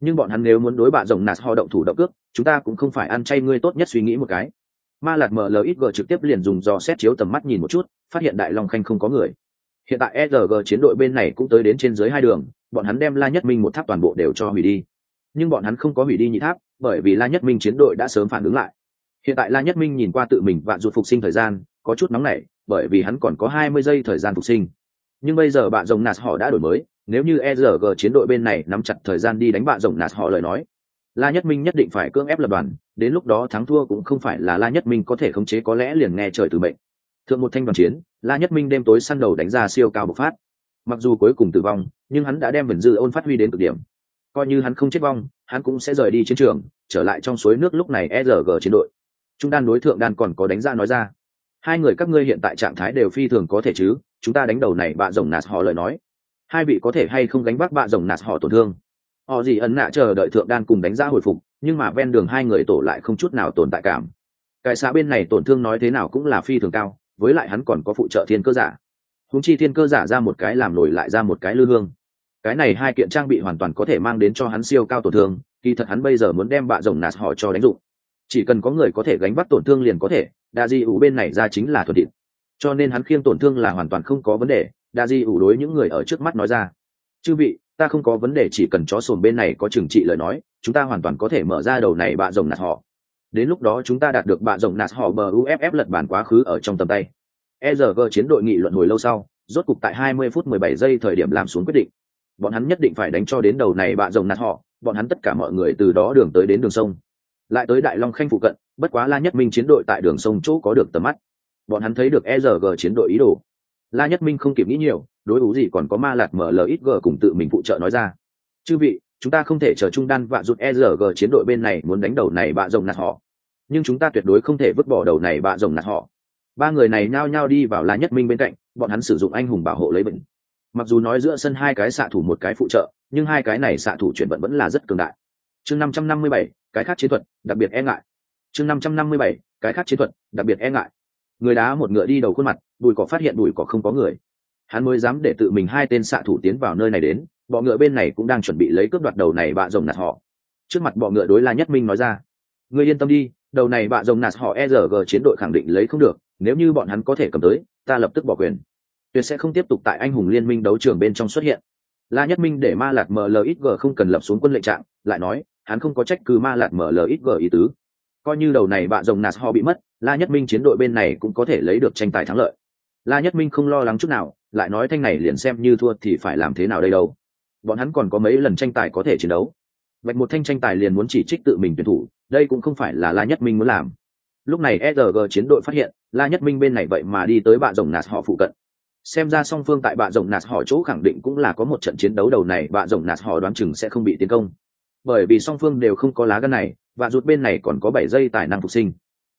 Nhưng bọn hắn nếu muốn đối bạn rồng nạt họ động thủ động cước, chúng ta cũng không phải ăn chay ngươi tốt nhất suy nghĩ một cái. Ma lạt mở ít g trực tiếp liền dùng dò xét chiếu tầm mắt nhìn một chút, phát hiện đại long khanh không có người. Hiện tại sg chiến đội bên này cũng tới đến trên dưới hai đường, bọn hắn đem la nhất minh một tháp toàn bộ đều cho hủy đi. Nhưng bọn hắn không có hủy đi nhị tháp, bởi vì la nhất minh chiến đội đã sớm phản ứng lại. Hiện tại la nhất minh nhìn qua tự mình và ruột phục sinh thời gian, có chút nóng nảy, bởi vì hắn còn có hai mươi giây thời gian phục sinh nhưng bây giờ bạn rồng nạt họ đã đổi mới, nếu như erg chiến đội bên này nắm chặt thời gian đi đánh bạn rồng nạt họ lời nói, la nhất minh nhất định phải cưỡng ép lập đoàn, đến lúc đó thắng thua cũng không phải là la nhất minh có thể khống chế có lẽ liền nghe trời từ mệnh. Thượng một thanh đoàn chiến, la nhất minh đêm tối săn đầu đánh ra siêu cao bộc phát. Mặc dù cuối cùng tử vong, nhưng hắn đã đem vần dư ôn phát huy đến cực điểm. Coi như hắn không chết vong, hắn cũng sẽ rời đi chiến trường, trở lại trong suối nước lúc này erg chiến đội. Chúng đan đối thượng đan còn có đánh ra nói ra hai người các ngươi hiện tại trạng thái đều phi thường có thể chứ, chúng ta đánh đầu này bạ rồng nạt họ lời nói. Hai vị có thể hay không gánh vác bạ rồng nạt họ tổn thương? Họ gì ấn nạ chờ đợi thượng đan cùng đánh ra hồi phục, nhưng mà ven đường hai người tổ lại không chút nào tồn tại cảm. Cái xã bên này tổn thương nói thế nào cũng là phi thường cao, với lại hắn còn có phụ trợ thiên cơ giả. Húng chi thiên cơ giả ra một cái làm nổi lại ra một cái lư hương. Cái này hai kiện trang bị hoàn toàn có thể mang đến cho hắn siêu cao tổn thương, kỳ thật hắn bây giờ muốn đem bạ rồng nạt họ cho đánh dụng. Chỉ cần có người có thể gánh vác tổn thương liền có thể đa di ủ bên này ra chính là thuận tiện cho nên hắn khiêng tổn thương là hoàn toàn không có vấn đề, đa di ủ đối những người ở trước mắt nói ra. Chư vị, ta không có vấn đề, chỉ cần chó sồn bên này có trừng trị lời nói, chúng ta hoàn toàn có thể mở ra đầu này bạ rồng nạt họ. Đến lúc đó chúng ta đạt được bạ rồng nạt họ bờ uff lật bàn quá khứ ở trong tầm tay. Erg chiến đội nghị luận hồi lâu sau, rốt cục tại 20 phút 17 giây thời điểm làm xuống quyết định. Bọn hắn nhất định phải đánh cho đến đầu này bạ rồng nạt họ, bọn hắn tất cả mọi người từ đó đường tới đến đường sông. Lại tới đại long khanh phụ cận bất quá la nhất minh chiến đội tại đường sông chỗ có được tầm mắt. Bọn hắn thấy được e rg chiến đội ý đồ. La nhất minh không kịp nghĩ nhiều, đối ủ gì còn có ma lạt mở ít g cùng tự mình phụ trợ nói ra. Chư vị, chúng ta không thể chờ trung đan vạ rụt erg chiến đội bên này muốn đánh đầu này bạ rồng nạt họ. Nhưng chúng ta tuyệt đối không thể vứt bỏ đầu này bạ rồng nạt họ. Ba người này nhao nhao đi vào la nhất minh bên cạnh, bọn hắn sử dụng anh hùng bảo hộ lấy bệnh. Mặc dù nói giữa sân hai cái xạ thủ một cái phụ trợ, nhưng hai cái này xạ thủ chuyển vận vẫn là rất cường đại. Chương năm trăm năm mươi bảy, cái khác chiến thuật, đặc biệt e ngại chương năm trăm năm mươi bảy, cái khác chiến thuật, đặc biệt e ngại. Người đá một ngựa đi đầu khuôn mặt bùi cỏ phát hiện bùi cỏ không có người. Hắn mới dám để tự mình hai tên xạ thủ tiến vào nơi này đến, bọ ngựa bên này cũng đang chuẩn bị lấy cướp đoạt đầu này bạ rồng nạt họ. Trước mặt bọ ngựa đối la nhất minh nói ra người yên tâm đi, đầu này bạ rồng nạt họ e r g chiến đội khẳng định lấy không được, nếu như bọn hắn có thể cầm tới, ta lập tức bỏ quyền. Tuyệt sẽ không tiếp tục tại anh hùng liên minh đấu trường bên trong xuất hiện. La nhất minh để ma lạc mlxg không cần lập xuống quân lệnh trạng, lại nói, hắn không có trách cứ ma lạc mlxg ý tứ coi như đầu này bạ rồng nạt họ bị mất, la nhất minh chiến đội bên này cũng có thể lấy được tranh tài thắng lợi. La nhất minh không lo lắng chút nào, lại nói thanh này liền xem như thua thì phải làm thế nào đây đâu. Bọn hắn còn có mấy lần tranh tài có thể chiến đấu. Vạch một thanh tranh tài liền muốn chỉ trích tự mình tuyển thủ, đây cũng không phải là la nhất minh muốn làm. Lúc này sg chiến đội phát hiện, la nhất minh bên này vậy mà đi tới bạ rồng nạt họ phụ cận. Xem ra song phương tại bạ rồng nạt họ chỗ khẳng định cũng là có một trận chiến đấu đầu này bạ rồng nạt họ đoán chừng sẽ không bị tiến công. Bởi vì song phương đều không có lá gân này và rụt bên này còn có bảy giây tài năng phục sinh.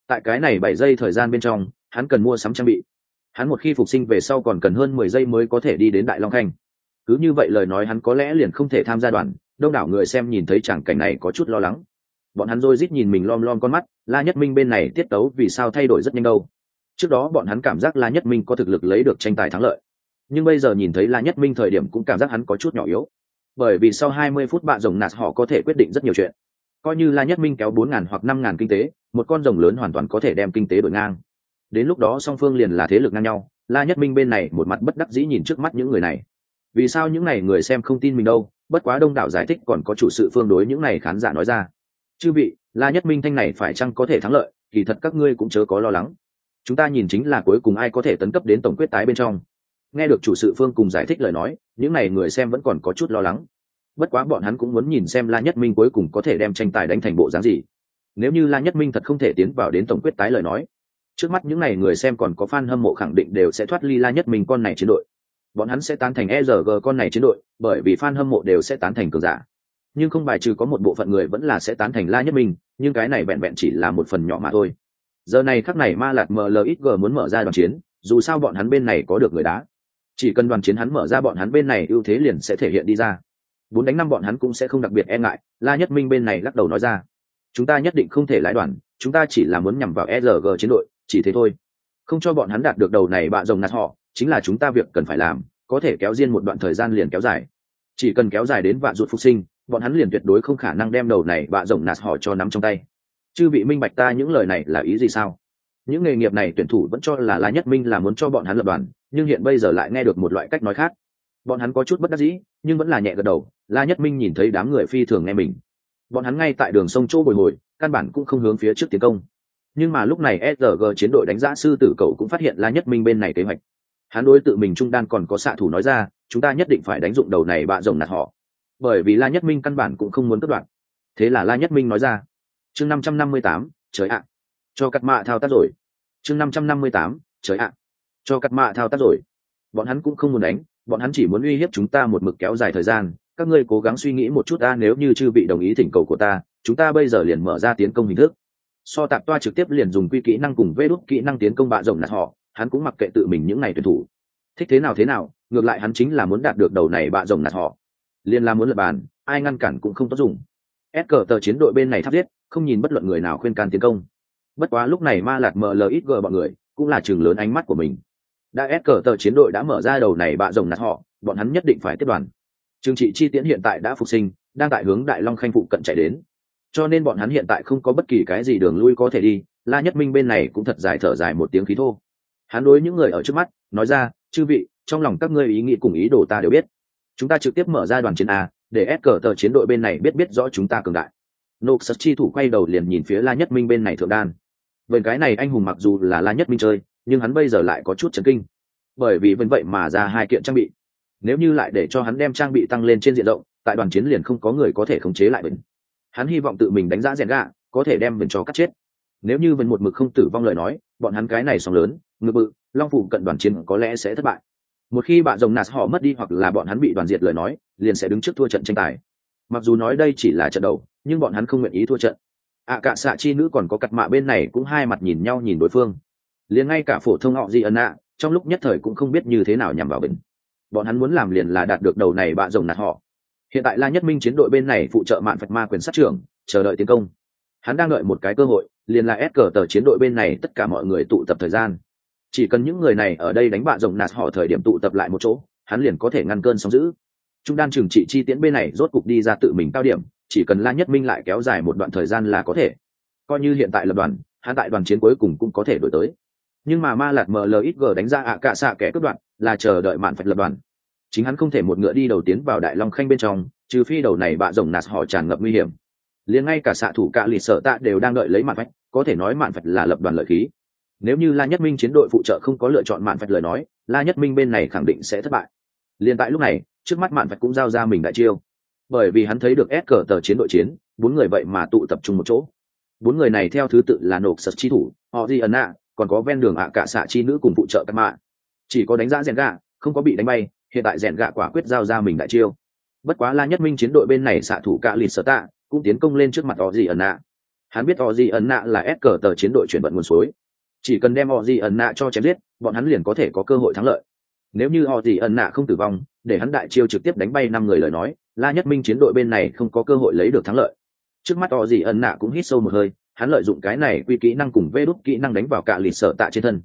Tại cái này bảy giây thời gian bên trong, hắn cần mua sắm trang bị. Hắn một khi phục sinh về sau còn cần hơn mười giây mới có thể đi đến đại long khanh. Cứ như vậy lời nói hắn có lẽ liền không thể tham gia đoàn, đông đảo người xem nhìn thấy chẳng cảnh này có chút lo lắng. Bọn hắn rôi rít nhìn mình lom lom con mắt, la nhất minh bên này tiết tấu vì sao thay đổi rất nhanh đâu. Trước đó bọn hắn cảm giác la nhất minh có thực lực lấy được tranh tài thắng lợi. Nhưng bây giờ nhìn thấy la nhất minh thời điểm cũng cảm giác hắn có chút nhỏ yếu. Bởi vì sau 20 phút bạn rồng nạt họ có thể quyết định rất nhiều chuyện coi như la nhất minh kéo 4.000 hoặc 5.000 kinh tế, một con rồng lớn hoàn toàn có thể đem kinh tế đổi ngang. Đến lúc đó song phương liền là thế lực ngang nhau, la nhất minh bên này một mặt bất đắc dĩ nhìn trước mắt những người này. Vì sao những này người xem không tin mình đâu? Bất quá đông đảo giải thích còn có chủ sự phương đối những này khán giả nói ra. Chư vị, la nhất minh thanh này phải chăng có thể thắng lợi? Kỳ thật các ngươi cũng chớ có lo lắng. Chúng ta nhìn chính là cuối cùng ai có thể tấn cấp đến tổng quyết tái bên trong. Nghe được chủ sự phương cùng giải thích lời nói, những n à y người xem vẫn còn có chút lo lắng bất quá bọn hắn cũng muốn nhìn xem la nhất minh cuối cùng có thể đem tranh tài đánh thành bộ dáng gì. Nếu như la nhất minh thật không thể tiến vào đến tổng quyết tái lời nói, trước mắt những n à y người xem còn có f a n hâm mộ khẳng định đều sẽ thoát ly la nhất minh con này chiến đội. Bọn hắn sẽ tán thành e rg g con này chiến đội, bởi vì f a n hâm mộ đều sẽ tán thành cường giả. Nhưng không bài trừ có một bộ phận người vẫn là sẽ tán thành la nhất minh, nhưng cái này vẹn vẹn chỉ là một phần nhỏ mà thôi. Giờ này khắc này ma lạc mlxg muốn mở ra đoàn chiến, dù sao bọn hắn bên này có được người đá. Chỉ cần đoàn chiến hắn mở ra, bọn hắn bên này ưu thế liền sẽ thể hiện đi ra bốn đánh năm bọn hắn cũng sẽ không đặc biệt e ngại, la nhất minh bên này lắc đầu nói ra. Chúng ta nhất định không thể lái đoàn, chúng ta chỉ là muốn nhằm vào erg chiến đội, chỉ thế thôi. Không cho bọn hắn đạt được đầu này bạ rồng nạt họ, chính là chúng ta việc cần phải làm, có thể kéo riêng một đoạn thời gian liền kéo dài. Chỉ cần kéo dài đến vạ ruột phục sinh, bọn hắn liền tuyệt đối không khả năng đem đầu này bạ rồng nạt họ cho nắm trong tay. Chư vị minh bạch ta những lời này là ý gì sao? Những nghề nghiệp này tuyển thủ vẫn cho là La nhất minh là muốn cho bọn hắn lập đoàn, nhưng hiện bây giờ lại nghe được một loại cách nói khác bọn hắn có chút bất đắc dĩ, nhưng vẫn là nhẹ gật đầu, la nhất minh nhìn thấy đám người phi thường nghe mình. Bọn hắn ngay tại đường sông chỗ bồi hồi, căn bản cũng không hướng phía trước tiến công. Nhưng mà lúc này sg chiến đội đánh giá sư tử cậu cũng phát hiện la nhất minh bên này kế hoạch. Hắn đối tự mình trung đan còn có xạ thủ nói ra, chúng ta nhất định phải đánh dụng đầu này bạ rồng nạt họ. Bởi vì la nhất minh căn bản cũng không muốn cất đoạn. Thế là la nhất minh nói ra, chương năm trăm năm mươi tám, trời ạ. Cho cắt mạ thao tác rồi. Chương năm trăm năm mươi tám, trời ạ. Cho cắt mạ thao tác rồi. Bọn hắn cũng không muốn đánh bọn hắn chỉ muốn uy hiếp chúng ta một mực kéo dài thời gian. Các ngươi cố gắng suy nghĩ một chút ta nếu như chưa bị đồng ý thỉnh cầu của ta, chúng ta bây giờ liền mở ra tiến công hình thức. So tạp toa trực tiếp liền dùng quy kỹ năng cùng vê đốt kỹ năng tiến công bạ rồng nạt họ, hắn cũng mặc kệ tự mình những ngày tuyển thủ. Thích thế nào thế nào, ngược lại hắn chính là muốn đạt được đầu này bạ rồng nạt họ. Liền là muốn lập bàn, ai ngăn cản cũng không tốt dùng. Ép cờ tờ chiến đội bên này thắp giết, không nhìn bất luận người nào khuyên can tiến công. Bất quá lúc này ma lạt gờ bọn người, cũng là chừng lớn ánh mắt của mình đã ép cờ tờ chiến đội đã mở ra đầu này bạ rồng nạt họ, bọn hắn nhất định phải tiếp đoàn. Trương trị chi tiễn hiện tại đã phục sinh, đang tại hướng đại long khanh phụ cận chạy đến. Cho nên bọn hắn hiện tại không có bất kỳ cái gì đường lui có thể đi, la nhất minh bên này cũng thật dài thở dài một tiếng khí thô. Hắn đối những người ở trước mắt, nói ra, chư vị, trong lòng các ngươi ý nghĩ cùng ý đồ ta đều biết. Chúng ta trực tiếp mở ra đoàn chiến a, để ép cờ tờ chiến đội bên này biết biết rõ chúng ta cường đại. Nộp sật chi thủ quay đầu liền nhìn phía la nhất minh bên này thượng đan. Vậy cái này anh hùng mặc dù là la nhất minh chơi nhưng hắn bây giờ lại có chút chấn kinh. Bởi vì vẫn vậy mà ra hai kiện trang bị. Nếu như lại để cho hắn đem trang bị tăng lên trên diện rộng tại đoàn chiến liền không có người có thể khống chế lại mình. Hắn hy vọng tự mình đánh giá rèn gạ có thể đem mình cho cắt chết. Nếu như vẫn một mực không tử vong lời nói bọn hắn cái này sóng lớn ngự bự long phủ cận đoàn chiến có lẽ sẽ thất bại. Một khi bạn rồng nạt họ mất đi hoặc là bọn hắn bị đoàn diệt lời nói liền sẽ đứng trước thua trận tranh tài. Mặc dù nói đây chỉ là trận đầu nhưng bọn hắn không nguyện ý thua trận. Ạ à, cả xạ chi nữ còn có cặt mạ bên này cũng hai mặt nhìn nhau nhìn đối phương liền ngay cả phổ thông họ gì ân ạ, trong lúc nhất thời cũng không biết như thế nào nhằm vào bình bọn hắn muốn làm liền là đạt được đầu này bạ rồng nạt họ. Hiện tại la nhất minh chiến đội bên này phụ trợ mạn phật ma quyền sát trưởng, chờ đợi tiến công. Hắn đang đợi một cái cơ hội, liền là ép cờ tờ chiến đội bên này tất cả mọi người tụ tập thời gian. Chỉ cần những người này ở đây đánh bạ rồng nạt họ thời điểm tụ tập lại một chỗ, hắn liền có thể ngăn cơn sóng giữ trung đan trừng trị chi tiễn bên này rốt cục đi ra tự mình cao điểm, chỉ cần la nhất minh lại kéo dài một đoạn thời gian là có thể. Coi như hiện tại lập đoàn, hắn tại đoàn chiến cuối cùng cũng có thể đổi tới nhưng mà ma lạt mlxg đánh ra ạ à cạ xạ kẻ cướp đoạn là chờ đợi mạn phạch lập đoàn. Chính hắn không thể một ngựa đi đầu tiến vào đại long khanh bên trong, trừ phi đầu này bạ rồng nạt họ tràn ngập nguy hiểm. Liền ngay cả xạ thủ cạ lì sợ tạ đều đang đợi lấy mạn phạch, có thể nói mạn phạch là lập đoàn lợi khí. Nếu như la nhất minh chiến đội phụ trợ không có lựa chọn mạn phạch lời nói, la nhất minh bên này khẳng định sẽ thất bại. Liền tại lúc này, trước mắt mạn phạch cũng giao ra mình đại chiêu. Bởi vì hắn thấy được ép cờ tờ chiến đội chiến, bốn người vậy mà tụ tập trung một chỗ. Bốn người này theo thứ tự là nộp sật chi thủ, họ di ẩn ạ còn có ven đường ạ cả xạ chi nữ cùng phụ trợ các mạ. Chỉ có đánh giá rèn gạ không có bị đánh bay, hiện tại rèn gạ quả quyết giao ra mình đại chiêu. Bất quá la nhất minh chiến đội bên này xạ thủ cạ lịt sở tạ, cũng tiến công lên trước mặt họ di ẩn nạ hắn biết họ di ẩn nạ là ép cờ tờ chiến đội chuyển vận nguồn suối. Chỉ cần đem họ di ẩn nạ cho chém giết, bọn hắn liền có thể có cơ hội thắng lợi. Nếu như họ di ẩn nạ không tử vong, để hắn đại chiêu trực tiếp đánh bay năm người lời nói, la nhất minh chiến đội bên này không có cơ hội lấy được thắng lợi. Trước mắt họ di ẩn nạ cũng hít sâu một hơi hắn lợi dụng cái này quy kỹ năng cùng vê đúc kỹ năng đánh vào cả Lì sở tạ trên thân.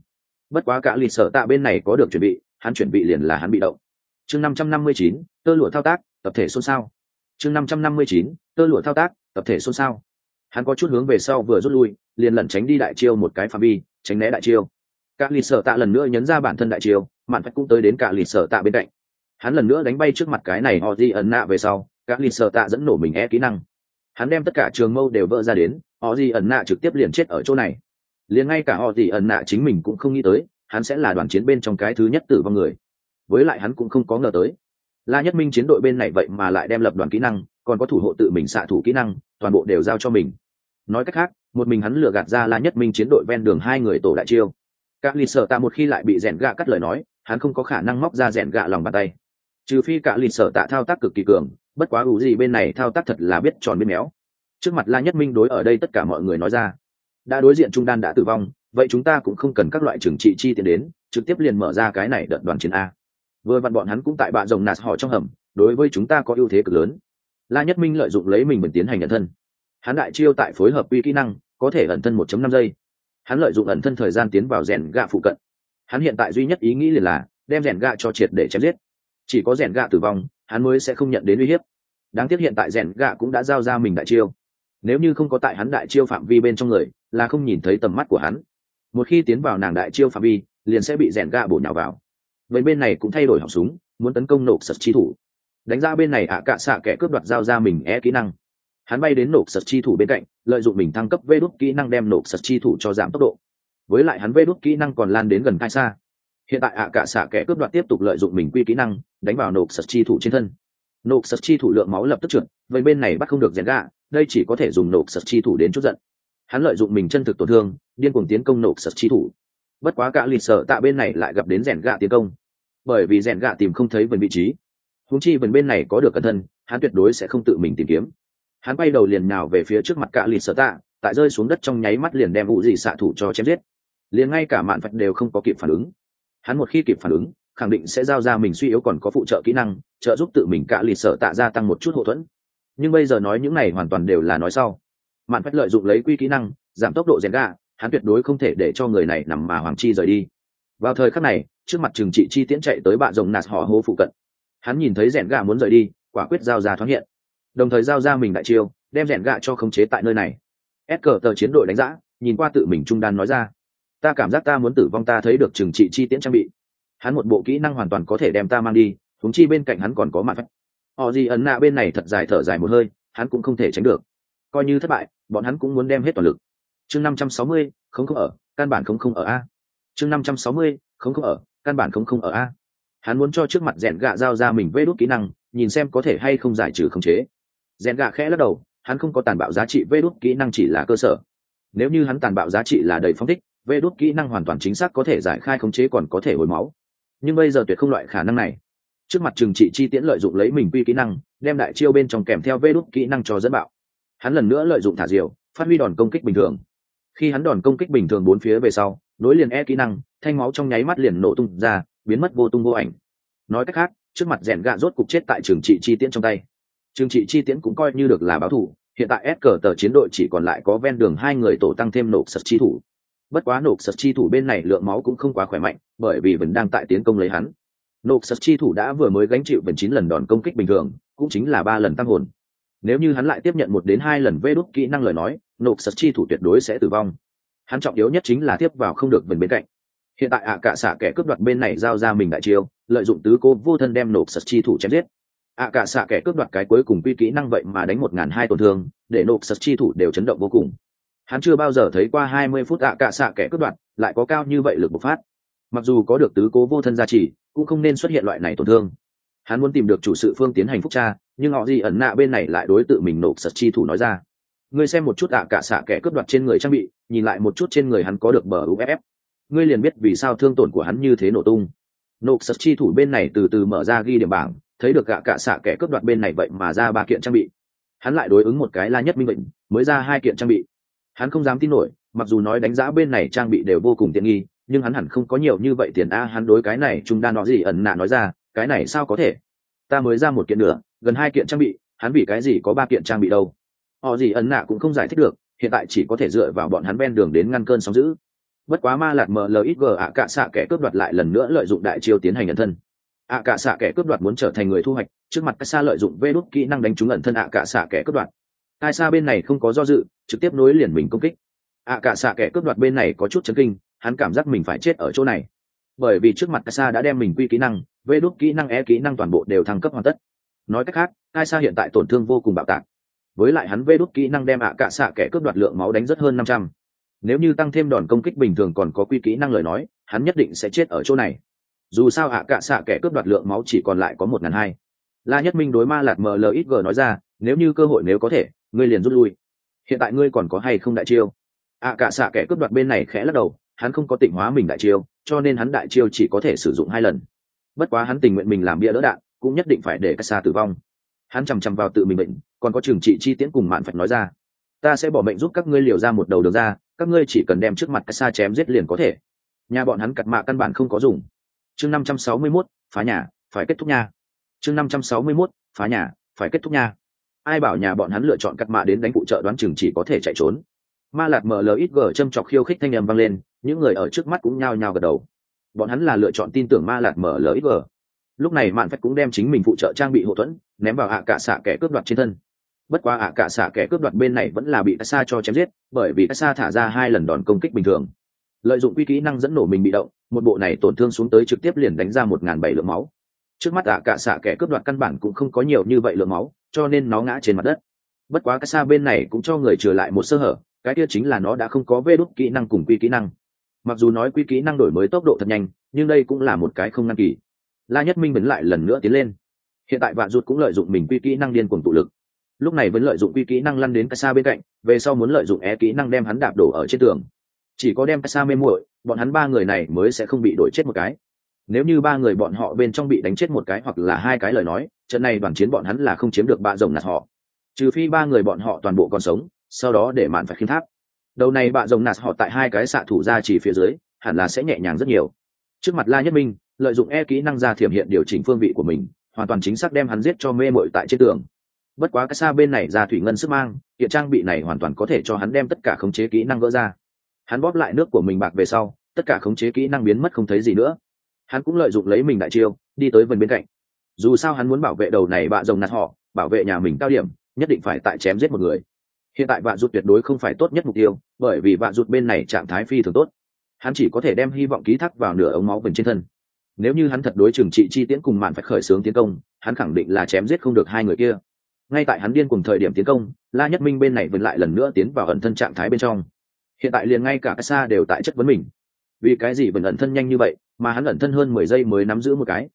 Bất quá cả Lì sở tạ bên này có được chuẩn bị, hắn chuẩn bị liền là hắn bị động. Chương năm trăm năm mươi chín, tơ lụa thao tác, tập thể xôn xao. Chương năm trăm năm mươi chín, tơ lụa thao tác, tập thể xôn xao. Hắn có chút hướng về sau vừa rút lui, liền lẩn tránh đi đại chiêu một cái phạm vi, tránh né đại chiêu. Cả lì sở tạ lần nữa nhấn ra bản thân đại chiêu, mạn phách cũng tới đến cả lì sở tạ bên cạnh. Hắn lần nữa đánh bay trước mặt cái này họ di ẩn nạ về sau, cả lì sở tạ dẫn nổ mình e kỹ năng. Hắn đem tất cả trường mâu đều vỡ ra đến họ gì ẩn nạ trực tiếp liền chết ở chỗ này. Liền ngay cả họ gì ẩn nạ chính mình cũng không nghĩ tới, hắn sẽ là đoàn chiến bên trong cái thứ nhất tử vong người. Với lại hắn cũng không có ngờ tới. La nhất minh chiến đội bên này vậy mà lại đem lập đoàn kỹ năng, còn có thủ hộ tự mình xạ thủ kỹ năng, toàn bộ đều giao cho mình. Nói cách khác, một mình hắn lừa gạt ra la nhất minh chiến đội ven đường hai người tổ đại chiêu. Các lì sợ tạ một khi lại bị rèn gạ cắt lời nói, hắn không có khả năng móc ra rèn gạ lòng bàn tay. Trừ phi cả lì sợ tạ thao tác cực kỳ cường, bất quá ủ gì bên này thao tác thật là biết tròn biết méo trước mặt la nhất minh đối ở đây tất cả mọi người nói ra. Đã đối diện trung đan đã tử vong, vậy chúng ta cũng không cần các loại trừng trị chi tiền đến, trực tiếp liền mở ra cái này đợt đoàn chiến a. Vừa vặn bọn hắn cũng tại bạ rồng nạt họ trong hầm, đối với chúng ta có ưu thế cực lớn. La nhất minh lợi dụng lấy mình mình tiến hành nhận thân. Hắn đại chiêu tại phối hợp quy kỹ năng, có thể ẩn thân 1.5 giây. Hắn lợi dụng ẩn thân thời gian tiến vào rèn gạ phụ cận. Hắn hiện tại duy nhất ý nghĩ liền là đem rèn gạ cho triệt để chém giết. Chỉ có rèn gạ tử vong, hắn mới sẽ không nhận đến uy hiếp. Đáng tiếc hiện tại rèn gạ cũng đã giao ra mình đại chiêu nếu như không có tại hắn đại chiêu phạm vi bên trong người, là không nhìn thấy tầm mắt của hắn. Một khi tiến vào nàng đại chiêu phạm vi, liền sẽ bị rèn gạ bổ nhào vào. Vậy bên này cũng thay đổi họng súng, muốn tấn công nộp sật chi thủ. Đánh ra bên này ạ cạ xạ kẻ cướp đoạt giao ra mình e kỹ năng. Hắn bay đến nộp sật chi thủ bên cạnh, lợi dụng mình thăng cấp vê đốt kỹ năng đem nộp sật chi thủ cho giảm tốc độ. Với lại hắn vê đốt kỹ năng còn lan đến gần khai xa. Hiện tại ạ cả xạ kẻ cướp đoạt tiếp tục lợi dụng mình quy kỹ năng, đánh vào nộp sật chi thủ trên thân. Nộp sật chi thủ lượng máu lập tức trượt, vậy bên này bắt không được rèn gạ đây chỉ có thể dùng nộp sật chi thủ đến chút giận. Hắn lợi dụng mình chân thực tổn thương, điên cuồng tiến công nộp sật chi thủ. Bất quá cả lịch sở tạ bên này lại gặp đến rèn gạ tiến công. Bởi vì rèn gạ tìm không thấy vần vị trí. Húng chi vần bên này có được cẩn thân hắn tuyệt đối sẽ không tự mình tìm kiếm. Hắn bay đầu liền nào về phía trước mặt cả lì sở tạ, tại rơi xuống đất trong nháy mắt liền đem vụ gì xạ thủ cho chém giết. Liền ngay cả mạn phật đều không có kịp phản ứng. Hắn một khi kịp phản ứng, khẳng định sẽ giao ra mình suy yếu còn có phụ trợ kỹ năng, trợ giúp tự mình cả lì sở tạ gia tăng một chút hậu thuẫn nhưng bây giờ nói những này hoàn toàn đều là nói sau. Mạn phách lợi dụng lấy quy kỹ năng, giảm tốc độ rèn gà, hắn tuyệt đối không thể để cho người này nằm mà hoàng chi rời đi. Vào thời khắc này, trước mặt trường trị chi tiễn chạy tới bạ rồng nạt họ hô phụ cận. Hắn nhìn thấy rèn gà muốn rời đi, quả quyết giao ra thoáng hiện. Đồng thời giao ra mình đại chiêu, đem rèn gạ cho khống chế tại nơi này. Ép cờ tờ chiến đội đánh giá, nhìn qua tự mình trung đan nói ra. Ta cảm giác ta muốn tử vong ta thấy được trừng trị chi tiễn trang bị. Hắn một bộ kỹ năng hoàn toàn có thể đem ta mang đi thúng chi bên cạnh hắn còn có mặt phách họ gì ấn nạ bên này thật dài thở dài một hơi, hắn cũng không thể tránh được. Coi như thất bại, bọn hắn cũng muốn đem hết toàn lực. Chương năm trăm sáu mươi, không không ở, căn bản không không ở a. Chương năm trăm sáu mươi, không không ở, căn bản không không ở a. Hắn muốn cho trước mặt rèn gạ giao ra mình vê đốt kỹ năng, nhìn xem có thể hay không giải trừ khống chế. Rèn gạ khẽ lắc đầu, hắn không có tàn bạo giá trị vê đốt kỹ năng chỉ là cơ sở. Nếu như hắn tàn bạo giá trị là đầy phong thích, vê đốt kỹ năng hoàn toàn chính xác có thể giải khai khống chế còn có thể hồi máu. Nhưng bây giờ tuyệt không loại khả năng này trước mặt trừng trị chi tiễn lợi dụng lấy mình quy kỹ năng, đem đại chiêu bên trong kèm theo vê đốt kỹ năng cho dẫn bạo. Hắn lần nữa lợi dụng thả diều, phát huy đòn công kích bình thường. Khi hắn đòn công kích bình thường bốn phía về sau, nối liền e kỹ năng, thanh máu trong nháy mắt liền nổ tung ra, biến mất vô tung vô ảnh. Nói cách khác, trước mặt rèn gạ rốt cục chết tại trường trị chi tiễn trong tay. Trường trị chi tiễn cũng coi như được là báo thủ, hiện tại s cờ tờ chiến đội chỉ còn lại có ven đường hai người tổ tăng thêm nộp sật chi thủ. Bất quá nộp sật chi thủ bên này lượng máu cũng không quá khỏe mạnh, bởi vì vẫn đang tại tiến công lấy hắn nộp sật chi thủ đã vừa mới gánh chịu bình chín lần đòn công kích bình thường, cũng chính là ba lần tăng hồn. Nếu như hắn lại tiếp nhận một đến hai lần vê đốt kỹ năng lời nói nộp sật chi thủ tuyệt đối sẽ tử vong. Hắn trọng yếu nhất chính là tiếp vào không được vần bên cạnh. Hiện tại ạ cả xạ kẻ cướp đoạt bên này giao ra mình đại chiêu, lợi dụng tứ cô vô thân đem nộp sật chi thủ chém giết. Ạ cả xạ kẻ cướp đoạt cái cuối cùng quy kỹ năng vậy mà đánh một ngàn hai tổn thương, để nộp sật chi thủ đều chấn động vô cùng. Hắn chưa bao giờ thấy qua hai mươi phút ạ cả xạ kẻ cướp đoạt, lại có cao như vậy lực bộc phát mặc dù có được tứ cố vô thân gia trì, cũng không nên xuất hiện loại này tổn thương. Hắn muốn tìm được chủ sự phương tiến hành phúc tra nhưng họ gì ẩn nạ bên này lại đối tự mình nộp sật chi thủ nói ra. Ngươi xem một chút ạ, cả xạ kẻ cướp đoạt trên người trang bị, nhìn lại một chút trên người hắn có được bờ uff ngươi liền biết vì sao thương tổn của hắn như thế nổ tung. Nộp sật chi thủ bên này từ từ mở ra ghi điểm bảng, thấy được gạ cả xạ kẻ cướp đoạt bên này vậy mà ra ba kiện trang bị. Hắn lại đối ứng một cái la nhất minh bệnh, mới ra hai kiện trang bị. Hắn không dám tin nổi, mặc dù nói đánh giá bên này trang bị đều vô cùng tiện nghi nhưng hắn hẳn không có nhiều như vậy tiền a, hắn đối cái này chúng đa nói gì ẩn nạ nói ra, cái này sao có thể? Ta mới ra một kiện nữa, gần hai kiện trang bị, hắn vì cái gì có ba kiện trang bị đâu? Họ gì ẩn nạ cũng không giải thích được, hiện tại chỉ có thể dựa vào bọn hắn ven đường đến ngăn cơn sóng giữ bất quá ma lạt mlxg ạ cạ xạ kẻ cướp đoạt lại lần nữa lợi dụng đại chiêu tiến hành ẩn thân. ạ cạ xạ kẻ cướp đoạt muốn trở thành người thu hoạch, trước mặt cách xa lợi dụng vê đốt kỹ năng đánh trúng ẩn thân ạ cạ xạ kẻ cướp đoạt. Cai xa bên này không có do dự, trực tiếp nối liền mình công kích. ạ cạ xạ kẻ cướp đoạt bên này có chút chấn kinh hắn cảm giác mình phải chết ở chỗ này bởi vì trước mặt Kasa đã đem mình quy kỹ năng, vê đốt kỹ năng e kỹ năng toàn bộ đều thăng cấp hoàn tất. Nói cách khác, Kasa hiện tại tổn thương vô cùng bạo tạc. Với lại hắn vê đốt kỹ năng đem ạ cạ xạ kẻ cướp đoạt lượng máu đánh rất hơn năm trăm. Nếu như tăng thêm đòn công kích bình thường còn có quy kỹ năng lời nói, hắn nhất định sẽ chết ở chỗ này. Dù sao ạ cạ xạ kẻ cướp đoạt lượng máu chỉ còn lại có một ngàn hai. La Nhất Minh đối Ma Lạt MLXG nói ra, nếu như cơ hội nếu có thể, ngươi liền rút lui. Hiện tại ngươi còn có hay không đại chiêu? ạ cạ xạ kẻ cướp đoạt bên này khẽ lắc đầu, hắn không có tịnh hóa mình đại chiêu cho nên hắn đại chiêu chỉ có thể sử dụng hai lần. Bất quá hắn tình nguyện mình làm bia đỡ đạn cũng nhất định phải để cách xa tử vong. Hắn chằm chằm vào tự mình bệnh còn có trường trị chi tiễn cùng mạn phạch nói ra. Ta sẽ bỏ mệnh giúp các ngươi liều ra một đầu đường ra các ngươi chỉ cần đem trước mặt cách xa chém giết liền có thể. Nhà bọn hắn cặt mạ căn bản không có dùng. Chương năm trăm sáu mươi 561, phá nhà phải kết thúc nha. Chương năm trăm sáu mươi 561, phá nhà phải kết thúc nha. Ai bảo nhà bọn hắn lựa chọn cắt mạ đến đánh phụ trợ đoán chừng chỉ có thể chạy trốn. Ma lạt mlxg châm chọc khiêu khích thanh â m vang lên những người ở trước mắt cũng nhao nhao gật đầu. Bọn hắn là lựa chọn tin tưởng ma lạt mlxg lúc này mạn phách cũng đem chính mình phụ trợ trang bị hậu thuẫn, ném vào ạ cả xạ kẻ cướp đoạt trên thân. Bất quá ạ cả xạ kẻ cướp đoạt bên này vẫn là bị xa cho chém giết, bởi vì xa thả ra hai lần đòn công kích bình thường. Lợi dụng quy kỹ năng dẫn nổ mình bị động, một bộ này tổn thương xuống tới trực tiếp liền đánh ra một ngàn bảy lượng máu. Trước mắt ạ cả xạ kẻ cướp đoạt căn bản cũng không có nhiều như vậy lượng máu, cho nên nó ngã trên mặt đất. Bất quá cái xa bên này cũng cho người trừ lại một sơ hở, cái kia chính là nó đã không có vê đốt kỹ năng cùng quy kỹ năng mặc dù nói quy kỹ năng đổi mới tốc độ thật nhanh, nhưng đây cũng là một cái không ngăn kỳ. La nhất minh vẫn lại lần nữa tiến lên. Hiện tại vạn ruột cũng lợi dụng mình quy kỹ năng điên cuồng tụ lực. Lúc này vẫn lợi dụng quy kỹ năng lăn đến cái xa bên cạnh, về sau muốn lợi dụng é kỹ năng đem hắn đạp đổ ở trên tường. Chỉ có đem cái xa mê muội, bọn hắn ba người này mới sẽ không bị đổi chết một cái. Nếu như ba người bọn họ bên trong bị đánh chết một cái hoặc là hai cái lời nói, trận này đoàn chiến bọn hắn là không chiếm được ba rồng nạt họ. Trừ phi ba người bọn họ toàn bộ còn sống, sau đó để mạn phải khiêm tháp đầu này bạ rồng nạt họ tại hai cái xạ thủ ra chỉ phía dưới, hẳn là sẽ nhẹ nhàng rất nhiều. Trước mặt la nhất minh, lợi dụng e kỹ năng ra thiểm hiện điều chỉnh phương vị của mình, hoàn toàn chính xác đem hắn giết cho mê mội tại trên tường. Bất quá cái xa bên này ra thủy ngân sức mang, hiện trang bị này hoàn toàn có thể cho hắn đem tất cả khống chế kỹ năng gỡ ra. Hắn bóp lại nước của mình bạc về sau, tất cả khống chế kỹ năng biến mất không thấy gì nữa. Hắn cũng lợi dụng lấy mình đại chiêu, đi tới vần bên cạnh. Dù sao hắn muốn bảo vệ đầu này bạ rồng nạt họ, bảo vệ nhà mình cao điểm, nhất định phải tại chém giết một người hiện tại vạn rụt tuyệt đối không phải tốt nhất mục tiêu, bởi vì vạn rụt bên này trạng thái phi thường tốt. Hắn chỉ có thể đem hy vọng ký thác vào nửa ống máu vần trên thân. Nếu như hắn thật đối trừng trị chi tiễn cùng mạn phải khởi xướng tiến công, hắn khẳng định là chém giết không được hai người kia. Ngay tại hắn điên cùng thời điểm tiến công, la nhất minh bên này vẫn lại lần nữa tiến vào ẩn thân trạng thái bên trong. Hiện tại liền ngay cả cái xa đều tại chất vấn mình. Vì cái gì vẫn ẩn thân nhanh như vậy, mà hắn ẩn thân hơn mười giây mới nắm giữ một cái?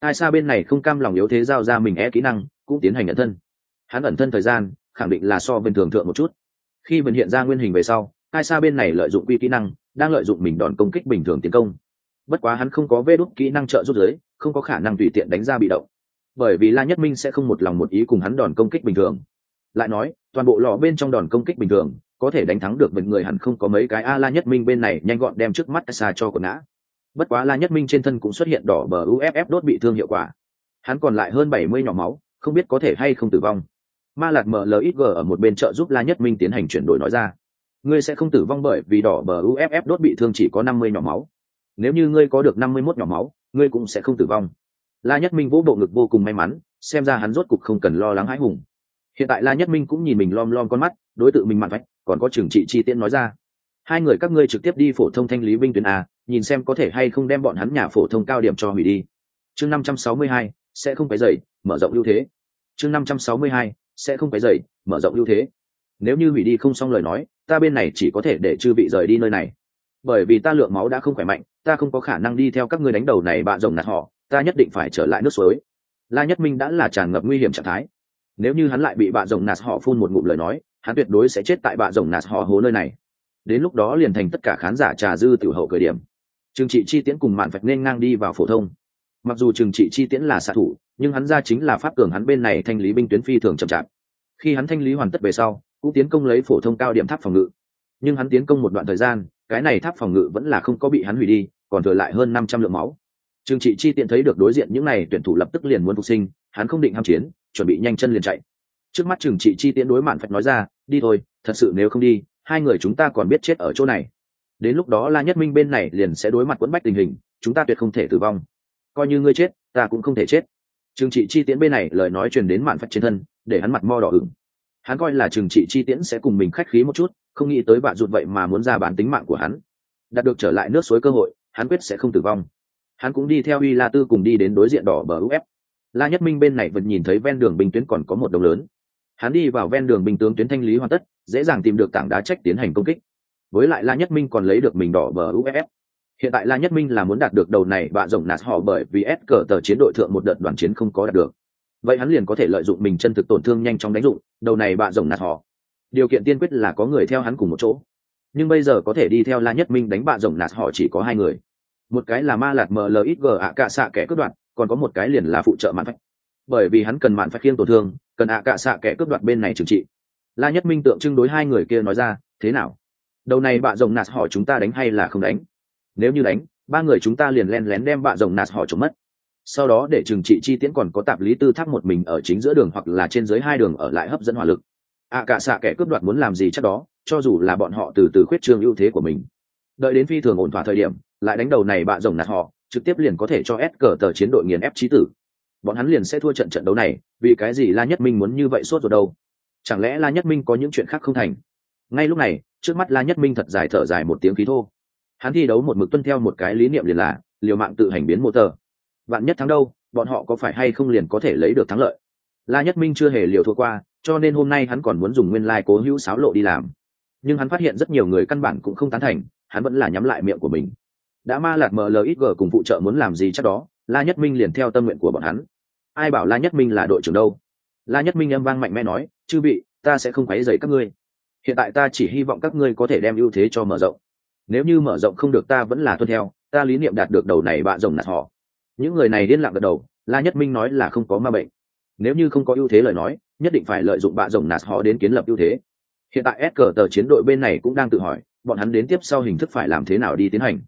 Ai xa bên này không cam lòng yếu thế giao ra mình e kỹ năng, cũng tiến hành ẩn thân. Hắn ẩn thân thời gian khẳng định là so bình thường thượng một chút. Khi vẫn hiện ra nguyên hình về sau ai xa bên này lợi dụng quy kỹ năng, đang lợi dụng mình đòn công kích bình thường tiến công. Bất quá hắn không có vê đốt kỹ năng trợ giúp giới, không có khả năng tùy tiện đánh ra bị động. Bởi vì la nhất minh sẽ không một lòng một ý cùng hắn đòn công kích bình thường. Lại nói, toàn bộ lò bên trong đòn công kích bình thường, có thể đánh thắng được một người hẳn không có mấy cái. A, la nhất minh bên này nhanh gọn đem trước mắt xa cho quần ngã. Bất quá la nhất minh trên thân cũng xuất hiện đỏ bờ uff đốt bị thương hiệu quả. Hắn còn lại hơn bảy mươi nhỏ máu, không biết có thể hay không tử vong ma lạc mlxg ở một bên trợ giúp la nhất minh tiến hành chuyển đổi nói ra. Ngươi sẽ không tử vong bởi vì đỏ bờ uff đốt bị thương chỉ có năm mươi nhỏ máu. Nếu như ngươi có được năm mươi mốt nhỏ máu, ngươi cũng sẽ không tử vong. La nhất minh vỗ bộ ngực vô cùng may mắn, xem ra hắn rốt cục không cần lo lắng hãi hùng. Hiện tại la nhất minh cũng nhìn mình lom lom con mắt, đối tượng mình mặn vạch còn có trừng trị chi tiễn nói ra. Hai người các ngươi trực tiếp đi phổ thông thanh lý binh tuyến a, nhìn xem có thể hay không đem bọn hắn nhà phổ thông cao điểm cho hủy đi. Chương năm trăm sáu mươi hai, sẽ không phải dậy, mở rộng ưu thế. Chương năm trăm sáu mươi hai sẽ không phải dậy mở rộng ưu thế. Nếu như hủy đi không xong lời nói, ta bên này chỉ có thể để chư vị rời đi nơi này. Bởi vì ta lượng máu đã không khỏe mạnh, ta không có khả năng đi theo các ngươi đánh đầu này bạn rồng nạt họ, ta nhất định phải trở lại nước suối. La nhất minh đã là tràn ngập nguy hiểm trạng thái. Nếu như hắn lại bị bạn rồng nạt họ phun một ngụm lời nói, hắn tuyệt đối sẽ chết tại bạn rồng nạt họ hố nơi này. Đến lúc đó liền thành tất cả khán giả trà dư tiểu hậu cười điểm. Trừng trị chi tiễn cùng mạn vạch nên ngang đi vào phổ thông mặc dù trừng trị chi tiễn là xạ thủ, nhưng hắn ra chính là pháp cường hắn bên này thanh lý binh tuyến phi thường chậm chạp. Khi hắn thanh lý hoàn tất về sau, cũng tiến công lấy phổ thông cao điểm tháp phòng ngự. Nhưng hắn tiến công một đoạn thời gian, cái này tháp phòng ngự vẫn là không có bị hắn hủy đi, còn thừa lại hơn năm trăm lượng máu. Trừng trị chi tiện thấy được đối diện những n à y tuyển thủ lập tức liền muốn phục sinh, hắn không định ham chiến, chuẩn bị nhanh chân liền chạy. Trước mắt trừng trị chi tiễn đối mạn phạch nói ra, đi thôi, thật sự nếu không đi, hai người chúng ta còn biết chết ở chỗ này. Đến lúc đó la nhất minh bên này liền sẽ đối mặt quẫn bách tình hình, chúng ta tuyệt không thể tử vong coi như ngươi chết, ta cũng không thể chết. Trừng trị chi tiễn bên này, lời nói truyền đến mạn phách trên thân, để hắn mặt mo đỏ ửng. Hắn coi là trừng trị chi tiễn sẽ cùng mình khách khí một chút, không nghĩ tới bạn rụt vậy mà muốn ra bán tính mạng của hắn. Đạt được trở lại nước suối cơ hội, hắn quyết sẽ không tử vong. Hắn cũng đi theo uy la tư cùng đi đến đối diện đỏ bờ uf la nhất minh bên này vẫn nhìn thấy ven đường binh tuyến còn có một đồng lớn. Hắn đi vào ven đường binh tướng tuyến thanh lý hoàn tất, dễ dàng tìm được tảng đá trách tiến hành công kích. Với lại la nhất minh còn lấy được mình đỏ bờ uff hiện tại la nhất minh là muốn đạt được đầu này bạ rộng nạt họ bởi vì s cờ tờ chiến đội thượng một đợt đoàn chiến không có đạt được. Vậy hắn liền có thể lợi dụng mình chân thực tổn thương nhanh chóng đánh dụng, đầu này bạ rộng nạt họ. Điều kiện tiên quyết là có người theo hắn cùng một chỗ. Nhưng bây giờ có thể đi theo la nhất minh đánh bạ rộng nạt họ chỉ có hai người. Một cái là ma lạt mlxg ạ cạ xạ kẻ cướp đoạt, còn có một cái liền là phụ trợ mạn phách. Bởi vì hắn cần mạn phách khiêng tổn thương, cần ạ cạ xạ kẻ cướp đoạt bên này trừng trị. La nhất minh tượng trưng đối hai người kia nói ra, thế nào? Đầu này bạ rồng nạt họ chúng ta đánh hay là không đánh? Nếu như đánh, ba người chúng ta liền len lén đem bạ rồng nạt họ trộm mất. Sau đó để trừng trị chi tiễn còn có tạp lý tư tháp một mình ở chính giữa đường hoặc là trên dưới hai đường ở lại hấp dẫn hỏa lực. Ạ cả xạ kẻ cướp đoạt muốn làm gì chắc đó, cho dù là bọn họ từ từ khuyết trương ưu thế của mình. Đợi đến phi thường ổn thỏa thời điểm, lại đánh đầu này bạ rồng nạt họ, trực tiếp liền có thể cho ép cờ tờ chiến đội nghiền ép trí tử. Bọn hắn liền sẽ thua trận trận đấu này, vì cái gì la nhất minh muốn như vậy suốt rồi đâu? Chẳng lẽ la nhất minh có những chuyện khác không thành? Ngay lúc này, trước mắt la nhất minh thật dài thở dài một tiếng khí thô hắn thi đấu một mực tuân theo một cái lý niệm liền là, liều mạng tự hành biến mô tờ bạn nhất thắng đâu, bọn họ có phải hay không liền có thể lấy được thắng lợi? La nhất minh chưa hề liều thua qua, cho nên hôm nay hắn còn muốn dùng nguyên lai、like、cố hữu sáo lộ đi làm. Nhưng hắn phát hiện rất nhiều người căn bản cũng không tán thành, hắn vẫn là nhắm lại miệng của mình. Đã ma lạt mlxg cùng phụ trợ muốn làm gì chắc đó, la nhất minh liền theo tâm nguyện của bọn hắn. Ai bảo la nhất minh là đội trưởng đâu? La nhất minh âm vang mạnh mẽ nói, chư vị, ta sẽ không quấy dày các ngươi. Hiện tại ta chỉ hy vọng các ngươi có thể đem ưu thế cho mở rộng nếu như mở rộng không được ta vẫn là tuân theo, ta lý niệm đạt được đầu này bạ rồng nạt họ. Những người này điên lặng gật đầu, la nhất minh nói là không có ma bệnh. Nếu như không có ưu thế lời nói, nhất định phải lợi dụng bạ rồng nạt họ đến kiến lập ưu thế. Hiện tại s cờ tờ chiến đội bên này cũng đang tự hỏi, bọn hắn đến tiếp sau hình thức phải làm thế nào đi tiến hành.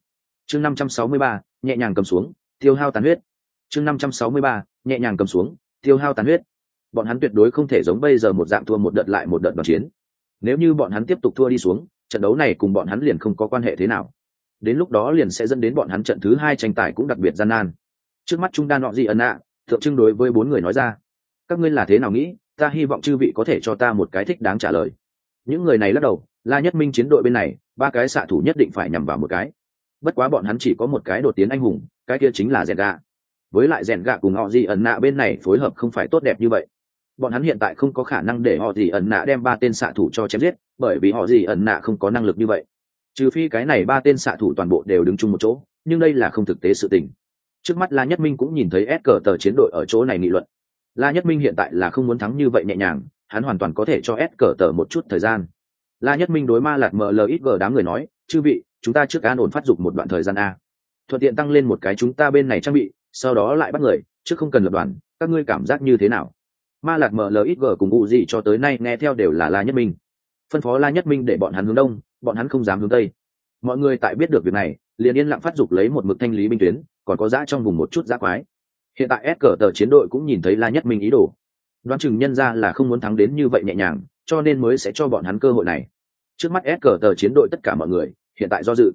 Chương năm trăm sáu mươi ba, nhẹ nhàng cầm xuống, tiêu hao tàn huyết. Chương năm trăm sáu mươi ba, nhẹ nhàng cầm xuống, tiêu hao tàn huyết. Bọn hắn tuyệt đối không thể giống bây giờ một dạng thua một đợt lại một đợt đoàn chiến. Nếu như bọn hắn tiếp tục thua đi xuống trận đấu này cùng bọn hắn liền không có quan hệ thế nào. Đến lúc đó liền sẽ dẫn đến bọn hắn trận thứ hai tranh tài cũng đặc biệt gian nan. Trước mắt chúng đan nọ gì ẩn ạ thượng trưng đối với bốn người nói ra, các ngươi là thế nào nghĩ, ta hy vọng chư vị có thể cho ta một cái thích đáng trả lời. Những người này lắc đầu, la nhất minh chiến đội bên này, ba cái xạ thủ nhất định phải nhằm vào một cái. Bất quá bọn hắn chỉ có một cái đột tiến anh hùng, cái kia chính là rèn gạ với lại rèn gạ cùng họ Di ẩn nạ bên này phối hợp không phải tốt đẹp như vậy bọn hắn hiện tại không có khả năng để họ gì ẩn nạ đem ba tên xạ thủ cho chém giết, bởi vì họ gì ẩn nạ không có năng lực như vậy. Trừ phi cái này ba tên xạ thủ toàn bộ đều đứng chung một chỗ, nhưng đây là không thực tế sự tình. Trước mắt la nhất minh cũng nhìn thấy s cờ tờ chiến đội ở chỗ này nghị luận. La nhất minh hiện tại là không muốn thắng như vậy nhẹ nhàng, hắn hoàn toàn có thể cho s cờ tờ một chút thời gian. La nhất minh đối ma lạt mlxg đám người nói, chư vị, chúng ta trước an ổn phát dục một đoạn thời gian a. Thuận tiện tăng lên một cái chúng ta bên này trang bị, sau đó lại bắt người, chứ không cần lập đoàn, các ngươi cảm giác như thế nào? Ma lạt mlxg cùng u gì cho tới nay nghe theo đều là la nhất minh. Phân phó la nhất minh để bọn hắn hướng đông, bọn hắn không dám hướng tây. Mọi người tại biết được việc này, liền yên lặng phát dục lấy một mực thanh lý binh tuyến, còn có giã trong vùng một chút giã quái. Hiện tại s cờ tờ chiến đội cũng nhìn thấy la nhất minh ý đồ. Đoán chừng nhân ra là không muốn thắng đến như vậy nhẹ nhàng, cho nên mới sẽ cho bọn hắn cơ hội này. Trước mắt s cờ tờ chiến đội tất cả mọi người hiện tại do dự.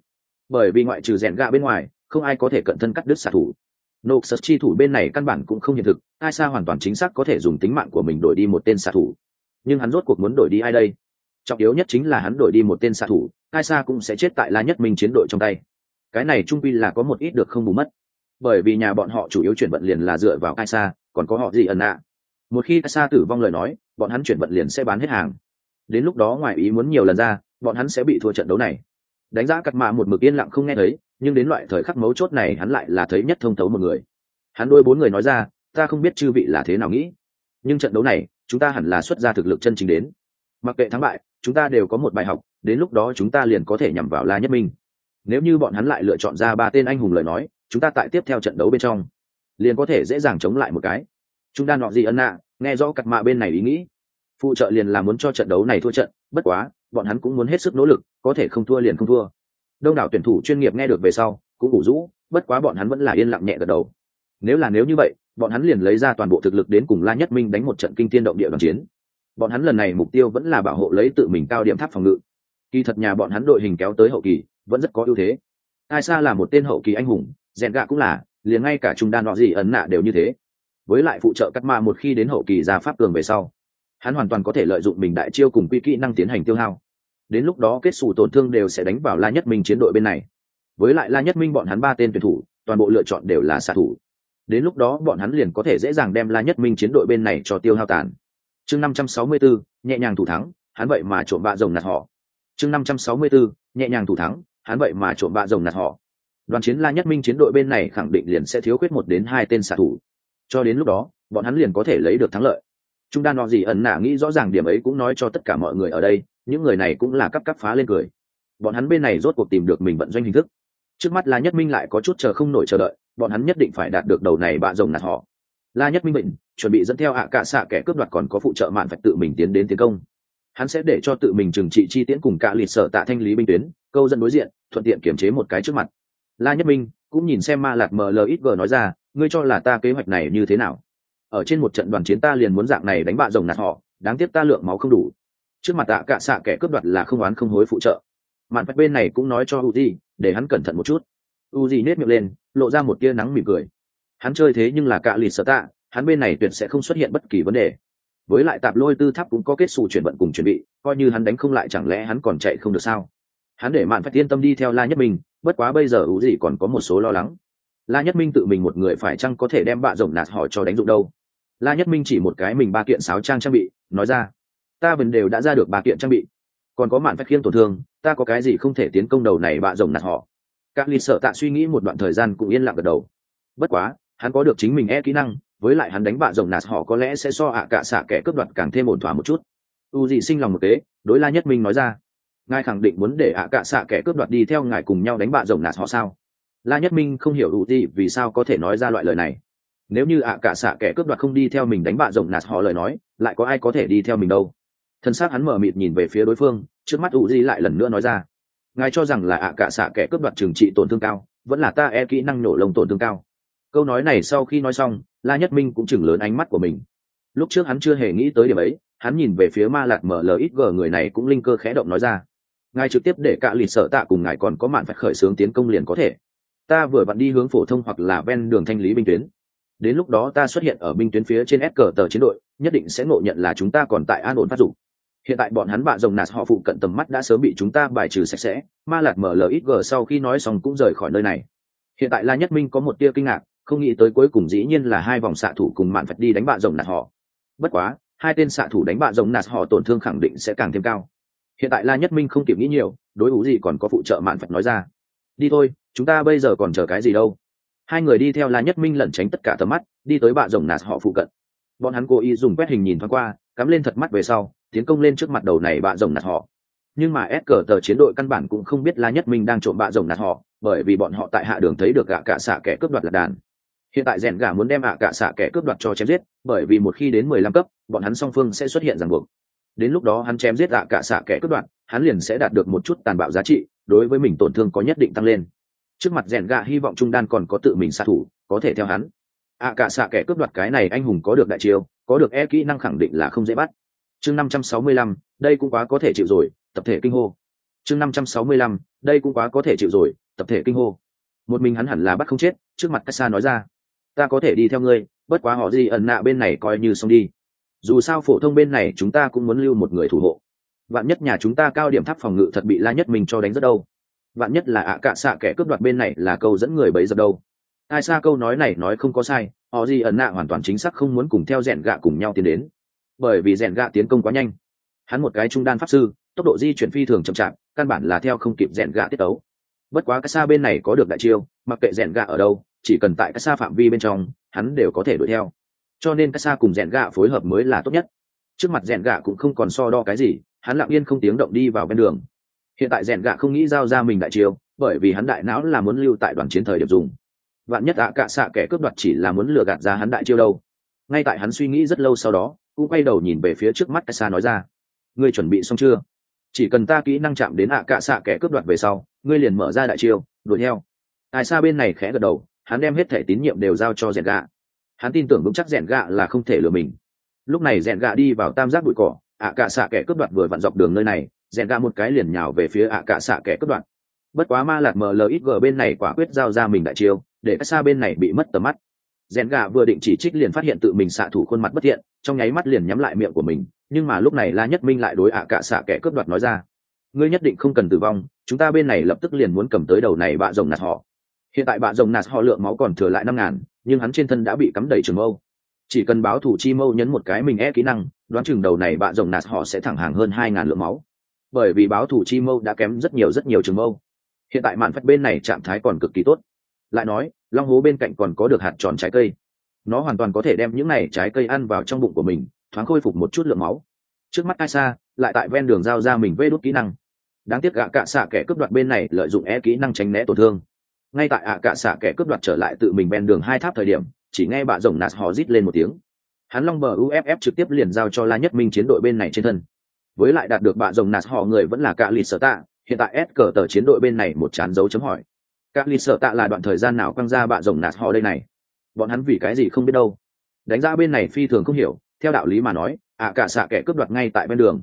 Bởi vì ngoại trừ rèn gạ bên ngoài, không ai có thể cận thân cắt đứt xạ thủ nộp chi thủ bên này căn bản cũng không hiện thực, ai xa hoàn toàn chính xác có thể dùng tính mạng của mình đổi đi một tên xạ thủ. Nhưng hắn rốt cuộc muốn đổi đi ai đây? Trọng yếu nhất chính là hắn đổi đi một tên xạ thủ, ai xa cũng sẽ chết tại la nhất minh chiến đội trong tay. Cái này trung quy là có một ít được không bù mất. Bởi vì nhà bọn họ chủ yếu chuyển vận liền là dựa vào ai xa, còn có họ gì ẩn ạ một khi ai xa tử vong lời nói, bọn hắn chuyển vận liền sẽ bán hết hàng. Đến lúc đó ngoài ý muốn nhiều lần ra, bọn hắn sẽ bị thua trận đấu này. Đánh giá cật mạ một mực yên lặng không nghe thấy nhưng đến loại thời khắc mấu chốt này hắn lại là thấy nhất thông thấu một người. Hắn đôi bốn người nói ra, ta không biết chư vị là thế nào nghĩ, nhưng trận đấu này, chúng ta hẳn là xuất ra thực lực chân chính đến. Mặc kệ thắng bại, chúng ta đều có một bài học, đến lúc đó chúng ta liền có thể nhằm vào la nhất minh. Nếu như bọn hắn lại lựa chọn ra ba tên anh hùng lời nói, chúng ta tại tiếp theo trận đấu bên trong, liền có thể dễ dàng chống lại một cái. Chúng ta nọ gì ân nạ, nghe rõ cặt mạ bên này ý nghĩ. Phụ trợ liền là muốn cho trận đấu này thua trận, bất quá, bọn hắn cũng muốn hết sức nỗ lực, có thể không thua liền không thua đông đảo tuyển thủ chuyên nghiệp nghe được về sau, cũng ngủ rũ, bất quá bọn hắn vẫn là yên lặng nhẹ gật đầu. Nếu là nếu như vậy, bọn hắn liền lấy ra toàn bộ thực lực đến cùng la nhất minh đánh một trận kinh tiên động địa đoàn chiến. Bọn hắn lần này mục tiêu vẫn là bảo hộ lấy tự mình cao điểm tháp phòng ngự. Kỳ thật nhà bọn hắn đội hình kéo tới hậu kỳ, vẫn rất có ưu thế. Ai xa là một tên hậu kỳ anh hùng, rèn gạ cũng là, liền ngay cả trung đan họ gì ấn nạ đều như thế. Với lại phụ trợ cắt ma một khi đến hậu kỳ ra pháp cường về sau, hắn hoàn toàn có thể lợi dụng mình đại chiêu cùng quy kỹ năng tiến hành tiêu hao đến lúc đó kết xù tổn thương đều sẽ đánh vào la nhất minh chiến đội bên này. Với lại la nhất minh bọn hắn ba tên tuyển thủ, toàn bộ lựa chọn đều là xạ thủ. Đến lúc đó bọn hắn liền có thể dễ dàng đem la nhất minh chiến đội bên này cho tiêu hao tàn. Chương năm trăm sáu mươi bốn nhẹ nhàng thủ thắng, hắn vậy mà trộm bạ rồng nạt họ. Chương năm trăm sáu mươi bốn nhẹ nhàng thủ thắng, hắn vậy mà trộm bạ rồng nạt họ. Đoàn chiến la nhất minh chiến đội bên này khẳng định liền sẽ thiếu khuyết một đến hai tên xạ thủ. Cho đến lúc đó, bọn hắn liền có thể lấy được thắng lợi. Chúng ta nọ gì ẩn nả nghĩ rõ ràng điểm ấy cũng nói cho tất cả mọi người ở đây những người này cũng là cắp cắp phá lên cười. Bọn hắn bên này rốt cuộc tìm được mình vận doanh hình thức. Trước mắt la nhất minh lại có chút chờ không nổi chờ đợi, bọn hắn nhất định phải đạt được đầu này bạ rồng nạt họ. La nhất minh bệnh, chuẩn bị dẫn theo hạ à cả xạ kẻ cướp đoạt còn có phụ trợ mạn phải tự mình tiến đến tiến công. Hắn sẽ để cho tự mình trừng trị chi tiễn cùng cả lịch sở tạ thanh lý binh tuyến, câu dẫn đối diện, thuận tiện kiểm chế một cái trước mặt. La nhất minh cũng nhìn xem ma lạc mlxg nói ra, ngươi cho là ta kế hoạch này như thế nào? Ở trên một trận đoàn chiến ta liền muốn dạng này đánh bạ rồng nạt họ, đáng tiếc ta lượng máu không đủ trước mặt tạ cạ xạ kẻ cướp đoạt là không oán không hối phụ trợ. Mạn phách bên này cũng nói cho u di để hắn cẩn thận một chút. U di nết miệng lên, lộ ra một tia nắng mỉm cười. Hắn chơi thế nhưng là cạ lì sở tạ, hắn bên này tuyệt sẽ không xuất hiện bất kỳ vấn đề. Với lại tạp lôi tư tháp cũng có kết xù chuyển vận cùng chuẩn bị, coi như hắn đánh không lại chẳng lẽ hắn còn chạy không được sao? Hắn để mạn phách yên tâm đi theo la nhất minh, bất quá bây giờ u di còn có một số lo lắng. La nhất minh tự mình một người phải chăng có thể đem bạ rồng nạt họ cho đánh dụng đâu? La nhất minh chỉ một cái mình ba kiện sáo trang trang bị, nói ra ta vẫn đều đã ra được ba kiện trang bị. Còn có mạn phách khiên tổn thương, ta có cái gì không thể tiến công đầu này bạ rồng nạt họ? Các lịch sợ tạ suy nghĩ một đoạn thời gian cũng yên lặng gật đầu. Bất quá, hắn có được chính mình e kỹ năng, với lại hắn đánh bạ rồng nạt họ có lẽ sẽ so ạ cả xạ kẻ cướp đoạt càng thêm ổn thỏa một chút. U dị sinh lòng một kế, đối la nhất minh nói ra, ngài khẳng định muốn để ạ cả xạ kẻ cướp đoạt đi theo ngài cùng nhau đánh bạ rồng nạt họ sao? La nhất minh không hiểu u dị vì sao có thể nói ra loại lời này. Nếu như ạ cả xạ kẻ cướp đoạt không đi theo mình đánh bạ rồng nạt họ lời nói, lại có ai có thể đi theo mình đâu? Thân xác hắn mở mịt nhìn về phía đối phương, trước mắt u di lại lần nữa nói ra. Ngài cho rằng là ạ cả xạ kẻ cướp đoạt trừng trị tổn thương cao, vẫn là ta e kỹ năng nổ lông tổn thương cao. Câu nói này sau khi nói xong, la nhất minh cũng chừng lớn ánh mắt của mình. Lúc trước hắn chưa hề nghĩ tới điểm ấy, hắn nhìn về phía ma lạc mở lxg người này cũng linh cơ khẽ động nói ra. Ngài trực tiếp để cạ lịt sợ tạ cùng ngài còn có mạn phải khởi xướng tiến công liền có thể. Ta vừa vặn đi hướng phổ thông hoặc là ven đường thanh lý binh tuyến. Đến lúc đó ta xuất hiện ở binh tuyến phía trên s cờ tờ chiến đội, nhất định sẽ ngộ nhận là chúng ta còn tại an ổn phát dụng hiện tại bọn hắn bạ rồng nạt họ phụ cận tầm mắt đã sớm bị chúng ta bài trừ sạch sẽ, ma lạt mở lời ít g sau khi nói xong cũng rời khỏi nơi này. Hiện tại la nhất minh có một tia kinh ngạc, không nghĩ tới cuối cùng dĩ nhiên là hai vòng xạ thủ cùng mạn phật đi đánh bạ rồng nạt họ. Bất quá, hai tên xạ thủ đánh bạ rồng nạt họ tổn thương khẳng định sẽ càng thêm cao. Hiện tại la nhất minh không kịp nghĩ nhiều, đối ủ gì còn có phụ trợ mạn phật nói ra. Đi thôi, chúng ta bây giờ còn chờ cái gì đâu? Hai người đi theo la nhất minh lẩn tránh tất cả tầm mắt, đi tới bạ rồng nạt họ phụ cận. Bọn hắn cố ý dùng quét hình nhìn thoáng qua, cắm lên thật mắt về sau tiến công lên trước mặt đầu này bạ rồng nạt họ. Nhưng mà s cờ tờ chiến đội căn bản cũng không biết la nhất minh đang trộm bạ rồng nạt họ, bởi vì bọn họ tại hạ đường thấy được gạ cả xạ kẻ cướp đoạt lạc đàn. Hiện tại rèn gà muốn đem ạ cả xạ kẻ cướp đoạt cho chém giết, bởi vì một khi đến mười lăm cấp, bọn hắn song phương sẽ xuất hiện ràng buộc. Đến lúc đó hắn chém giết ạ cả xạ kẻ cướp đoạt, hắn liền sẽ đạt được một chút tàn bạo giá trị, đối với mình tổn thương có nhất định tăng lên. Trước mặt rèn gà hy vọng trung đan còn có tự mình xạ thủ, có thể theo hắn. Ạ cả xạ kẻ cướp đoạt cái này anh hùng có được đại chiêu, có được e kỹ năng khẳng định là không dễ bắt chương năm trăm sáu mươi lăm, đây cũng quá có thể chịu rồi, tập thể kinh hô. Chương năm trăm sáu mươi lăm, đây cũng quá có thể chịu rồi, tập thể kinh hô. Một mình hắn hẳn là bắt không chết, trước mặt cách xa nói ra. Ta có thể đi theo ngươi, bất quá họ gì ẩn nạ bên này coi như xong đi. Dù sao phổ thông bên này chúng ta cũng muốn lưu một người thủ hộ. Vạn nhất nhà chúng ta cao điểm tháp phòng ngự thật bị la nhất mình cho đánh rất đâu. Vạn nhất là ạ à cạ xạ kẻ cướp đoạt bên này là câu dẫn người bấy giờ đâu. Ai xa câu nói này nói không có sai, họ gì ẩn nạ hoàn toàn chính xác không muốn cùng theo rèn gạ cùng nhau tiến đến bởi vì rèn gạ tiến công quá nhanh. Hắn một cái trung đan pháp sư, tốc độ di chuyển phi thường chậm chạp, căn bản là theo không kịp rèn gạ tiết tấu. Bất quá cái xa bên này có được đại chiêu, mặc kệ rèn gạ ở đâu, chỉ cần tại cái xa phạm vi bên trong, hắn đều có thể đuổi theo. Cho nên cái xa cùng rèn gạ phối hợp mới là tốt nhất. Trước mặt rèn gạ cũng không còn so đo cái gì, hắn lặng yên không tiếng động đi vào bên đường. Hiện tại rèn gạ không nghĩ giao ra mình đại chiêu, bởi vì hắn đại não là muốn lưu tại đoàn chiến thời điểm dùng. Vạn nhất ạ cạ xạ kẻ cướp đoạt chỉ là muốn lừa gạt ra hắn đại chiêu đâu. Ngay tại hắn suy nghĩ rất lâu sau đó cũng quay đầu nhìn về phía trước mắt cái xa nói ra, ngươi chuẩn bị xong chưa? Chỉ cần ta kỹ năng chạm đến ạ cạ xạ kẻ cướp đoạt về sau, ngươi liền mở ra đại chiêu, đuổi theo. Tại xa bên này khẽ gật đầu, hắn đem hết thẻ tín nhiệm đều giao cho rèn gạ. Hắn tin tưởng vững chắc rèn gạ là không thể lừa mình. Lúc này rèn gạ đi vào tam giác bụi cỏ, ạ cạ xạ kẻ cướp đoạt vừa vặn dọc đường nơi này rèn gạ một cái liền nhào về phía ạ cạ xạ kẻ cướp đoạt. Bất quá ma lạt mlxg bên này quả quyết giao ra mình đại chiêu, để cách xa bên này bị mất tầm mắt rèn gà vừa định chỉ trích liền phát hiện tự mình xạ thủ khuôn mặt bất thiện, trong nháy mắt liền nhắm lại miệng của mình, nhưng mà lúc này la nhất minh lại đối ạ cạ xạ kẻ cướp đoạt nói ra, ngươi nhất định không cần tử vong, chúng ta bên này lập tức liền muốn cầm tới đầu này bạ rồng nạt họ. Hiện tại bạ rồng nạt họ lượng máu còn thừa lại năm ngàn, nhưng hắn trên thân đã bị cắm đầy trường mâu. Chỉ cần báo thủ chi mâu nhấn một cái mình e kỹ năng, đoán chừng đầu này bạ rồng nạt họ sẽ thẳng hàng hơn hai ngàn lượng máu. Bởi vì báo thủ chi mâu đã kém rất nhiều rất nhiều trường mâu. Hiện tại mạn phách bên này trạng thái còn cực kỳ tốt. Lại nói long hố bên cạnh còn có được hạt tròn trái cây. Nó hoàn toàn có thể đem những này trái cây ăn vào trong bụng của mình, thoáng khôi phục một chút lượng máu. Trước mắt ai xa lại tại ven đường giao ra mình vê đốt kỹ năng. Đáng tiếc gạ cạ xạ kẻ cướp đoạt bên này lợi dụng e kỹ năng tránh né tổn thương. Ngay tại ạ cạ xạ kẻ cướp đoạt trở lại tự mình ven đường hai tháp thời điểm, chỉ nghe bạ rồng nạt họ rít lên một tiếng. Hắn long bờ uff trực tiếp liền giao cho la nhất minh chiến đội bên này trên thân. Với lại đạt được bạ rồng nạt họ người vẫn là cạ lì sở tạ, hiện tại s cờ tờ chiến đội bên này một chán dấu chấm hỏi. Các lịt sợ tạ là đoạn thời gian nào quăng ra bạ rồng nạt họ đây này? Bọn hắn vì cái gì không biết đâu? Đánh ra bên này phi thường không hiểu, theo đạo lý mà nói, ạ cả xạ kẻ cướp đoạt ngay tại bên đường.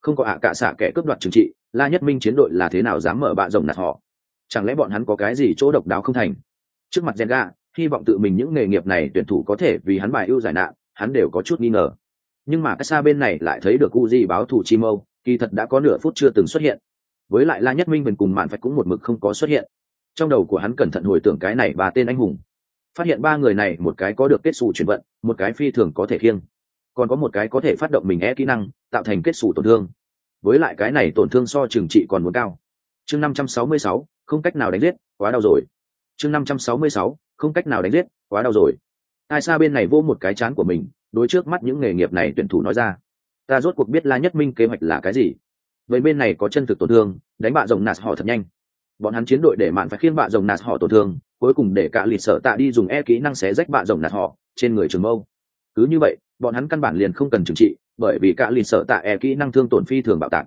Không có ạ cả xạ kẻ cướp đoạt trừng trị, la nhất minh chiến đội là thế nào dám mở bạ rồng nạt họ? Chẳng lẽ bọn hắn có cái gì chỗ độc đáo không thành? Trước mặt gen ga hy vọng tự mình những nghề nghiệp này tuyển thủ có thể vì hắn bài ưu giải nạn, hắn đều có chút nghi ngờ. Nhưng mà cách xa bên này lại thấy được u di báo thủ chi mâu kỳ thật đã có nửa phút chưa từng xuất hiện. Với lại la nhất minh mình cùng mạn phạch cũng một mực không có xuất hiện trong đầu của hắn cẩn thận hồi tưởng cái này ba tên anh hùng. Phát hiện ba người này một cái có được kết xù chuyển vận, một cái phi thường có thể khiêng. Còn có một cái có thể phát động mình e kỹ năng, tạo thành kết xù tổn thương. Với lại cái này tổn thương so trừng trị còn muốn cao. Chương năm trăm sáu mươi sáu, không cách nào đánh giết, quá đau rồi. Chương năm trăm sáu mươi sáu, không cách nào đánh giết, quá đau rồi. Ai xa bên này vô một cái chán của mình, đối trước mắt những nghề nghiệp này tuyển thủ nói ra? Ta rốt cuộc biết la nhất minh kế hoạch là cái gì. Vậy bên này có chân thực tổn thương, đánh bạ rồng nạt họ thật nhanh bọn hắn chiến đội để mạn phải khiên bạ rồng nạt họ tổn thương, cuối cùng để cả lịch sở tạ đi dùng e kỹ năng xé rách bạ rồng nạt họ, trên người trường mâu. Cứ như vậy, bọn hắn căn bản liền không cần trừng trị, bởi vì cả lịch sở tạ e kỹ năng thương tổn phi thường bạo tạc.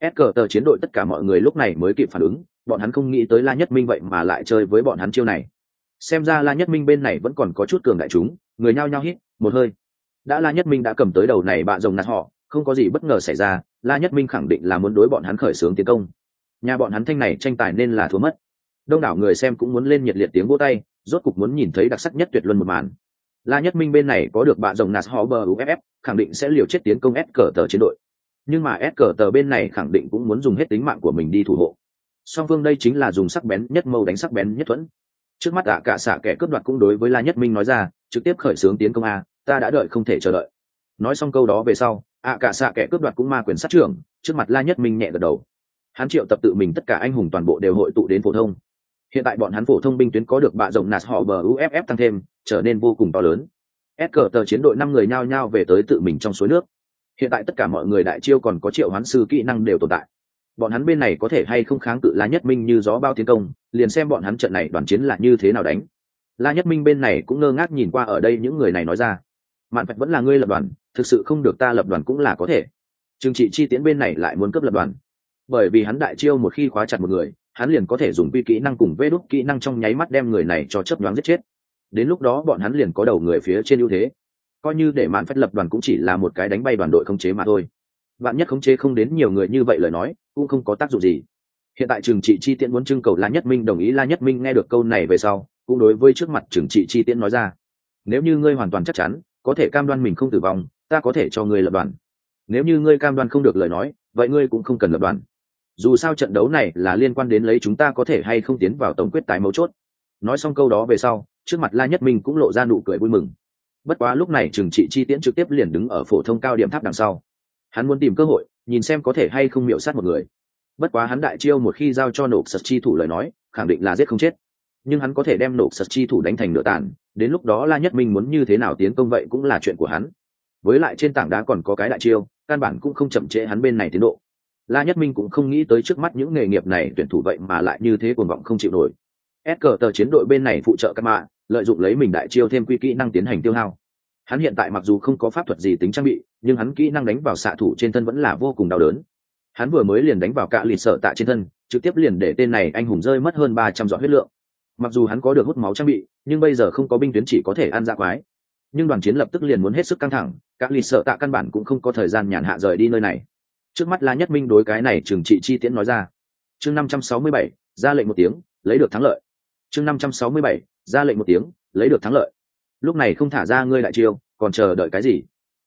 S cờ tờ chiến đội tất cả mọi người lúc này mới kịp phản ứng, bọn hắn không nghĩ tới la nhất minh vậy mà lại chơi với bọn hắn chiêu này. Xem ra la nhất minh bên này vẫn còn có chút cường đại chúng, người nhao nhao hít một hơi. Đã la nhất minh đã cầm tới đầu này bạ rồng nạt họ, không có gì bất ngờ xảy ra, la nhất minh khẳng định là muốn đối bọn hắn khởi xướng tiến công nhà bọn hắn thanh này tranh tài nên là thua mất. Đông đảo người xem cũng muốn lên nhiệt liệt tiếng vỗ tay, rốt cục muốn nhìn thấy đặc sắc nhất tuyệt luân một màn. La nhất minh bên này có được bạ rồng nạt họ bờ uff khẳng định sẽ liều chết tiến công s cờ tờ chiến đội. Nhưng mà s cờ tờ bên này khẳng định cũng muốn dùng hết tính mạng của mình đi thủ hộ. Song phương đây chính là dùng sắc bén nhất mâu đánh sắc bén nhất thuẫn. Trước mắt ạ cả xạ kẻ cướp đoạt cũng đối với la nhất minh nói ra, trực tiếp khởi xướng tiến công a, ta đã đợi không thể chờ đợi. Nói xong câu đó về sau, ạ cả xạ kẻ cướp đoạt cũng ma quyền sát trưởng, trước mặt la nhất minh nhẹ gật đầu hắn triệu tập tự mình tất cả anh hùng toàn bộ đều hội tụ đến phổ thông. Hiện tại bọn hắn phổ thông binh tuyến có được bạ rộng nạt họ bờ uff tăng thêm, trở nên vô cùng to lớn. S cờ tờ chiến đội năm người nhao nhao về tới tự mình trong suối nước. Hiện tại tất cả mọi người đại chiêu còn có triệu hoán sư kỹ năng đều tồn tại. Bọn hắn bên này có thể hay không kháng cự la nhất minh như gió bao tiến công, liền xem bọn hắn trận này đoàn chiến là như thế nào đánh. La nhất minh bên này cũng ngơ ngác nhìn qua ở đây những người này nói ra. Mạn phạch vẫn là ngươi lập đoàn, thực sự không được ta lập đoàn cũng là có thể. Trừng trị chi tiễn bên này lại muốn cấp lập đoàn bởi vì hắn đại chiêu một khi khóa chặt một người, hắn liền có thể dùng quy kỹ năng cùng vê đốt kỹ năng trong nháy mắt đem người này cho chấp đoán giết chết. Đến lúc đó bọn hắn liền có đầu người phía trên ưu thế. Coi như để mạn phách lập đoàn cũng chỉ là một cái đánh bay đoàn đội khống chế mà thôi. Bạn nhất khống chế không đến nhiều người như vậy lời nói, cũng không có tác dụng gì. Hiện tại trường trị chi tiễn muốn trưng cầu la nhất minh đồng ý la nhất minh nghe được câu này về sau, cũng đối với trước mặt trường trị chi tiễn nói ra. Nếu như ngươi hoàn toàn chắc chắn, có thể cam đoan mình không tử vong, ta có thể cho ngươi lập đoàn. Nếu như ngươi cam đoan không được lời nói, vậy ngươi cũng không cần lập đoàn dù sao trận đấu này là liên quan đến lấy chúng ta có thể hay không tiến vào tổng quyết tái mấu chốt. Nói xong câu đó về sau, trước mặt la nhất minh cũng lộ ra nụ cười vui mừng. Bất quá lúc này trừng trị chi tiễn trực tiếp liền đứng ở phổ thông cao điểm tháp đằng sau. Hắn muốn tìm cơ hội, nhìn xem có thể hay không miễu sát một người. Bất quá hắn đại chiêu một khi giao cho nộp sật chi thủ lời nói, khẳng định là giết không chết. Nhưng hắn có thể đem nộp sật chi thủ đánh thành nửa tàn, đến lúc đó la nhất minh muốn như thế nào tiến công vậy cũng là chuyện của hắn. Với lại trên tảng đá còn có cái đại chiêu, căn bản cũng không chậm trễ hắn bên này tiến độ la nhất minh cũng không nghĩ tới trước mắt những nghề nghiệp này tuyển thủ vậy mà lại như thế cuồng vọng không chịu nổi. S cờ tờ chiến đội bên này phụ trợ các mạ, lợi dụng lấy mình đại chiêu thêm quy kỹ năng tiến hành tiêu hao. Hắn hiện tại mặc dù không có pháp thuật gì tính trang bị, nhưng hắn kỹ năng đánh vào xạ thủ trên thân vẫn là vô cùng đau đớn. Hắn vừa mới liền đánh vào cạ lịt sợ tạ trên thân, trực tiếp liền để tên này anh hùng rơi mất hơn ba trăm giọt huyết lượng. Mặc dù hắn có được hút máu trang bị, nhưng bây giờ không có binh tuyến chỉ có thể ăn ra quái. Nhưng đoàn chiến lập tức liền muốn hết sức căng thẳng các lì sợ tạ căn bản cũng không có thời gian nhàn hạ rời đi nơi này trước mắt la nhất minh đối cái này trừng trị chi tiễn nói ra. Chương năm trăm sáu mươi bảy, ra lệnh một tiếng, lấy được thắng lợi. Chương năm trăm sáu mươi bảy, ra lệnh một tiếng, lấy được thắng lợi. Lúc này không thả ra ngươi đại chiêu, còn chờ đợi cái gì?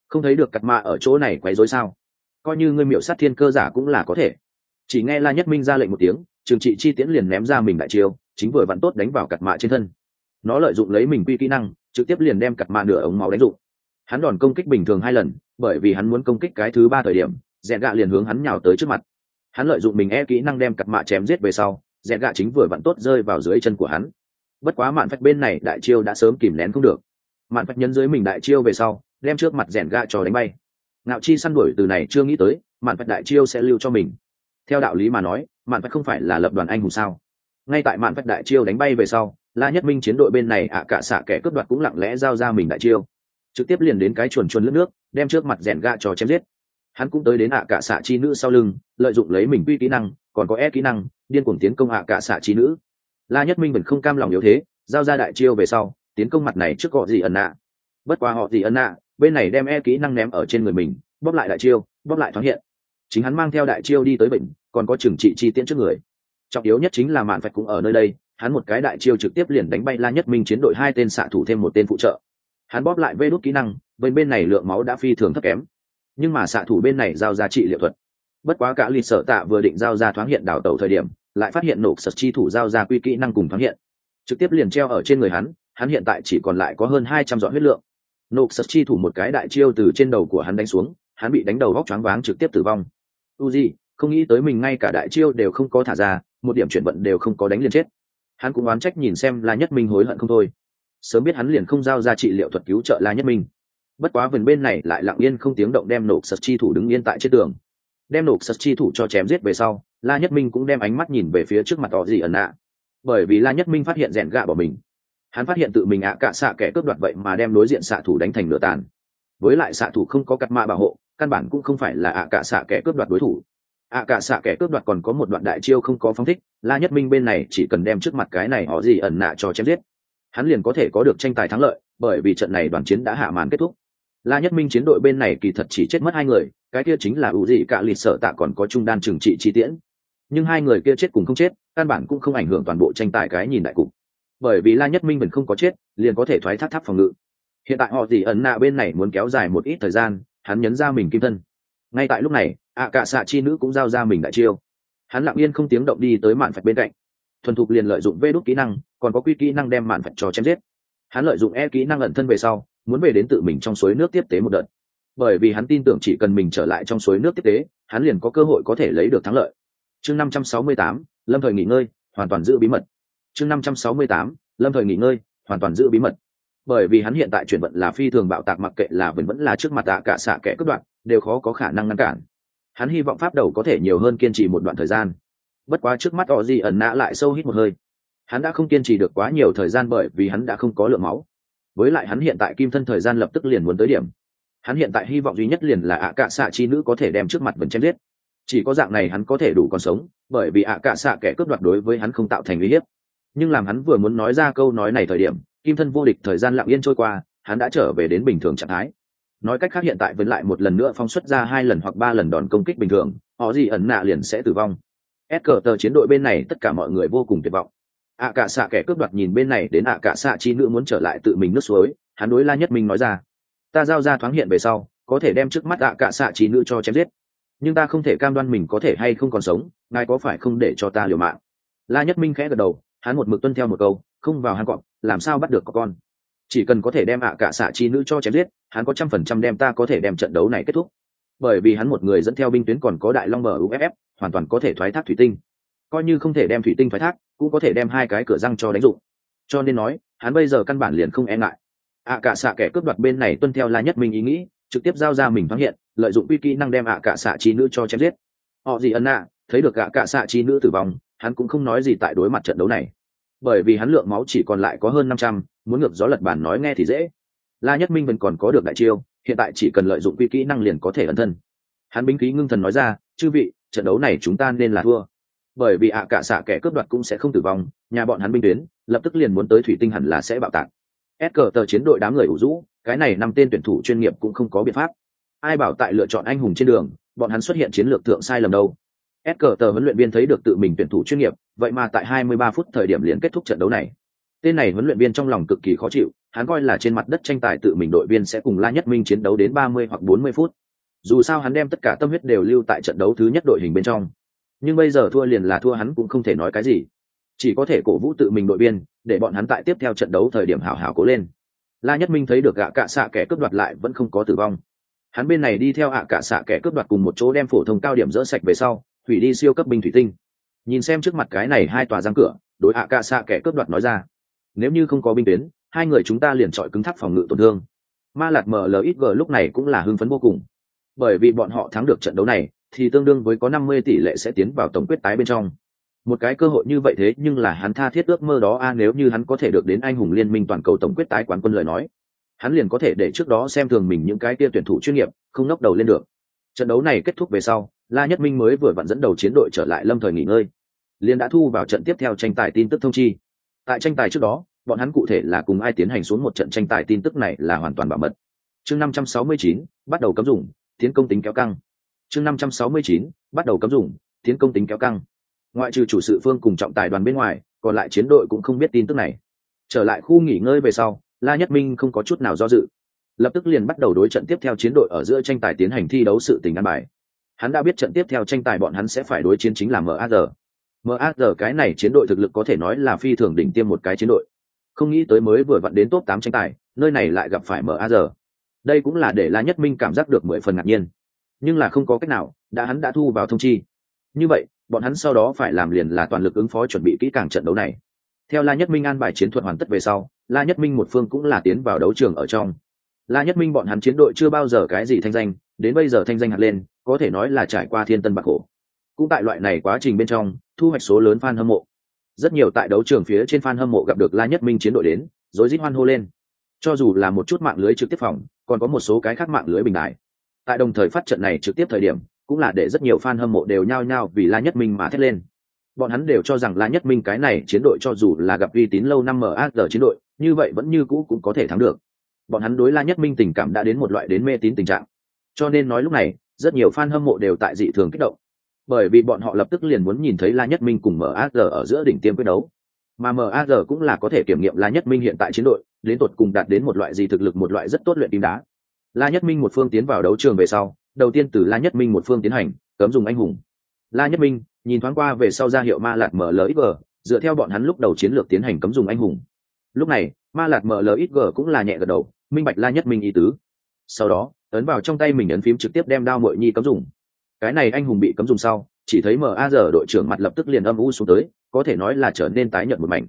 Không thấy được cặt mạ ở chỗ này quấy rối sao? Coi như ngươi miệu sát thiên cơ giả cũng là có thể. Chỉ nghe la nhất minh ra lệnh một tiếng trường trị chi tiễn liền ném ra mình đại chiêu, chính vừa vặn tốt đánh vào cặt mạ trên thân. Nó lợi dụng lấy mình quy kỹ năng, trực tiếp liền đem cặt mạ nửa ống máu đánh dụng. Hắn đòn công kích bình thường hai lần, bởi vì hắn muốn công kích cái thứ ba thời điểm dẹn gạ liền hướng hắn nhào tới trước mặt. Hắn lợi dụng mình e kỹ năng đem cặp mạ chém giết về sau dẹn gạ chính vừa vặn tốt rơi vào dưới chân của hắn. Bất quá mạn phách bên này đại chiêu đã sớm kìm nén không được. Mạn phách nhấn dưới mình đại chiêu về sau, đem trước mặt rèn gạ cho đánh bay. Ngạo chi săn đuổi từ này chưa nghĩ tới, mạn phách đại chiêu sẽ lưu cho mình. Theo đạo lý mà nói, mạn phách không phải là lập đoàn anh hùng sao? Ngay tại mạn phách đại chiêu đánh bay về sau, la nhất minh chiến đội bên này ạ cả xạ kẻ cướp đoạt cũng lặng lẽ giao ra mình đại chiêu. Trực tiếp liền đến cái chuồn chuồn lướt nước, đem trước mặt rèn gạ cho chém giết hắn cũng tới đến ạ cả xạ chi nữ sau lưng, lợi dụng lấy mình quy kỹ năng, còn có e kỹ năng, điên cuồng tiến công ạ cả xạ chi nữ. La nhất minh vẫn không cam lòng yếu thế, giao ra đại chiêu về sau, tiến công mặt này trước họ gì ẩn nạ. Bất quá họ gì ẩn nạ, bên này đem e kỹ năng ném ở trên người mình, bóp lại đại chiêu, bóp lại thoáng hiện. Chính hắn mang theo đại chiêu đi tới bệnh, còn có trừng trị chi tiễn trước người. Trọng yếu nhất chính là mạn phạch cũng ở nơi đây, hắn một cái đại chiêu trực tiếp liền đánh bay la nhất minh chiến đội hai tên xạ thủ thêm một tên phụ trợ. Hắn bóp lại vê đốt kỹ năng, bên bên này lượng máu đã phi thường thấp kém nhưng mà xạ thủ bên này giao ra trị liệu thuật. Bất quá cả lịch sở tạ vừa định giao ra thoáng hiện đảo tàu thời điểm, lại phát hiện nộp sật chi thủ giao ra quy kỹ năng cùng thoáng hiện. Trực tiếp liền treo ở trên người hắn hắn hiện tại chỉ còn lại có hơn hai trăm dọn huyết lượng. Nộp sật chi thủ một cái đại chiêu từ trên đầu của hắn đánh xuống, hắn bị đánh đầu vóc choáng váng trực tiếp tử vong. Uzi không nghĩ tới mình ngay cả đại chiêu đều không có thả ra, một điểm chuyển vận đều không có đánh liền chết. Hắn cũng oán trách nhìn xem la nhất minh hối hận không thôi. Sớm biết hắn liền không giao ra trị liệu thuật cứu trợ la nhất minh bất quá vườn bên này lại lặng yên không tiếng động đem nộp sật chi thủ đứng yên tại trên tường. Đem nộp sật chi thủ cho chém giết về sau, la nhất minh cũng đem ánh mắt nhìn về phía trước mặt họ gì ẩn nạ. Bởi vì la nhất minh phát hiện rèn gạ bỏ mình, hắn phát hiện tự mình ạ à cạ xạ kẻ cướp đoạt vậy mà đem đối diện xạ thủ đánh thành nửa tàn. Với lại xạ thủ không có cắt mạ bảo hộ, căn bản cũng không phải là ạ à cạ xạ kẻ cướp đoạt đối thủ. Ạ à cạ xạ kẻ cướp đoạt còn có một đoạn đại chiêu không có phong thích, la nhất minh bên này chỉ cần đem trước mặt cái này họ gì ẩn nạ cho chém giết, hắn liền có thể có được tranh tài thắng lợi, bởi vì trận này đoàn chiến đã hạ màn kết thúc la nhất minh chiến đội bên này kỳ thật chỉ chết mất hai người, cái kia chính là ủ dị cả lịt sợ tạ còn có trung đan trừng trị chi tiễn. Nhưng hai người kia chết cùng không chết, căn bản cũng không ảnh hưởng toàn bộ tranh tài cái nhìn đại cục. Bởi vì la nhất minh vẫn không có chết, liền có thể thoái thác tháp phòng ngự. Hiện tại họ gì ẩn nạ bên này muốn kéo dài một ít thời gian, hắn nhấn ra mình kim thân. Ngay tại lúc này ạ cả xạ chi nữ cũng giao ra mình đại chiêu. Hắn lặng yên không tiếng động đi tới mạn phạch bên cạnh. Thuần thục liền lợi dụng vê đốt kỹ năng, còn có quy kỹ năng đem mạn phạch cho chém giết. Hắn lợi dụng e kỹ năng ẩn thân về sau muốn về đến tự mình trong suối nước tiếp tế một đợt. Bởi vì hắn tin tưởng chỉ cần mình trở lại trong suối nước tiếp tế, hắn liền có cơ hội có thể lấy được thắng lợi. Chương năm trăm sáu mươi tám, lâm thời nghỉ ngơi, hoàn toàn giữ bí mật. Chương năm trăm sáu mươi tám, lâm thời nghỉ ngơi, hoàn toàn giữ bí mật. Bởi vì hắn hiện tại chuyển vận là phi thường bạo tạc mặc kệ là vẫn vẫn là trước mặt tạ cả xạ kẻ cướp đoạn đều khó có khả năng ngăn cản. Hắn hy vọng pháp đầu có thể nhiều hơn kiên trì một đoạn thời gian. Bất quá trước mắt họ gì ẩn nã lại sâu hít một hơi. Hắn đã không kiên trì được quá nhiều thời gian bởi vì hắn đã không có lượng máu với lại hắn hiện tại kim thân thời gian lập tức liền muốn tới điểm. Hắn hiện tại hy vọng duy nhất liền là ạ cạ xạ chi nữ có thể đem trước mặt vẫn chém giết. Chỉ có dạng này hắn có thể đủ còn sống, bởi vì ạ cạ xạ kẻ cướp đoạt đối với hắn không tạo thành uy hiếp. Nhưng làm hắn vừa muốn nói ra câu nói này thời điểm, kim thân vô địch thời gian lặng yên trôi qua, hắn đã trở về đến bình thường trạng thái. Nói cách khác hiện tại vẫn lại một lần nữa phong xuất ra hai lần hoặc ba lần đòn công kích bình thường, họ gì ẩn nạ liền sẽ tử vong. S cờ tờ chiến đội bên này tất cả mọi người vô cùng tuyệt vọng ạ cả xạ kẻ cướp đoạt nhìn bên này đến ạ cả xạ chi nữ muốn trở lại tự mình nước suối, hắn đối la nhất minh nói ra. Ta giao ra thoáng hiện về sau, có thể đem trước mắt ạ cả xạ chi nữ cho chém giết. Nhưng ta không thể cam đoan mình có thể hay không còn sống, ngài có phải không để cho ta liều mạng? La nhất minh khẽ gật đầu, hắn một mực tuân theo một câu, không vào hắn cọp, làm sao bắt được có con? Chỉ cần có thể đem ạ cả xạ chi nữ cho chém giết, hắn có trăm phần trăm đem ta có thể đem trận đấu này kết thúc. Bởi vì hắn một người dẫn theo binh tuyến còn có đại long bờ uff hoàn toàn có thể thoái thác thủy tinh. Coi như không thể đem thủy tinh thoái thác cũng có thể đem hai cái cửa răng cho đánh dụng cho nên nói, hắn bây giờ căn bản liền không e ngại. Ạ cả xạ kẻ cướp đoạt bên này tuân theo la nhất minh ý nghĩ, trực tiếp giao ra mình phát hiện, lợi dụng quy kỹ năng đem ạ cả xạ trí nữ cho chém giết. Họ gì ân ạ thấy được ạ cả xạ trí nữ tử vong, hắn cũng không nói gì tại đối mặt trận đấu này. Bởi vì hắn lượng máu chỉ còn lại có hơn năm trăm, muốn ngược gió lật bản nói nghe thì dễ. La nhất minh vẫn còn có được đại chiêu, hiện tại chỉ cần lợi dụng quy kỹ năng liền có thể ẩn thân. Hắn binh khí ngưng thần nói ra, chư vị, trận đấu này chúng ta nên là thua bởi vì ạ cả xạ kẻ cướp đoạt cũng sẽ không tử vong, nhà bọn hắn binh tuyến, lập tức liền muốn tới thủy tinh hẳn là sẽ bạo tạc. Ép cờ tờ chiến đội đám người ủ rũ, cái này năm tên tuyển thủ chuyên nghiệp cũng không có biện pháp. Ai bảo tại lựa chọn anh hùng trên đường, bọn hắn xuất hiện chiến lược thượng sai lầm đâu. Ép cờ tờ huấn luyện viên thấy được tự mình tuyển thủ chuyên nghiệp, vậy mà tại 23 phút thời điểm liền kết thúc trận đấu này. Tên này huấn luyện viên trong lòng cực kỳ khó chịu, hắn coi là trên mặt đất tranh tài tự mình đội viên sẽ cùng la nhất minh chiến đấu đến 30 hoặc 40 phút. Dù sao hắn đem tất cả tâm huyết đều lưu tại trận đấu thứ nhất đội hình bên trong nhưng bây giờ thua liền là thua hắn cũng không thể nói cái gì. Chỉ có thể cổ vũ tự mình đội biên, để bọn hắn tại tiếp theo trận đấu thời điểm hảo hảo cố lên. La nhất minh thấy được gạ cạ xạ kẻ cướp đoạt lại vẫn không có tử vong. Hắn bên này đi theo ạ cạ xạ kẻ cướp đoạt cùng một chỗ đem phổ thông cao điểm dỡ sạch về sau, thủy đi siêu cấp binh thủy tinh. Nhìn xem trước mặt cái này hai tòa giang cửa, đối ạ cạ xạ kẻ cướp đoạt nói ra, nếu như không có binh tuyến, hai người chúng ta liền chọi cứng thắt phòng ngự tổn thương. Ma lạt mlxg lúc này cũng là hưng phấn vô cùng. Bởi vì bọn họ thắng được trận đấu này thì tương đương với có năm mươi tỷ lệ sẽ tiến vào tổng quyết tái bên trong. Một cái cơ hội như vậy thế nhưng là hắn tha thiết ước mơ đó a nếu như hắn có thể được đến anh hùng liên minh toàn cầu tổng quyết tái quán quân lời nói hắn liền có thể để trước đó xem thường mình những cái tia tuyển thủ chuyên nghiệp không ngóc đầu lên được. Trận đấu này kết thúc về sau la nhất minh mới vừa vặn dẫn đầu chiến đội trở lại lâm thời nghỉ ngơi liền đã thu vào trận tiếp theo tranh tài tin tức thông chi. Tại tranh tài trước đó bọn hắn cụ thể là cùng ai tiến hành xuống một trận tranh tài tin tức này là hoàn toàn bảo mật. Chương 569, bắt đầu cấm dùng tiến công tính kéo căng chương 569, bắt đầu cấm dùng tiến công tính kéo căng. Ngoại trừ chủ sự phương cùng trọng tài đoàn bên ngoài còn lại chiến đội cũng không biết tin tức này. Trở lại khu nghỉ ngơi về sau la nhất minh không có chút nào do dự. Lập tức liền bắt đầu đối trận tiếp theo chiến đội ở giữa tranh tài tiến hành thi đấu sự tình ăn bài. Hắn đã biết trận tiếp theo tranh tài bọn hắn sẽ phải đối chiến chính là maz maz cái này chiến đội thực lực có thể nói là phi thường đỉnh tiêm một cái chiến đội. Không nghĩ tới mới vừa vặn đến top tám tranh tài nơi này lại gặp phải maz đây cũng là để la nhất minh cảm giác được mười phần ngạc nhiên nhưng là không có cách nào, đã hắn đã thu vào thông chi. Như vậy, bọn hắn sau đó phải làm liền là toàn lực ứng phó chuẩn bị kỹ càng trận đấu này. Theo la nhất minh an bài chiến thuật hoàn tất về sau, la nhất minh một phương cũng là tiến vào đấu trường ở trong. La nhất minh bọn hắn chiến đội chưa bao giờ cái gì thanh danh, đến bây giờ thanh danh hạt lên, có thể nói là trải qua thiên tân bạc khổ. Cũng tại loại này quá trình bên trong, thu hoạch số lớn fan hâm mộ. Rất nhiều tại đấu trường phía trên fan hâm mộ gặp được la nhất minh chiến đội đến rồi rít hoan hô lên. Cho dù là một chút mạng lưới trực tiếp phòng, còn có một số cái khác mạng lưới bình đại tại đồng thời phát trận này trực tiếp thời điểm, cũng là để rất nhiều fan hâm mộ đều nhao nhao vì la nhất minh mà thét lên. Bọn hắn đều cho rằng la nhất minh cái này chiến đội cho dù là gặp uy tín lâu năm maz chiến đội, như vậy vẫn như cũ cũng có thể thắng được. Bọn hắn đối la nhất minh tình cảm đã đến một loại đến mê tín tình trạng. Cho nên nói lúc này, rất nhiều fan hâm mộ đều tại dị thường kích động. Bởi vì bọn họ lập tức liền muốn nhìn thấy la nhất minh cùng maz ở giữa đỉnh tiêm quyết đấu. Mà maz cũng là có thể kiểm nghiệm la nhất minh hiện tại chiến đội, đến tột cùng đạt đến một loại gì thực lực, một loại rất tốt luyện tim đá la nhất minh một phương tiến vào đấu trường về sau, đầu tiên từ la nhất minh một phương tiến hành, cấm dùng anh hùng. La nhất minh, nhìn thoáng qua về sau ra hiệu ma lạt mlxg dựa theo bọn hắn lúc đầu chiến lược tiến hành cấm dùng anh hùng. Lúc này, ma lạt mlxg cũng là nhẹ gật đầu, minh bạch la nhất minh ý tứ. Sau đó, ấn vào trong tay mình ấn phím trực tiếp đem đao mội nhi cấm dùng. Cái này anh hùng bị cấm dùng sau, chỉ thấy maz đội trưởng mặt lập tức liền âm u xuống tới, có thể nói là trở nên tái nhận một mảnh.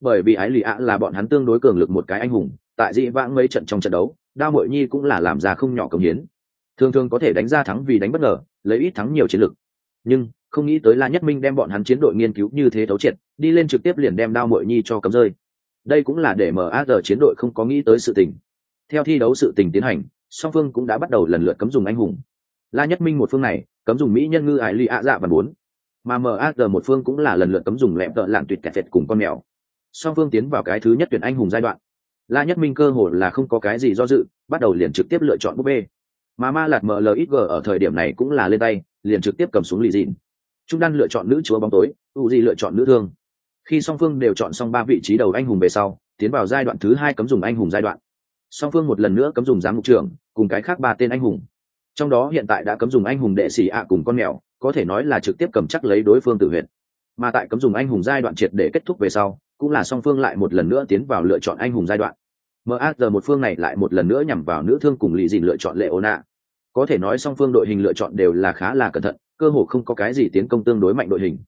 Bởi vì ái lì ạ là bọn hắn tương đối cường lực một cái anh hùng, tại dị vãng mấy trận trong trận đấu đao mội nhi cũng là làm ra không nhỏ công hiến. Thường thường có thể đánh ra thắng vì đánh bất ngờ, lấy ít thắng nhiều chiến lực. Nhưng, không nghĩ tới la nhất minh đem bọn hắn chiến đội nghiên cứu như thế thấu triệt, đi lên trực tiếp liền đem đao mội nhi cho cấm rơi. Đây cũng là để maz chiến đội không có nghĩ tới sự tình. Theo thi đấu sự tình tiến hành, song phương cũng đã bắt đầu lần lượt cấm dùng anh hùng. La nhất minh một phương này, cấm dùng mỹ nhân ngư ải ly ạ dạ và bốn. Mà maz một phương cũng là lần lượt cấm dùng lẹm tợ lạng tuyệt kẹt vẹt cùng con mèo. Song phương tiến vào cái thứ nhất tuyển anh hùng giai đoạn la nhất minh cơ hồ là không có cái gì do dự, bắt đầu liền trực tiếp lựa chọn búp bê. Mà ma lạt mlxg ở thời điểm này cũng là lên tay, liền trực tiếp cầm xuống lì dìn trung đan lựa chọn nữ chúa bóng tối, u di lựa chọn nữ thương. Khi song phương đều chọn xong ba vị trí đầu anh hùng về sau, tiến vào giai đoạn thứ hai cấm dùng anh hùng giai đoạn. Song phương một lần nữa cấm dùng giám mục trưởng, cùng cái khác ba tên anh hùng. Trong đó hiện tại đã cấm dùng anh hùng đệ sĩ ạ cùng con mèo, có thể nói là trực tiếp cầm chắc lấy đối phương tự huyện mà tại cấm dùng anh hùng giai đoạn triệt để kết thúc về sau cũng là song phương lại một lần nữa tiến vào lựa chọn anh hùng giai đoạn. Maz một phương này lại một lần nữa nhằm vào nữ thương cùng lì dìn lựa chọn lệ ô nạ có thể nói song phương đội hình lựa chọn đều là khá là cẩn thận, cơ hồ không có cái gì tiến công tương đối mạnh đội hình.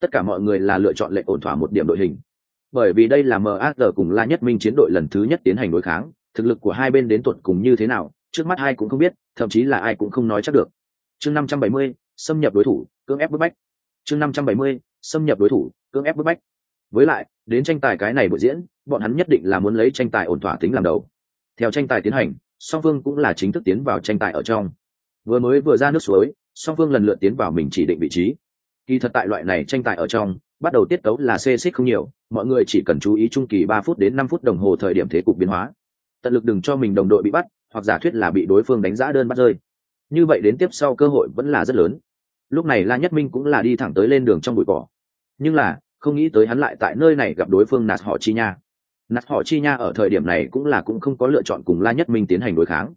Tất cả mọi người là lựa chọn lệ ổn thỏa một điểm đội hình. Bởi vì đây là maz cùng la nhất minh chiến đội lần thứ nhất tiến hành đối kháng, thực lực của hai bên đến tuột cùng như thế nào, trước mắt ai cũng không biết, thậm chí là ai cũng không nói chắc được. Chương năm trăm bảy mươi, xâm nhập đối thủ, cưỡng ép bức bách. Chương năm trăm bảy mươi, xâm nhập đối thủ, cưỡng ép bức bách. Với lại đến tranh tài cái này buổi diễn, bọn hắn nhất định là muốn lấy tranh tài ổn thỏa tính làm đầu. Theo tranh tài tiến hành, song phương cũng là chính thức tiến vào tranh tài ở trong. Vừa mới vừa ra nước suối, song phương lần lượt tiến vào mình chỉ định vị trí. Kỳ thật tại loại này tranh tài ở trong, bắt đầu tiết tấu là xê xích không nhiều, mọi người chỉ cần chú ý trung kỳ ba phút đến năm phút đồng hồ thời điểm thế cục biến hóa. Tận lực đừng cho mình đồng đội bị bắt, hoặc giả thuyết là bị đối phương đánh giá đơn bắt rơi. Như vậy đến tiếp sau cơ hội vẫn là rất lớn. Lúc này la nhất minh cũng là đi thẳng tới lên đường trong bụi cỏ. Nhưng là không nghĩ tới hắn lại tại nơi này gặp đối phương nạt họ chi nha. Nạt họ chi nha ở thời điểm này cũng là cũng không có lựa chọn cùng la nhất minh tiến hành đối kháng.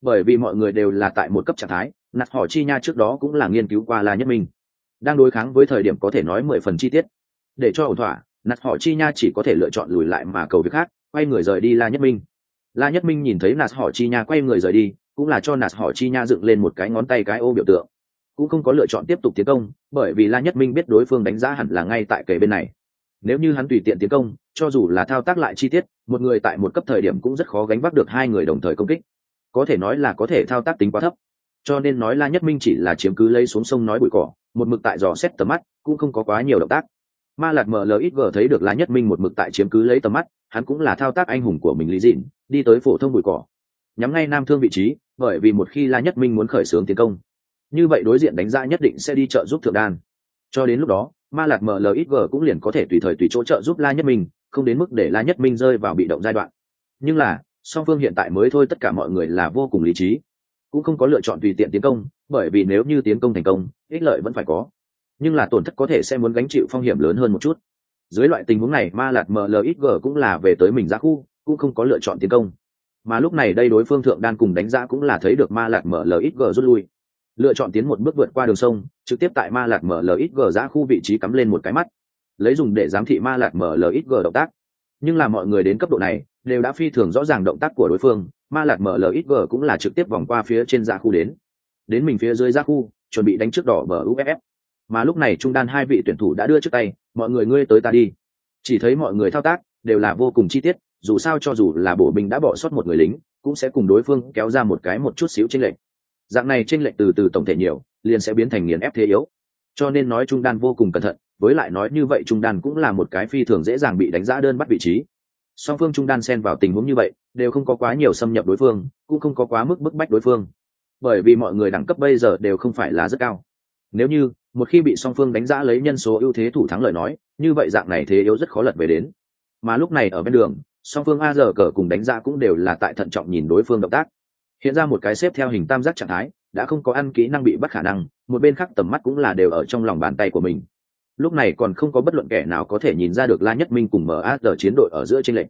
Bởi vì mọi người đều là tại một cấp trạng thái, nạt họ chi nha trước đó cũng là nghiên cứu qua la nhất minh. Đang đối kháng với thời điểm có thể nói mười phần chi tiết. Để cho ổn thỏa, nạt họ chi nha chỉ có thể lựa chọn lùi lại mà cầu việc khác, quay người rời đi la nhất minh. La nhất minh nhìn thấy nạt họ chi nha quay người rời đi, cũng là cho nạt họ chi nha dựng lên một cái ngón tay cái ô biểu tượng cũng không có lựa chọn tiếp tục tiến công, bởi vì la nhất minh biết đối phương đánh giá hẳn là ngay tại kề bên này. Nếu như hắn tùy tiện tiến công, cho dù là thao tác lại chi tiết, một người tại một cấp thời điểm cũng rất khó gánh vác được hai người đồng thời công kích. Có thể nói là có thể thao tác tính quá thấp. Cho nên nói la nhất minh chỉ là chiếm cứ lấy xuống sông nói bụi cỏ, một mực tại dò xét tầm mắt, cũng không có quá nhiều động tác. Ma lạt mờ ít vừa thấy được la nhất minh một mực tại chiếm cứ lấy tầm mắt, hắn cũng là thao tác anh hùng của mình lý dịn đi tới phổ thông bụi cỏ. Nhắm ngay nam thương vị trí, bởi vì một khi la nhất minh muốn khởi xướng tiến công như vậy đối diện đánh giá nhất định sẽ đi trợ giúp thượng đan. Cho đến lúc đó, ma lạc mlxg cũng liền có thể tùy thời tùy chỗ trợ giúp la nhất minh, không đến mức để la nhất minh rơi vào bị động giai đoạn. Nhưng là, song phương hiện tại mới thôi tất cả mọi người là vô cùng lý trí. Cũng không có lựa chọn tùy tiện tiến công, bởi vì nếu như tiến công thành công, ích lợi vẫn phải có. Nhưng là tổn thất có thể sẽ muốn gánh chịu phong hiểm lớn hơn một chút. Dưới loại tình huống này, ma lạc mlxg cũng là về tới mình ra khu, cũng không có lựa chọn tiến công. Mà lúc này đây đối phương thượng đan cùng đánh giá cũng là thấy được ma lạc mlxg rút lui lựa chọn tiến một bước vượt qua đường sông, trực tiếp tại ma lạc mlxg ra khu vị trí cắm lên một cái mắt. Lấy dùng để giám thị ma lạc mlxg động tác. Nhưng là mọi người đến cấp độ này, đều đã phi thường rõ ràng động tác của đối phương, ma lạc mlxg cũng là trực tiếp vòng qua phía trên ra khu đến. Đến mình phía dưới ra khu, chuẩn bị đánh trước đỏ bờ uff mà lúc này trung đan hai vị tuyển thủ đã đưa trước tay, mọi người, ngươi tới ta đi. Chỉ thấy mọi người thao tác đều là vô cùng chi tiết, dù sao cho dù là bổ binh đã bỏ sót một người lính, cũng sẽ cùng đối phương kéo ra một cái một chút xíu chênh lệch dạng này trên lệch từ từ tổng thể nhiều, liền sẽ biến thành nghiền ép thế yếu. Cho nên nói trung đan vô cùng cẩn thận, với lại nói như vậy trung đan cũng là một cái phi thường dễ dàng bị đánh giá đơn bắt vị trí. Song phương trung đan xen vào tình huống như vậy, đều không có quá nhiều xâm nhập đối phương, cũng không có quá mức bức bách đối phương. Bởi vì mọi người đẳng cấp bây giờ đều không phải là rất cao. Nếu như, một khi bị song phương đánh giá lấy nhân số ưu thế thủ thắng lời nói, như vậy dạng này thế yếu rất khó lật về đến. Mà lúc này ở bên đường, song phương a giờ cờ cùng đánh giá cũng đều là tại thận trọng nhìn đối phương động tác hiện ra một cái xếp theo hình tam giác trạng thái đã không có ăn kỹ năng bị bắt khả năng một bên khác tầm mắt cũng là đều ở trong lòng bàn tay của mình. Lúc này còn không có bất luận kẻ nào có thể nhìn ra được la nhất minh cùng maz chiến đội ở giữa trên lệch.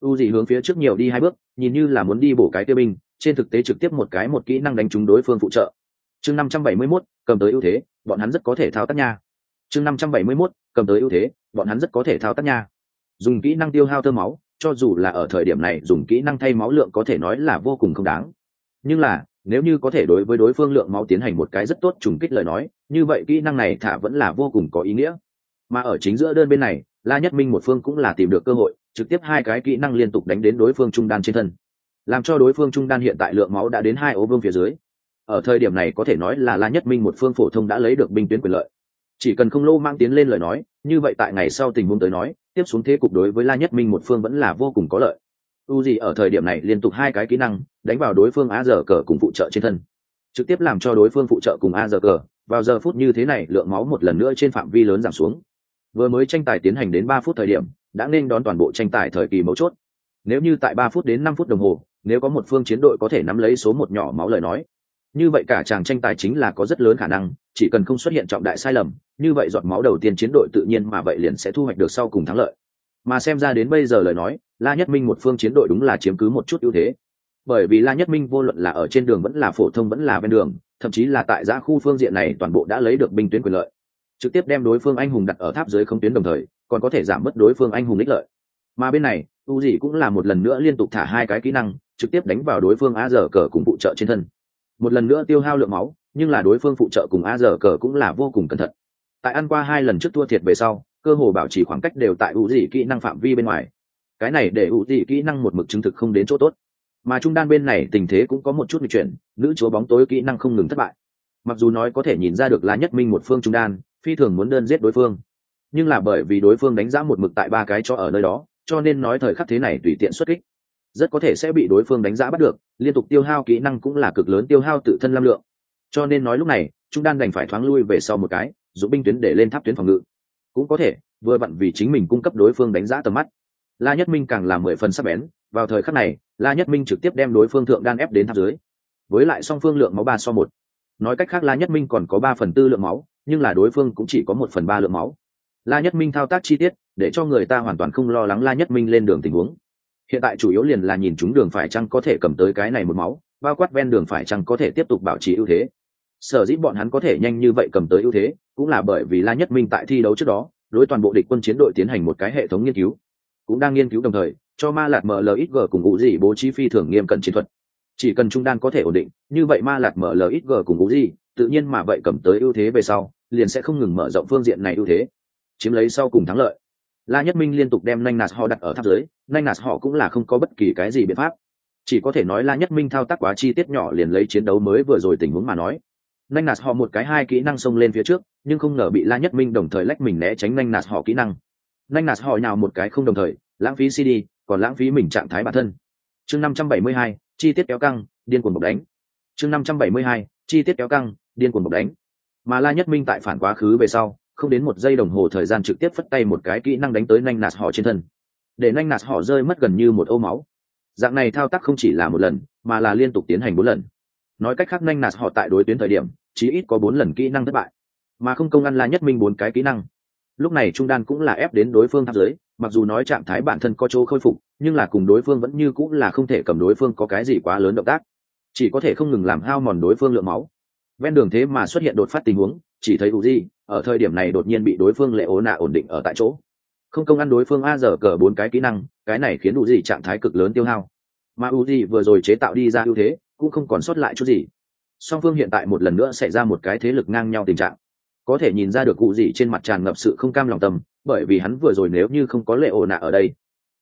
U Dị hướng phía trước nhiều đi hai bước nhìn như là muốn đi bổ cái tiêu binh trên thực tế trực tiếp một cái một kỹ năng đánh trúng đối phương phụ trợ. Chương năm trăm bảy mươi 571, cầm tới ưu thế bọn hắn rất có thể thao tác nha. Chương năm trăm bảy mươi 571, cầm tới ưu thế bọn hắn rất có thể thao tác nha. Dùng kỹ năng tiêu hao tơ máu cho dù là ở thời điểm này dùng kỹ năng thay máu lượng có thể nói là vô cùng không đáng nhưng là, nếu như có thể đối với đối phương lượng máu tiến hành một cái rất tốt trùng kích lời nói, như vậy kỹ năng này thả vẫn là vô cùng có ý nghĩa. Mà ở chính giữa đơn bên này, la nhất minh một phương cũng là tìm được cơ hội, trực tiếp hai cái kỹ năng liên tục đánh đến đối phương trung đan trên thân. Làm cho đối phương trung đan hiện tại lượng máu đã đến hai ô vương phía dưới. Ở thời điểm này có thể nói là la nhất minh một phương phổ thông đã lấy được binh tuyến quyền lợi. Chỉ cần không lô mang tiến lên lời nói, như vậy tại ngày sau tình huống tới nói, tiếp xuống thế cục đối với la nhất minh một phương vẫn là vô cùng có lợi u gì ở thời điểm này liên tục hai cái kỹ năng, đánh vào đối phương a giờ cờ cùng phụ trợ trên thân. Trực tiếp làm cho đối phương phụ trợ cùng a giờ cờ, vào giờ phút như thế này lượng máu một lần nữa trên phạm vi lớn giảm xuống. Vừa mới tranh tài tiến hành đến ba phút thời điểm, đã nên đón toàn bộ tranh tài thời kỳ mấu chốt. Nếu như tại ba phút đến năm phút đồng hồ, nếu có một phương chiến đội có thể nắm lấy số một nhỏ máu lời nói. Như vậy cả chàng tranh tài chính là có rất lớn khả năng, chỉ cần không xuất hiện trọng đại sai lầm, như vậy giọt máu đầu tiên chiến đội tự nhiên mà vậy liền sẽ thu hoạch được sau cùng thắng lợi mà xem ra đến bây giờ lời nói, la nhất minh một phương chiến đội đúng là chiếm cứ một chút ưu thế. Bởi vì la nhất minh vô luận là ở trên đường vẫn là phổ thông vẫn là bên đường, thậm chí là tại giã khu phương diện này toàn bộ đã lấy được binh tuyến quyền lợi. Trực tiếp đem đối phương anh hùng đặt ở tháp dưới không tuyến đồng thời, còn có thể giảm bớt đối phương anh hùng ích lợi. Mà bên này, u dị cũng là một lần nữa liên tục thả hai cái kỹ năng, trực tiếp đánh vào đối phương a giờ cờ cùng phụ trợ trên thân. Một lần nữa tiêu hao lượng máu, nhưng là đối phương phụ trợ cùng a giờ cờ cũng là vô cùng cẩn thận. Tại ăn qua hai lần trước thua thiệt về sau cơ hồ bảo trì khoảng cách đều tại ủ dị kỹ năng phạm vi bên ngoài. Cái này để ủ dị kỹ năng một mực chứng thực không đến chỗ tốt. Mà trung đan bên này tình thế cũng có một chút nghịch chuyển, nữ chúa bóng tối kỹ năng không ngừng thất bại. Mặc dù nói có thể nhìn ra được lá nhất minh một phương trung đan, phi thường muốn đơn giết đối phương. Nhưng là bởi vì đối phương đánh giá một mực tại ba cái cho ở nơi đó, cho nên nói thời khắc thế này tùy tiện xuất kích. Rất có thể sẽ bị đối phương đánh giá bắt được, liên tục tiêu hao kỹ năng cũng là cực lớn tiêu hao tự thân lam lượng. Cho nên nói lúc này, trung đan đành phải thoáng lui về sau một cái giúp binh tuyến để lên tháp tuyến phòng ngự cũng có thể, vừa vặn vì chính mình cung cấp đối phương đánh giá tầm mắt. La nhất minh càng làm mười phần sắc bén, vào thời khắc này, la nhất minh trực tiếp đem đối phương thượng đan ép đến tháp dưới. Với lại song phương lượng máu ba so một. Nói cách khác la nhất minh còn có ba phần tư lượng máu, nhưng là đối phương cũng chỉ có một phần ba lượng máu. La nhất minh thao tác chi tiết, để cho người ta hoàn toàn không lo lắng la nhất minh lên đường tình huống. Hiện tại chủ yếu liền là nhìn chúng đường phải chăng có thể cầm tới cái này một máu, bao quát ven đường phải chăng có thể tiếp tục bảo trì ưu thế sở dĩ bọn hắn có thể nhanh như vậy cầm tới ưu thế, cũng là bởi vì la nhất minh tại thi đấu trước đó, đối toàn bộ địch quân chiến đội tiến hành một cái hệ thống nghiên cứu. Cũng đang nghiên cứu đồng thời, cho ma lạt mlxg cùng ngũ dị bố trí phi thường nghiêm cẩn chiến thuật. Chỉ cần trung đan có thể ổn định, như vậy ma lạt mlxg cùng ngũ dị, tự nhiên mà vậy cầm tới ưu thế về sau, liền sẽ không ngừng mở rộng phương diện này ưu thế. Chiếm lấy sau cùng thắng lợi. La nhất minh liên tục đem nanh nạt họ đặt ở tháp dưới, nanh nạt họ cũng là không có bất kỳ cái gì biện pháp. Chỉ có thể nói la nhất minh thao tác quá chi tiết nhỏ liền lấy chiến đấu mới vừa rồi tình huống mà nói nanh nạt họ một cái hai kỹ năng xông lên phía trước, nhưng không ngờ bị la nhất minh đồng thời lách mình né tránh nanh nạt họ kỹ năng. Nanh nạt họ nào một cái không đồng thời, lãng phí cd, còn lãng phí mình trạng thái bản thân. Chương năm trăm bảy mươi hai, chi tiết kéo căng, điên cuồng bộc đánh. Chương năm trăm bảy mươi hai, chi tiết kéo căng, điên cuồng bộc đánh. Mà la nhất minh tại phản quá khứ về sau, không đến một giây đồng hồ thời gian trực tiếp phất tay một cái kỹ năng đánh tới nanh nạt họ trên thân. Để nanh nạt họ rơi mất gần như một ô máu. Dạng này thao tác không chỉ là một lần, mà là liên tục tiến hành bốn lần. Nói cách khác nanh nạt họ tại đối tuyến thời điểm chí ít có bốn lần kỹ năng thất bại, mà không công ăn la nhất minh bốn cái kỹ năng. Lúc này trung đan cũng là ép đến đối phương tháp giới, mặc dù nói trạng thái bản thân có chỗ khôi phục, nhưng là cùng đối phương vẫn như cũng là không thể cầm đối phương có cái gì quá lớn động tác. Chỉ có thể không ngừng làm hao mòn đối phương lượng máu. Ven đường thế mà xuất hiện đột phát tình huống, chỉ thấy uzi ở thời điểm này đột nhiên bị đối phương lệ ố nạ ổn định ở tại chỗ. Không công ăn đối phương a giờ cờ bốn cái kỹ năng, cái này khiến uzi trạng thái cực lớn tiêu hao. Mà uzi vừa rồi chế tạo đi ra ưu thế, cũng không còn sót lại chút gì song phương hiện tại một lần nữa xảy ra một cái thế lực ngang nhau tình trạng. Có thể nhìn ra được cụ gì trên mặt tràn ngập sự không cam lòng tâm, bởi vì hắn vừa rồi nếu như không có lệ ổ nạ ở đây,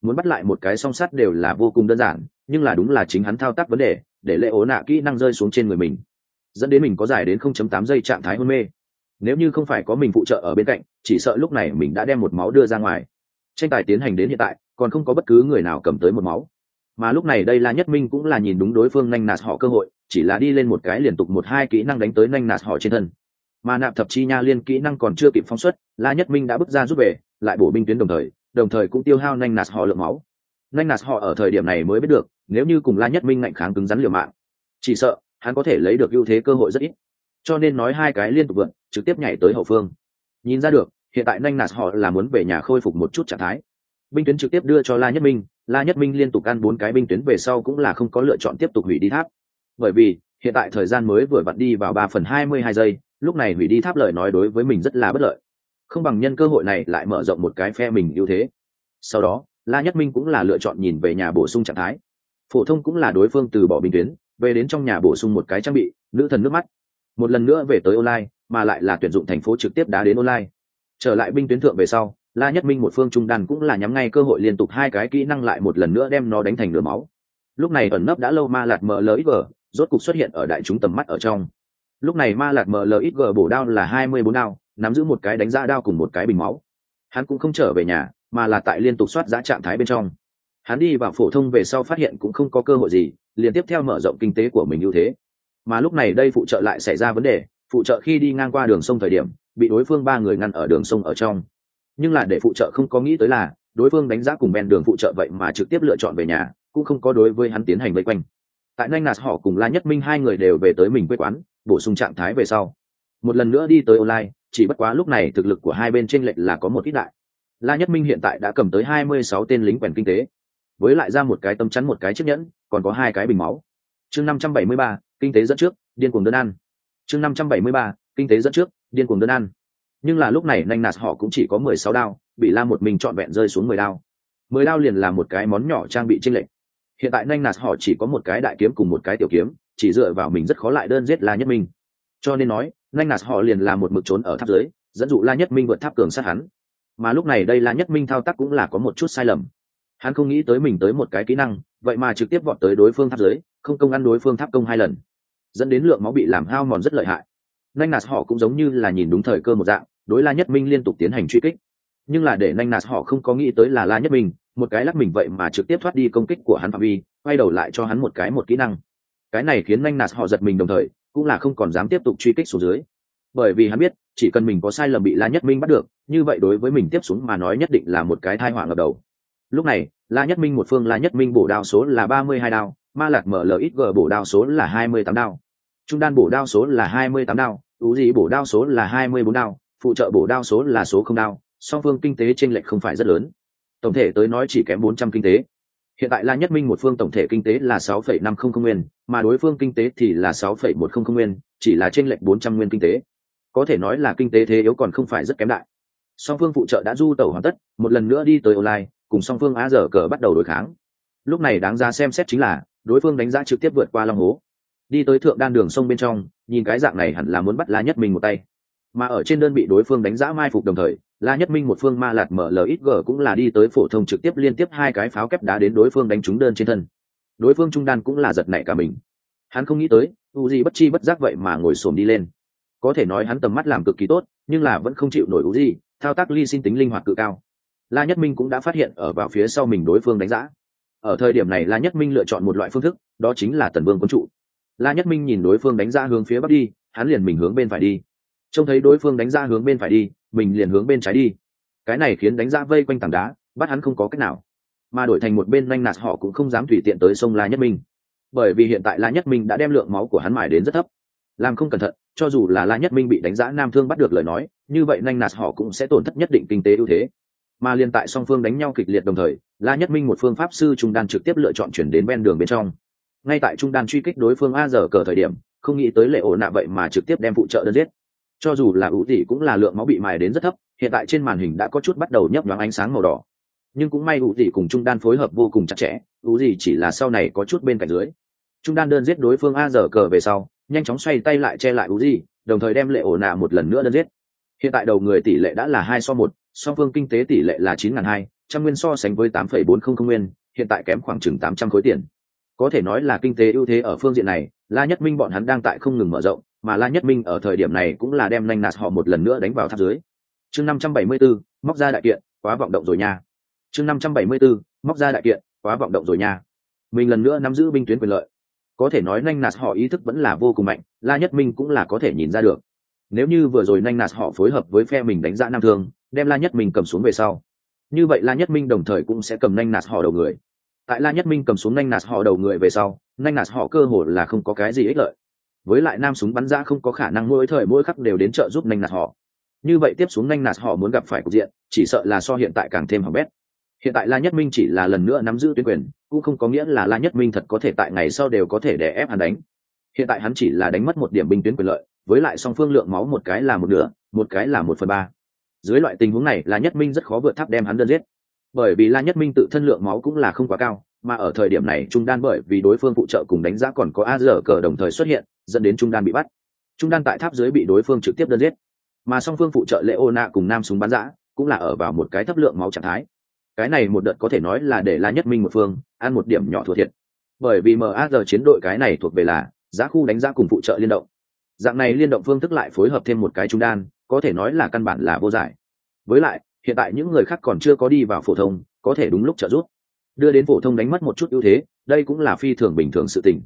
muốn bắt lại một cái song sắt đều là vô cùng đơn giản, nhưng là đúng là chính hắn thao tác vấn đề, để lệ ổ nạ kỹ năng rơi xuống trên người mình, dẫn đến mình có dài đến 0.8 giây trạng thái hôn mê. Nếu như không phải có mình phụ trợ ở bên cạnh, chỉ sợ lúc này mình đã đem một máu đưa ra ngoài. Tranh tài tiến hành đến hiện tại, còn không có bất cứ người nào cầm tới một máu mà lúc này đây la nhất minh cũng là nhìn đúng đối phương nanh nạt họ cơ hội, chỉ là đi lên một cái liên tục một hai kỹ năng đánh tới nanh nạt họ trên thân. Mà nạp thập chi nha liên kỹ năng còn chưa kịp phóng xuất, la nhất minh đã bước ra giúp về, lại bổ binh tuyến đồng thời đồng thời cũng tiêu hao nanh nạt họ lượng máu. Nanh nạt họ ở thời điểm này mới biết được, nếu như cùng la nhất minh ngạnh kháng cứng rắn liều mạng, chỉ sợ, hắn có thể lấy được ưu thế cơ hội rất ít. Cho nên nói hai cái liên tục vượn trực tiếp nhảy tới hậu phương. Nhìn ra được, hiện tại nanh nạt họ là muốn về nhà khôi phục một chút trạng thái. Binh tuyến trực tiếp đưa cho la nhất minh la nhất minh liên tục ăn bốn cái binh tuyến về sau cũng là không có lựa chọn tiếp tục hủy đi tháp. Bởi vì, hiện tại thời gian mới vừa vặn đi vào ba phần hai mươi hai giây, lúc này hủy đi tháp lời nói đối với mình rất là bất lợi. Không bằng nhân cơ hội này lại mở rộng một cái phe mình ưu thế. Sau đó, la nhất minh cũng là lựa chọn nhìn về nhà bổ sung trạng thái. Phổ thông cũng là đối phương từ bỏ binh tuyến, về đến trong nhà bổ sung một cái trang bị, nữ thần nước mắt. Một lần nữa về tới online, mà lại là tuyển dụng thành phố trực tiếp đá đến online. Trở lại binh tuyến thượng về sau la nhất minh một phương trung đan cũng là nhắm ngay cơ hội liên tục hai cái kỹ năng lại một lần nữa đem nó đánh thành lửa máu. Lúc này ẩn nấp đã lâu ma lạt mờ lít g, rốt cục xuất hiện ở đại chúng tầm mắt ở trong. Lúc này ma lạt mờ lít g bổ đao là hai mươi bốn đao, nắm giữ một cái đánh ra đao cùng một cái bình máu. Hắn cũng không trở về nhà, mà là tại liên tục soát giá trạng thái bên trong. Hắn đi vào phổ thông về sau phát hiện cũng không có cơ hội gì, liền tiếp theo mở rộng kinh tế của mình ưu thế. Mà lúc này đây phụ trợ lại xảy ra vấn đề, phụ trợ khi đi ngang qua đường sông thời điểm, bị đối phương ba người ngăn ở đường sông ở trong nhưng là để phụ trợ không có nghĩ tới là, đối phương đánh giá cùng ven đường phụ trợ vậy mà trực tiếp lựa chọn về nhà, cũng không có đối với hắn tiến hành vây quanh. Tại nanh nạt họ cùng la nhất minh hai người đều về tới mình quê quán, bổ sung trạng thái về sau. Một lần nữa đi tới online, chỉ bất quá lúc này thực lực của hai bên tranh lệch là có một ít đại. La nhất minh hiện tại đã cầm tới hai mươi sáu tên lính quèn kinh tế. Với lại ra một cái tâm chắn một cái chiếc nhẫn, còn có hai cái bình máu. Chương năm trăm bảy mươi ba, kinh tế dẫn trước, điên cuồng đơn ăn. Chương năm trăm bảy mươi ba, kinh tế dẫn trước, điên cuồng đơn ăn nhưng là lúc này nanh nạt họ cũng chỉ có mười sáu đao, bị la một mình trọn vẹn rơi xuống mười đao. Mười đao liền là một cái món nhỏ trang bị tranh lệch. Hiện tại nanh nạt họ chỉ có một cái đại kiếm cùng một cái tiểu kiếm, chỉ dựa vào mình rất khó lại đơn giết la nhất minh. Cho nên nói, nanh nạt họ liền là một mực trốn ở tháp dưới, dẫn dụ la nhất minh vượt tháp cường sát hắn. Mà lúc này đây la nhất minh thao tác cũng là có một chút sai lầm. Hắn không nghĩ tới mình tới một cái kỹ năng, vậy mà trực tiếp vọt tới đối phương tháp dưới, không công ăn đối phương tháp công hai lần. Dẫn đến lượng máu bị làm hao mòn rất lợi hại nanh nạt họ cũng giống như là nhìn đúng thời cơ một dạng, đối la nhất minh liên tục tiến hành truy kích. Nhưng là để nanh nạt họ không có nghĩ tới là la nhất minh, một cái lắc mình vậy mà trực tiếp thoát đi công kích của hắn phạm vi, quay đầu lại cho hắn một cái một kỹ năng. Cái này khiến nanh nạt họ giật mình đồng thời, cũng là không còn dám tiếp tục truy kích xuống dưới. Bởi vì hắn biết, chỉ cần mình có sai lầm bị la nhất minh bắt được, như vậy đối với mình tiếp xuống mà nói nhất định là một cái thai họa ngập đầu. Lúc này, la nhất minh một phương la nhất minh bổ đao số là ba mươi hai đao, ma lạc mở ít bổ đao số là hai mươi tám đao trung đan bổ đao số là hai mươi tám đao ú gì bổ đao số là hai mươi bốn đao, phụ trợ bổ đao số là số không đao, song phương kinh tế chênh lệch không phải rất lớn. Tổng thể tới nói chỉ kém bốn trăm kinh tế. Hiện tại la nhất minh một phương tổng thể kinh tế là sáu phẩy năm không không nguyên, mà đối phương kinh tế thì là sáu phẩy một không không nguyên, chỉ là chênh lệch bốn trăm nguyên kinh tế. Có thể nói là kinh tế thế yếu còn không phải rất kém đại. Song phương phụ trợ đã du tẩu hoàn tất, một lần nữa đi tới online, cùng song phương á dở cờ bắt đầu đối kháng. Lúc này đáng ra xem xét chính là, đối phương đánh giá trực tiếp vượt qua long hố đi tới thượng đan đường sông bên trong, nhìn cái dạng này hẳn là muốn bắt la nhất minh một tay. Mà ở trên đơn bị đối phương đánh giá mai phục đồng thời, la nhất minh một phương ma lạt mở lxg cũng là đi tới phổ thông trực tiếp liên tiếp hai cái pháo kép đá đến đối phương đánh trúng đơn trên thân. Đối phương trung đan cũng là giật nảy cả mình. Hắn không nghĩ tới u di bất chi bất giác vậy mà ngồi xổm đi lên. Có thể nói hắn tầm mắt làm cực kỳ tốt, nhưng là vẫn không chịu nổi u di thao tác ly xin tính linh hoạt cự cao. La nhất minh cũng đã phát hiện ở vào phía sau mình đối phương đánh giá. Ở thời điểm này la nhất minh lựa chọn một loại phương thức, đó chính là tần vương quân trụ la nhất minh nhìn đối phương đánh ra hướng phía bắc đi, hắn liền mình hướng bên phải đi. Trông thấy đối phương đánh ra hướng bên phải đi, mình liền hướng bên trái đi. Cái này khiến đánh ra vây quanh tảng đá, bắt hắn không có cách nào. Mà đổi thành một bên nhanh nạt họ cũng không dám tùy tiện tới sông la nhất minh. Bởi vì hiện tại la nhất minh đã đem lượng máu của hắn mải đến rất thấp. Làm không cẩn thận, cho dù là la nhất minh bị đánh giá nam thương bắt được lời nói, như vậy nhanh nạt họ cũng sẽ tổn thất nhất định kinh tế ưu thế. Mà liên tại song phương đánh nhau kịch liệt đồng thời, la nhất minh một phương pháp sư trung đan trực tiếp lựa chọn chuyển đến ven đường bên trong ngay tại trung đan truy kích đối phương a giờ cờ thời điểm, không nghĩ tới lệ ổ nạ vậy mà trực tiếp đem phụ trợ đơn giết. Cho dù là ủ tỷ cũng là lượng máu bị mài đến rất thấp, hiện tại trên màn hình đã có chút bắt đầu nhấp nhoáng ánh sáng màu đỏ. Nhưng cũng may ủ tỷ cùng trung đan phối hợp vô cùng chặt chẽ, ủ gì chỉ là sau này có chút bên cạnh dưới. Trung đan đơn giết đối phương a giờ cờ về sau, nhanh chóng xoay tay lại che lại ủ gì đồng thời đem lệ ổ nạ một lần nữa đơn giết. Hiện tại đầu người tỷ lệ đã là hai so một, song phương kinh tế tỷ lệ là chín ngàn hai, trăm nguyên so sánh với tám phẩy bốn không không nguyên, hiện tại kém khoảng chừng tám trăm khối tiền có thể nói là kinh tế ưu thế ở phương diện này la nhất minh bọn hắn đang tại không ngừng mở rộng mà la nhất minh ở thời điểm này cũng là đem nanh nạt họ một lần nữa đánh vào tháp dưới. Chương năm trăm bảy mươi 574, móc ra đại kiện quá vọng động rồi nha. Chương năm trăm bảy mươi 574, móc ra đại kiện quá vọng động rồi nha. Mình lần nữa nắm giữ binh tuyến quyền lợi. Có thể nói nanh nạt họ ý thức vẫn là vô cùng mạnh la nhất minh cũng là có thể nhìn ra được. Nếu như vừa rồi nanh nạt họ phối hợp với phe mình đánh giá nam thương đem la nhất minh cầm xuống về sau. Như vậy la nhất minh đồng thời cũng sẽ cầm nanh nạt họ đầu người tại la nhất minh cầm xuống nanh nạt họ đầu người về sau, nanh nạt họ cơ hồ là không có cái gì ích lợi. Với lại nam súng bắn ra không có khả năng mỗi thời mỗi khắc đều đến trợ giúp nanh nạt họ. Như vậy tiếp xuống nhanh nạt họ muốn gặp phải cục diện, chỉ sợ là so hiện tại càng thêm hỏng bét. Hiện tại la nhất minh chỉ là lần nữa nắm giữ tuyến quyền, cũng không có nghĩa là la nhất minh thật có thể tại ngày sau đều có thể để ép hắn đánh. Hiện tại hắn chỉ là đánh mất một điểm binh tuyến quyền lợi, với lại song phương lượng máu một cái là một nửa, một cái là một phần ba. Dưới loại tình huống này, la nhất minh rất khó vượt tháp đem hắn đơn giết bởi vì la nhất minh tự thân lượng máu cũng là không quá cao, mà ở thời điểm này trung đan bởi vì đối phương phụ trợ cùng đánh giá còn có a dở cờ đồng thời xuất hiện, dẫn đến trung đan bị bắt. Trung đan tại tháp dưới bị đối phương trực tiếp đơn giết. Mà song phương phụ trợ lệ ô nạ cùng nam súng bắn giã cũng là ở vào một cái thấp lượng máu trạng thái. Cái này một đợt có thể nói là để la nhất minh một phương, ăn một điểm nhỏ thua thiệt. Bởi vì maz chiến đội cái này thuộc về là giá khu đánh giá cùng phụ trợ liên động. Dạng này liên động phương thức lại phối hợp thêm một cái trung đan, có thể nói là căn bản là vô giải. Với lại hiện tại những người khác còn chưa có đi vào phổ thông, có thể đúng lúc trợ giúp. Đưa đến phổ thông đánh mất một chút ưu thế, đây cũng là phi thường bình thường sự tình.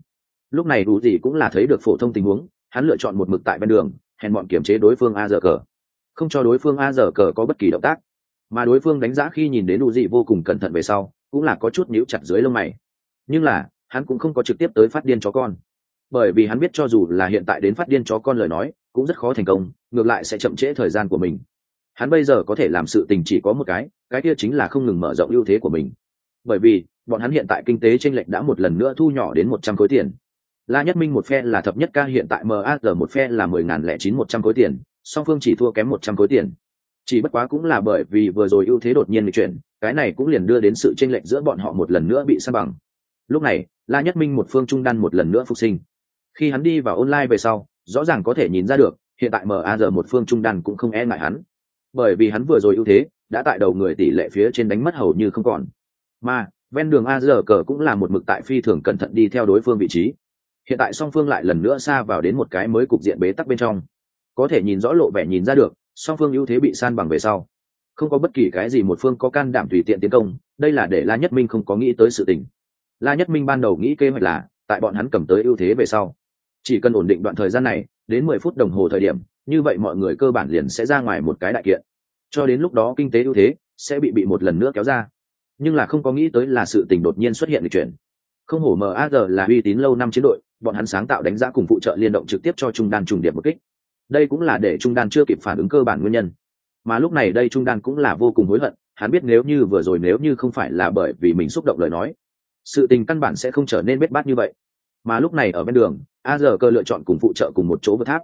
Lúc này đủ gì cũng là thấy được phổ thông tình huống, hắn lựa chọn một mực tại bên đường, hèn bọn kiểm chế đối phương a giờ cờ. Không cho đối phương a giờ cờ có bất kỳ động tác. Mà đối phương đánh giá khi nhìn đến đủ gì vô cùng cẩn thận về sau, cũng là có chút níu chặt dưới lông mày. Nhưng là, hắn cũng không có trực tiếp tới phát điên chó con. Bởi vì hắn biết cho dù là hiện tại đến phát điên chó con lời nói, cũng rất khó thành công, ngược lại sẽ chậm trễ thời gian của mình hắn bây giờ có thể làm sự tình chỉ có một cái cái kia chính là không ngừng mở rộng ưu thế của mình. Bởi vì, bọn hắn hiện tại kinh tế tranh lệch đã một lần nữa thu nhỏ đến một trăm khối tiền. La nhất minh một phe là thập nhất ca hiện tại maz một phe là mười ngàn lẻ chín một trăm khối tiền, song phương chỉ thua kém một trăm khối tiền. Chỉ bất quá cũng là bởi vì vừa rồi ưu thế đột nhiên bị chuyển, cái này cũng liền đưa đến sự tranh lệch giữa bọn họ một lần nữa bị sa bằng. Lúc này, la nhất minh một phương trung đan một lần nữa phục sinh. Khi hắn đi vào online về sau, rõ ràng có thể nhìn ra được, hiện tại maz một phương trung đan cũng không e ngại hắn bởi vì hắn vừa rồi ưu thế, đã tại đầu người tỷ lệ phía trên đánh mất hầu như không còn. Mà, ven đường a giờ cờ cũng là một mực tại phi thường cẩn thận đi theo đối phương vị trí. Hiện tại song phương lại lần nữa xa vào đến một cái mới cục diện bế tắc bên trong. Có thể nhìn rõ lộ vẻ nhìn ra được, song phương ưu thế bị san bằng về sau. Không có bất kỳ cái gì một phương có can đảm tùy tiện tiến công, đây là để la nhất minh không có nghĩ tới sự tình. La nhất minh ban đầu nghĩ kế hoạch là, tại bọn hắn cầm tới ưu thế về sau. Chỉ cần ổn định đoạn thời gian này, đến mười phút đồng hồ thời điểm như vậy mọi người cơ bản liền sẽ ra ngoài một cái đại kiện. Cho đến lúc đó kinh tế ưu thế sẽ bị bị một lần nữa kéo ra. Nhưng là không có nghĩ tới là sự tình đột nhiên xuất hiện lịch chuyển. Không hổ maz là uy tín lâu năm chiến đội, bọn hắn sáng tạo đánh giá cùng phụ trợ liên động trực tiếp cho trung đan trùng điểm một kích. Đây cũng là để trung đan chưa kịp phản ứng cơ bản nguyên nhân. Mà lúc này đây trung đan cũng là vô cùng hối hận, hắn biết nếu như vừa rồi nếu như không phải là bởi vì mình xúc động lời nói, sự tình căn bản sẽ không trở nên bết bát như vậy. Mà lúc này ở bên đường, a giờ cơ lựa chọn cùng phụ trợ cùng một chỗ vượt tháp.